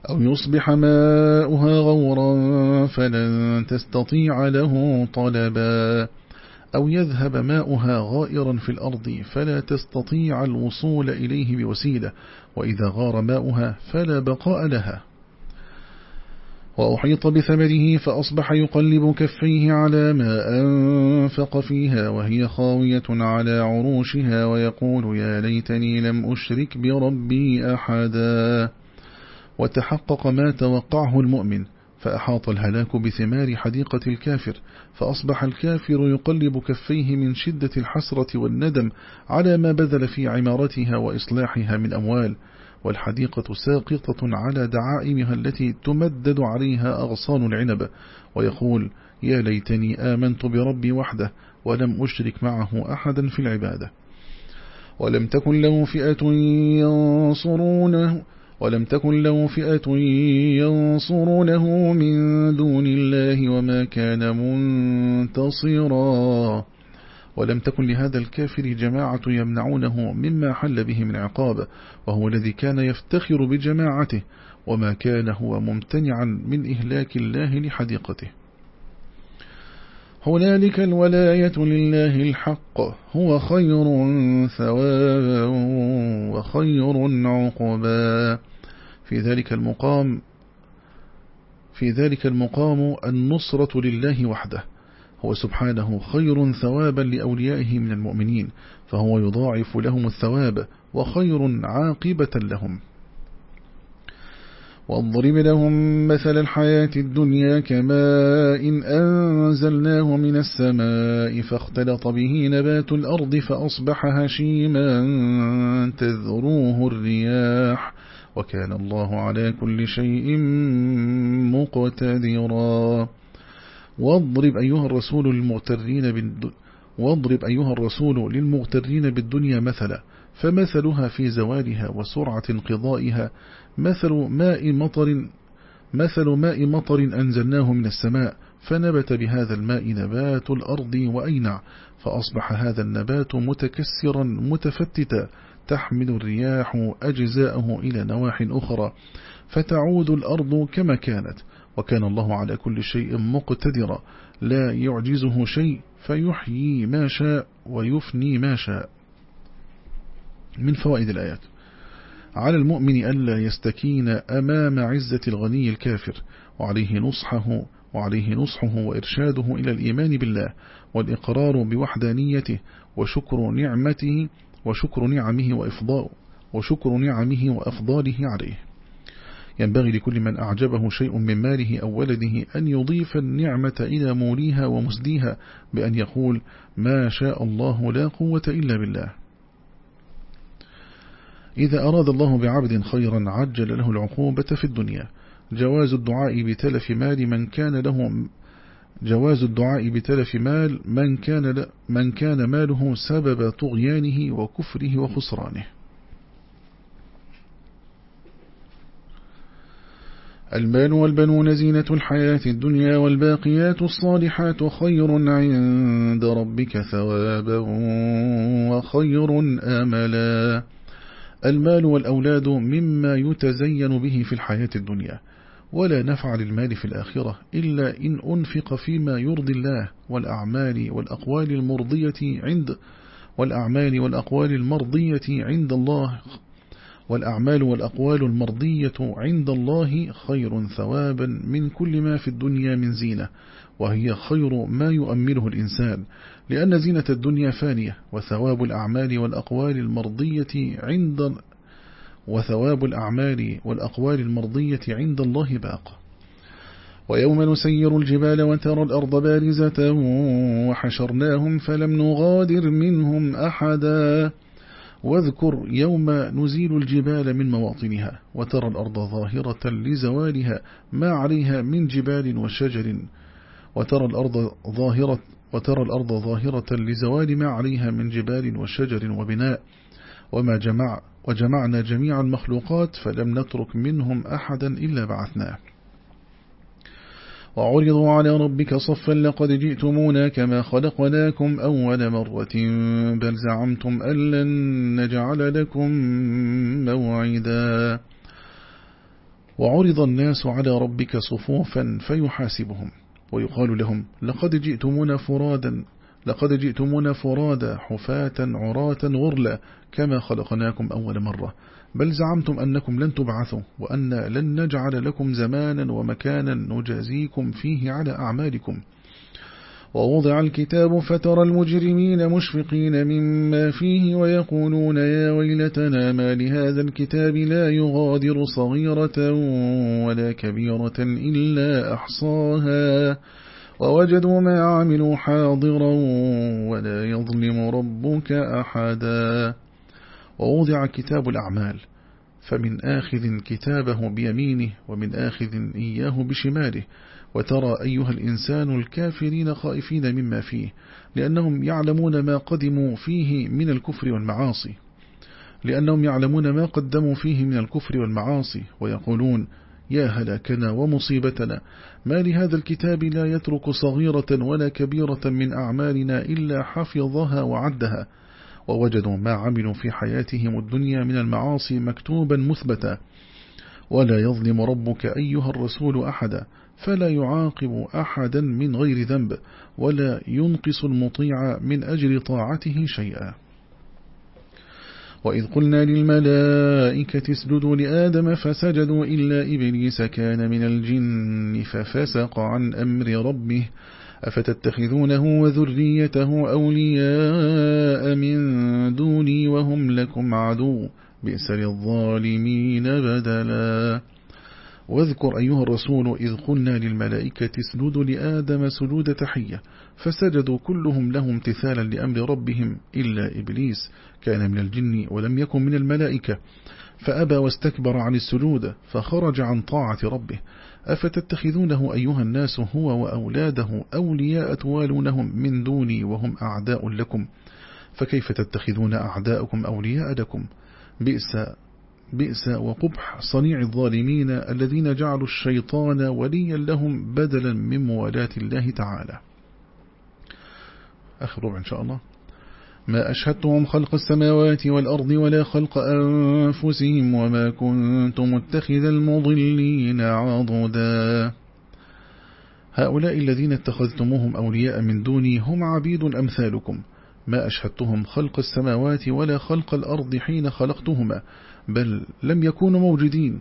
أو يصبح ماؤها غورا فلن تستطيع له طلبا. أو يذهب ماؤها غائرا في الأرض فلا تستطيع الوصول إليه بوسيلة وإذا غار ماؤها فلا بقاء لها. وأحيط بثمره فأصبح يقلب كفيه على ما أنفق فيها وهي خاوية على عروشها ويقول يا ليتني لم أشرك بربي أحدا. وتحقق ما توقعه المؤمن. فأحاط الهلاك بثمار حديقة الكافر فأصبح الكافر يقلب كفيه من شدة الحسرة والندم على ما بذل في عمارتها وإصلاحها من أموال والحديقة ساقطة على دعائمها التي تمدد عليها أغصان العنب ويقول يا ليتني آمنت بربي وحده ولم أشرك معه أحدا في العبادة ولم تكن له فئة ينصرونه ولم تكن له فئة ينصرونه من دون الله وما كان منتصرا. ولم تكن لهذا الكافر جماعة يمنعونه مما حل به من عقاب وهو الذي كان يفتخر بجماعته وما كان هو ممتنعا من إهلاك الله لحديقته. هنالك الولاية لله الحق هو خير ثوابا وخير عقبا. في ذلك المقام في ذلك المقام النصرة لله وحده. هو سبحانه خير ثوابا لأوليائه من المؤمنين فهو يضاعف لهم الثواب وخير عاقبة لهم. واضرب لهم مثل الحياة الدنيا كماء أنزلناه من السماء فاختلط به نبات الأرض فأصبح هشيما تذروه الرياح. وكان الله على كل شيء مقتدرا. واضرب أيها الرسول للمغترين واضرب أيها الرسول للمغترين بالدنيا مثلا فمثلها في زوالها وسرعة انقضائها مثل ماء مطر مثل ماء مطر أنزلناه من السماء فنبت بهذا الماء نبات الأرض وأينع فأصبح هذا النبات متكسرا متفتتا تحمل الرياح أجزاءه إلى نواح أخرى فتعود الأرض كما كانت وكان الله على كل شيء مقتدرا لا يعجزه شيء فيحيي ما شاء ويفني ما شاء. من فوائد الآيات. على المؤمن ألا يستكين أمام عزة الغني الكافر وعليه نصحه وعليه نصحه وإرشاده إلى الإيمان بالله والإقرار بوحدانيته وشكر نعمته وشكر نعمه وإفضاء وشكر نعمه وأفضاله عليه. ينبغي لكل من أعجبه شيء من ماله أو ولده أن يضيف النعمة إلى موليها ومسديها بأن يقول ما شاء الله لا قوة إلا بالله. إذا أراد الله بعبد خيرا عجل له العقوبة في الدنيا جواز الدعاء بتلف مال من كان له جواز الدعاء بتلف مال من كان من كان ماله سبب طغيانه وكفره وخسرانه. المال والبنون زينة الحياة الدنيا والباقيات الصالحات خير عند ربك ثوابا وخير آملا. المال والأولاد مما يتزين به في الحياة الدنيا. ولا نفع للمال في الآخرة إلا إن أنفق فيما يرضي الله والأعمال والأقوال المرضية عند والأعمال والأقوال المرضية عند الله والأعمال والأقوال المرضية عند الله خير ثوابا من كل ما في الدنيا من زينة وهي خير ما يؤمله الإنسان لأن زينة الدنيا فانية وثواب الأعمال والأقوال المرضية عند وثواب الأعمال والأقوال المرضية عند الله باق. ويوم نسير الجبال وترى الأرض بارزة وحشرناهم فلم نغادر منهم أحدا. واذكر يوم نزيل الجبال من مواطنها وترى الأرض ظاهرة لزوالها ما عليها من جبال وشجر. وترى الأرض ظاهرة وترى الأرض ظاهرة لزوال ما عليها من جبال وشجر وبناء. وما جمع وجمعنا جميع المخلوقات فلم نترك منهم أحدا إلا بعثناه. وعرضوا على ربك صفا لقد جئتمونا كما خلقناكم أول مرة بل زعمتم أن لن نجعل لكم موعدا. وعرض الناس على ربك صفوفا فيحاسبهم ويقال لهم لقد جئتمونا فرادا لقد جئتمونا فرادا حفاة عراة غرلا كما خلقناكم أول مرة. بل زعمتم أنكم لن تبعثوا وأن لن نجعل لكم زمانا ومكانا نجازيكم فيه على أعمالكم. ووضع الكتاب فترى المجرمين مشفقين مما فيه ويقولون يا ويلتنا ما لهذا الكتاب لا يغادر صغيرة ولا كبيرة إلا أحصاها. ووجدوا ما عملوا حاضرا ولا يظلم ربك أحدا. ووضع كتاب الأعمال فمن آخذ كتابه بيمينه ومن آخذ إياه بشماله. وترى أيها الإنسان الكافرين خائفين مما فيه لأنهم يعلمون ما قدموا فيه من الكفر والمعاصي. لأنهم يعلمون ما قدموا فيه من الكفر والمعاصي ويقولون يا هلاكنا ومصيبتنا ما لهذا الكتاب لا يترك صغيرة ولا كبيرة من أعمالنا إلا حفظها وعدها. ووجدوا ما عملوا في حياتهم الدنيا من المعاصي مكتوبا مثبتا. ولا يظلم ربك أيها الرسول أحدا فلا يعاقب أحدا من غير ذنب ولا ينقص المطيع من أجل طاعته شيئا. وإذ قلنا للملائكة اسجدوا لآدم فسجدوا إلا إبليس كان من الجن ففسق عن أمر ربه أفتتخذونه وذريته أولياء من دوني وهم لكم عدو؟ بئس للظالمين بدلا. واذكر أيها الرسول إذ قلنا للملائكة اسجدوا لآدم سجود تحية فسجدوا كلهم له امتثالا لأمر ربهم إلا إبليس كان من الجن ولم يكن من الملائكة. فأبى واستكبر عن السجود فخرج عن طاعة ربه أفتتخذونه أيها الناس هو وأولاده أولياء توالونهم من دوني وهم أعداء لكم؟ فكيف تتخذون أعداءكم أولياء لكم؟ بئس بئس وقبح صنيع الظالمين الذين جعلوا الشيطان وليا لهم بدلا من موالاة الله تعالى. آخر ربع إن شاء الله. ما أشهدتهم خلق السماوات والأرض ولا خلق أنفسهم وما كنت متخذ المضلين عضدا. هؤلاء الذين اتخذتموهم أولياء من دوني هم عبيد أمثالكم. ما أشهدتهم خلق السماوات ولا خلق الأرض حين خلقتهما بل لم يكونوا موجودين.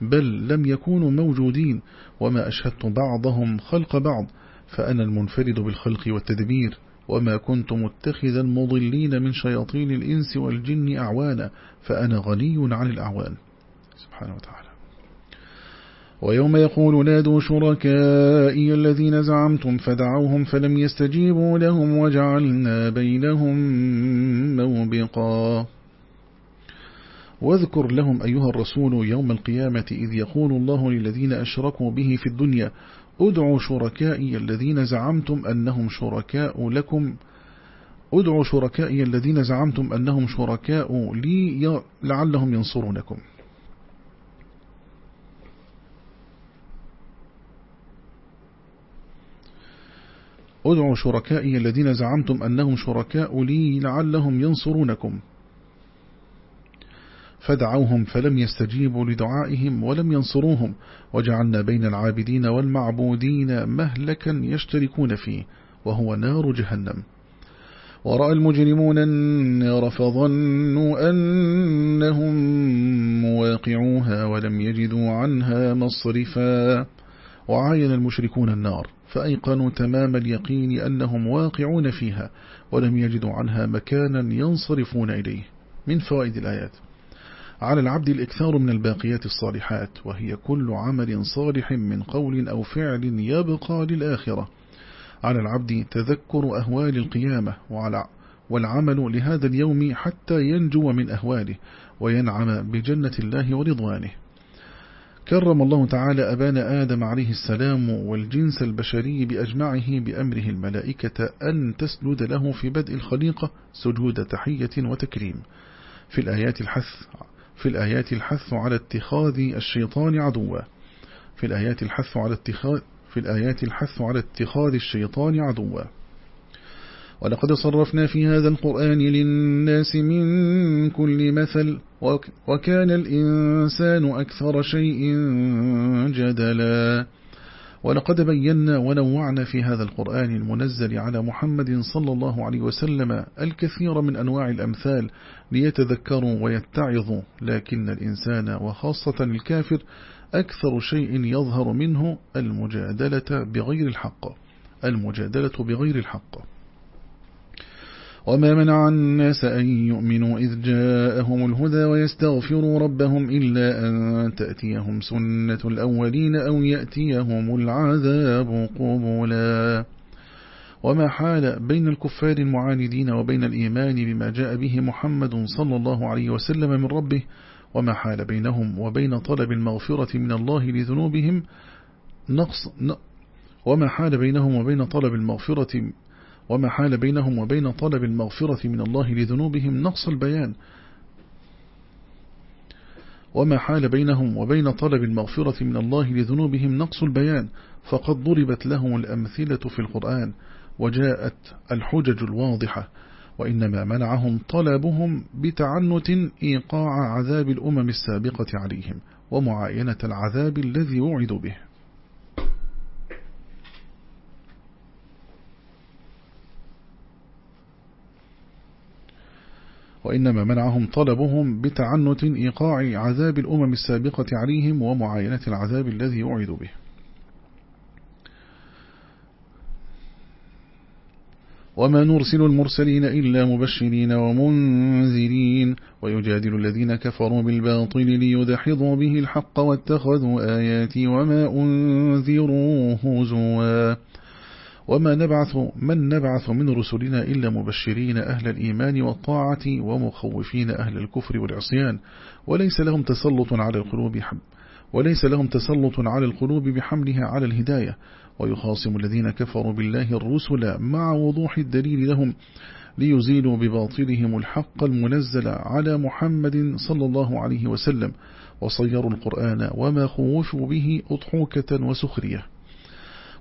بل لم يكونوا موجودين. وما أشهدت بعضهم خلق بعض فأنا المنفرد بالخلق والتدبير. وما كنت متخذا مضلين من شياطين الإنس والجن أعوانا فأنا غني عن الأعوان سبحانه وتعالى. ويوم يقول نادوا شركائي الذين زعمتم فدعوهم فلم يستجيبوا لهم وجعلنا بينهم موبقا. واذكر لهم أيها الرسول يوم القيامة إذ يقول الله للذين أشركوا به في الدنيا ادعوا شركائي الذين زعمتم أنهم شركاء لكم. ادعوا شركائي الذين زعمتم أنهم شركاء لي لعلهم ينصرونكم. ادعوا شركائي الذين زعمتم أنهم شركاء لي لعلهم ينصرونكم. فدعوهم فلم يستجيبوا لدعائهم ولم ينصروهم وجعلنا بين العابدين والمعبودين مهلكا يشتركون فيه وهو نار جهنم. ورأى المجرمون النار فظنوا أنهم مواقعوها ولم يجدوا عنها مصرفا. وعاين المشركون النار فأيقنوا تمام اليقين أنهم واقعون فيها ولم يجدوا عنها مكانا ينصرفون إليه. من فوائد الآيات. على العبد الإكثار من الباقيات الصالحات وهي كل عمل صالح من قول أو فعل يبقى للآخرة. على العبد تذكر أهوال القيامة وعلى والعمل لهذا اليوم حتى ينجو من أهواله وينعم بجنة الله ورضوانه. كرم الله تعالى أبانا آدم عليه السلام والجنس البشري بأجمعه بأمره الملائكة أن تسجد له في بدء الخليقة سجود تحية وتكريم. في الآيات الحث في الآيات الحث على اتخاذ الشيطان عدوا. في الآيات الحث على اتخاذ في الآيات الحث على اتخاذ الشيطان عدوا. ولقد صرفنا في هذا القرآن للناس من كل مثل وكان الإنسان أكثر شيء جدلا. ولقد بينا ونوعنا في هذا القرآن المنزل على محمد صلى الله عليه وسلم الكثير من أنواع الأمثال ليتذكروا ويتعظوا لكن الإنسان وخاصة الكافر أكثر شيء يظهر منه المجادلة بغير الحق المجادلة بغير الحق. وما منع الناس أن يؤمنوا إذ جاءهم الهدى ويستغفروا ربهم إلا أن تأتيهم سنة الأولين أو يأتيهم العذاب قبلا وما حال بين الكفار المعاندين وبين الإيمان بما جاء به محمد صلى الله عليه وسلم من ربه؟ وما حال بينهم وبين طلب المغفرة من الله لذنوبهم؟ نقص وما حال بينهم وبين طلب المغفرة وما حال بينهم وبين طلب المغفرة من الله لذنوبهم نقص البيان. وما حال بينهم وبين طلب المغفرة من الله لذنوبهم نقص البيان. فقد ضربت لهم الأمثلة في القرآن وجاءت الحجج الواضحة. وإنما منعهم طلبهم بتعنت إيقاع عذاب الأمم السابقة عليهم ومعاينة العذاب الذي وعدوا به. وإنما منعهم طلبهم بتعنت إيقاع عذاب الأمم السابقة عليهم ومعاينة العذاب الذي يعد به. وما نرسل المرسلين إلا مبشرين ومنذرين. ويجادل الذين كفروا بالباطل ليدحضوا به الحق واتخذوا آياتي وما أنذروا هزوا. وما نبعث من نبعث من رسلنا إلا مبشرين أهل الإيمان والطاعة ومخوفين أهل الكفر والعصيان. وليس لهم تسلط على القلوب حب وليس لهم تسلط على القلوب بحملها على الهداية. ويخاصم الذين كفروا بالله الرسل مع وضوح الدليل لهم ليزيلوا بباطلهم الحق المنزل على محمد صلى الله عليه وسلم. وصيروا القرآن وما خوفوا به أضحوكة وسخرية.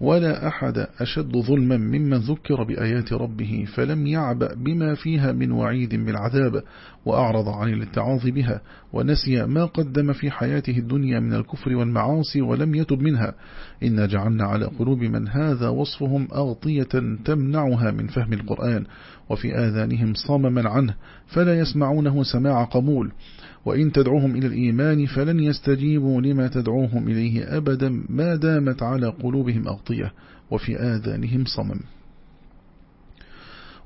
ولا أحد أشد ظلما ممن ذكر بآيات ربه فلم يعبأ بما فيها من وعيد بالعذاب وأعرض عن الاتعاظ بها ونسي ما قدم في حياته الدنيا من الكفر والمعاصي ولم يتب منها. إن جعلنا على قلوب من هذا وصفهم أغطية تمنعها من فهم القرآن وفي آذانهم صمما عنه فلا يسمعونه سماع قبول. وإن تدعوهم إلى الإيمان فلن يستجيبوا لما تدعوهم إليه أبدا ما دامت على قلوبهم أغطية وفي آذانهم صمم.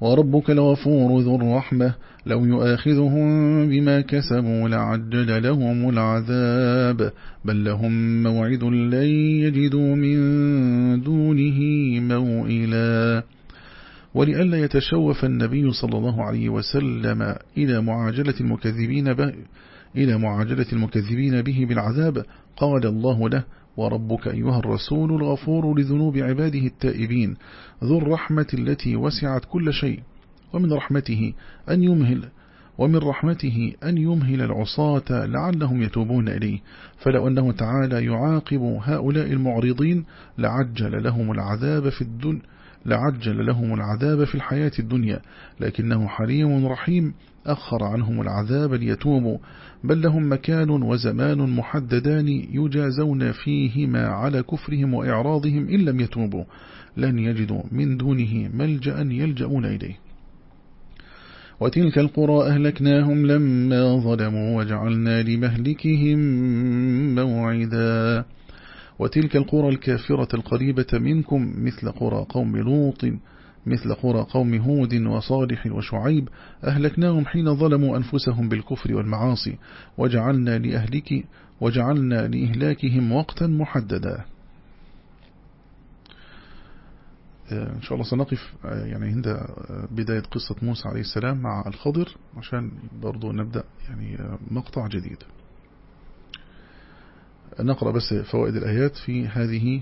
وربك الغفور ذو الرحمة لو يؤاخذهم بما كسبوا لعجل لهم العذاب بل لهم موعد لن يجدوا من دونه موئلا. ولئلا يتشوف النبي صلى الله عليه وسلم إلى معاجلة المكذبين به إلى معاجلة المكذبين به بالعذاب. قال الله له وربك أيها الرسول الغفور لذنوب عباده التائبين ذو الرحمة التي وسعت كل شيء ومن رحمته أن يمهل ومن رحمته أن يمهل العصاة لعلهم يتوبون إليه. فلو أنه تعالى يعاقب هؤلاء المعرضين لعجل لهم العذاب في الدنيا لعجل لهم العذاب في الحياة الدنيا لكنه حليم رحيم أخر عنهم العذاب ليتوبوا بل لهم مكان وزمان محددان يجازون فيهما على كفرهم وإعراضهم إن لم يتوبوا. لن يجدوا من دونه ملجأ يلجؤون إليه. وتلك القرى أهلكناهم لما ظلموا وجعلنا لمهلكهم موعدا. وتلك القرى الكافرة القريبة منكم مثل قرى قوم لوط مثل قرى قوم هود وصالح وشعيب. أهلكناهم حين ظلموا أنفسهم بالكفر والمعاصي. وجعلنا لأهلك وجعلنا لإهلاكهم وقتا محددا. آه، إن شاء الله سنقف آه، يعني عند بداية قصة موسى عليه السلام مع الخضر عشان برضو نبدأ يعني آه، مقطع جديد. نقرأ بس فوائد الآيات في هذه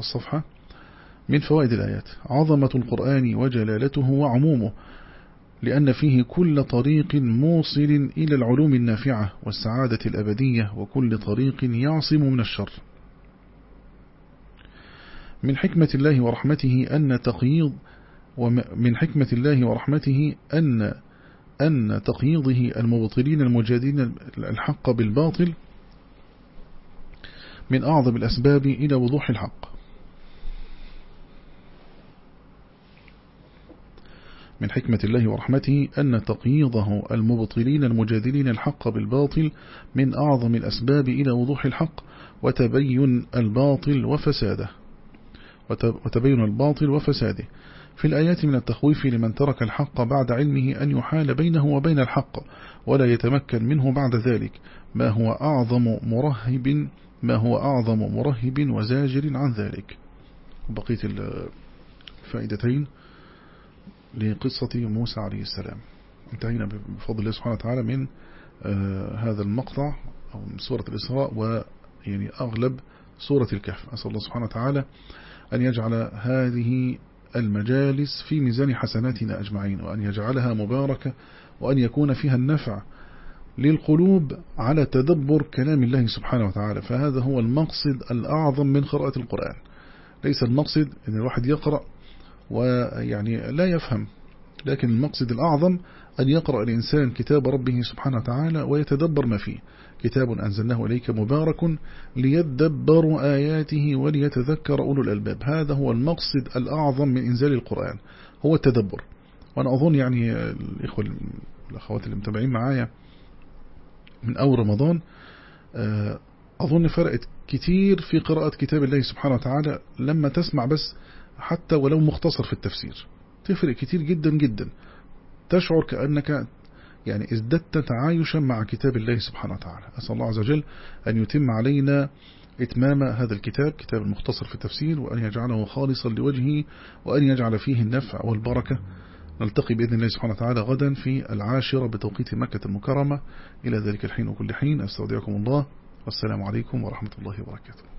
الصفحة. من فوائد الآيات عظمة القرآن وجلالته وعمومه لأن فيه كل طريق موصل إلى العلوم النافعة والسعادة الأبدية وكل طريق يعصم من الشر. من حكمة الله ورحمته أن تقييض ومن حكمة الله ورحمته أن أن تقييضه المبطلين المجادين الحق بالباطل من أعظم الأسباب إلى وضوح الحق. من حكمة الله ورحمته أن تقييضه المبطلين المجادلين الحق بالباطل من أعظم الأسباب إلى وضوح الحق وتبين الباطل وفساده. وتبين الباطل وفساده. في الآيات من التخويف لمن ترك الحق بعد علمه أن يحال بينه وبين الحق ولا يتمكن منه بعد ذلك ما هو أعظم مرهب ما هو أعظم مرهب وزاجر عن ذلك. بقية الفائدتين لقصة موسى عليه السلام. انتهينا بفضل الله سبحانه وتعالى من آه هذا المقطع أو من سورة الإسراء ويعني أغلب سورة الكهف. أسأل الله سبحانه وتعالى أن يجعل هذه المجالس في ميزان حسناتنا أجمعين وأن يجعلها مباركة وأن يكون فيها النفع للقلوب على تدبر كلام الله سبحانه وتعالى. فهذا هو المقصد الأعظم من قراءة القرآن. ليس المقصد أن الواحد يقرأ ويعني لا يفهم لكن المقصد الأعظم أن يقرأ الإنسان كتاب ربه سبحانه وتعالى ويتدبر ما فيه. كتاب أنزلناه إليك مبارك ليدبروا آياته وليتذكر أولو الألباب. هذا هو المقصد الأعظم من إنزال القرآن هو التدبر. وأنا أظن يعني الإخوة الأخوات اللي متابعين معايا من أول رمضان آه، أظن فرقت كتير في قراءة كتاب الله سبحانه وتعالى لما تسمع بس حتى ولو مختصر في التفسير. تفرق كتير جدا جدا. تشعر كأنك يعني ازددت تعايشا مع كتاب الله سبحانه وتعالى. أسأل الله عز وجل أن يتم علينا إتمام هذا الكتاب كتاب المختصر في التفسير وأن يجعله خالصا لوجهه وأن يجعل فيه النفع والبركة. نلتقي بإذن الله سبحانه وتعالى غدا في العاشرة بتوقيت مكة المكرمة. إلى ذلك الحين وكل حين أستودعكم الله. والسلام عليكم ورحمة الله وبركاته.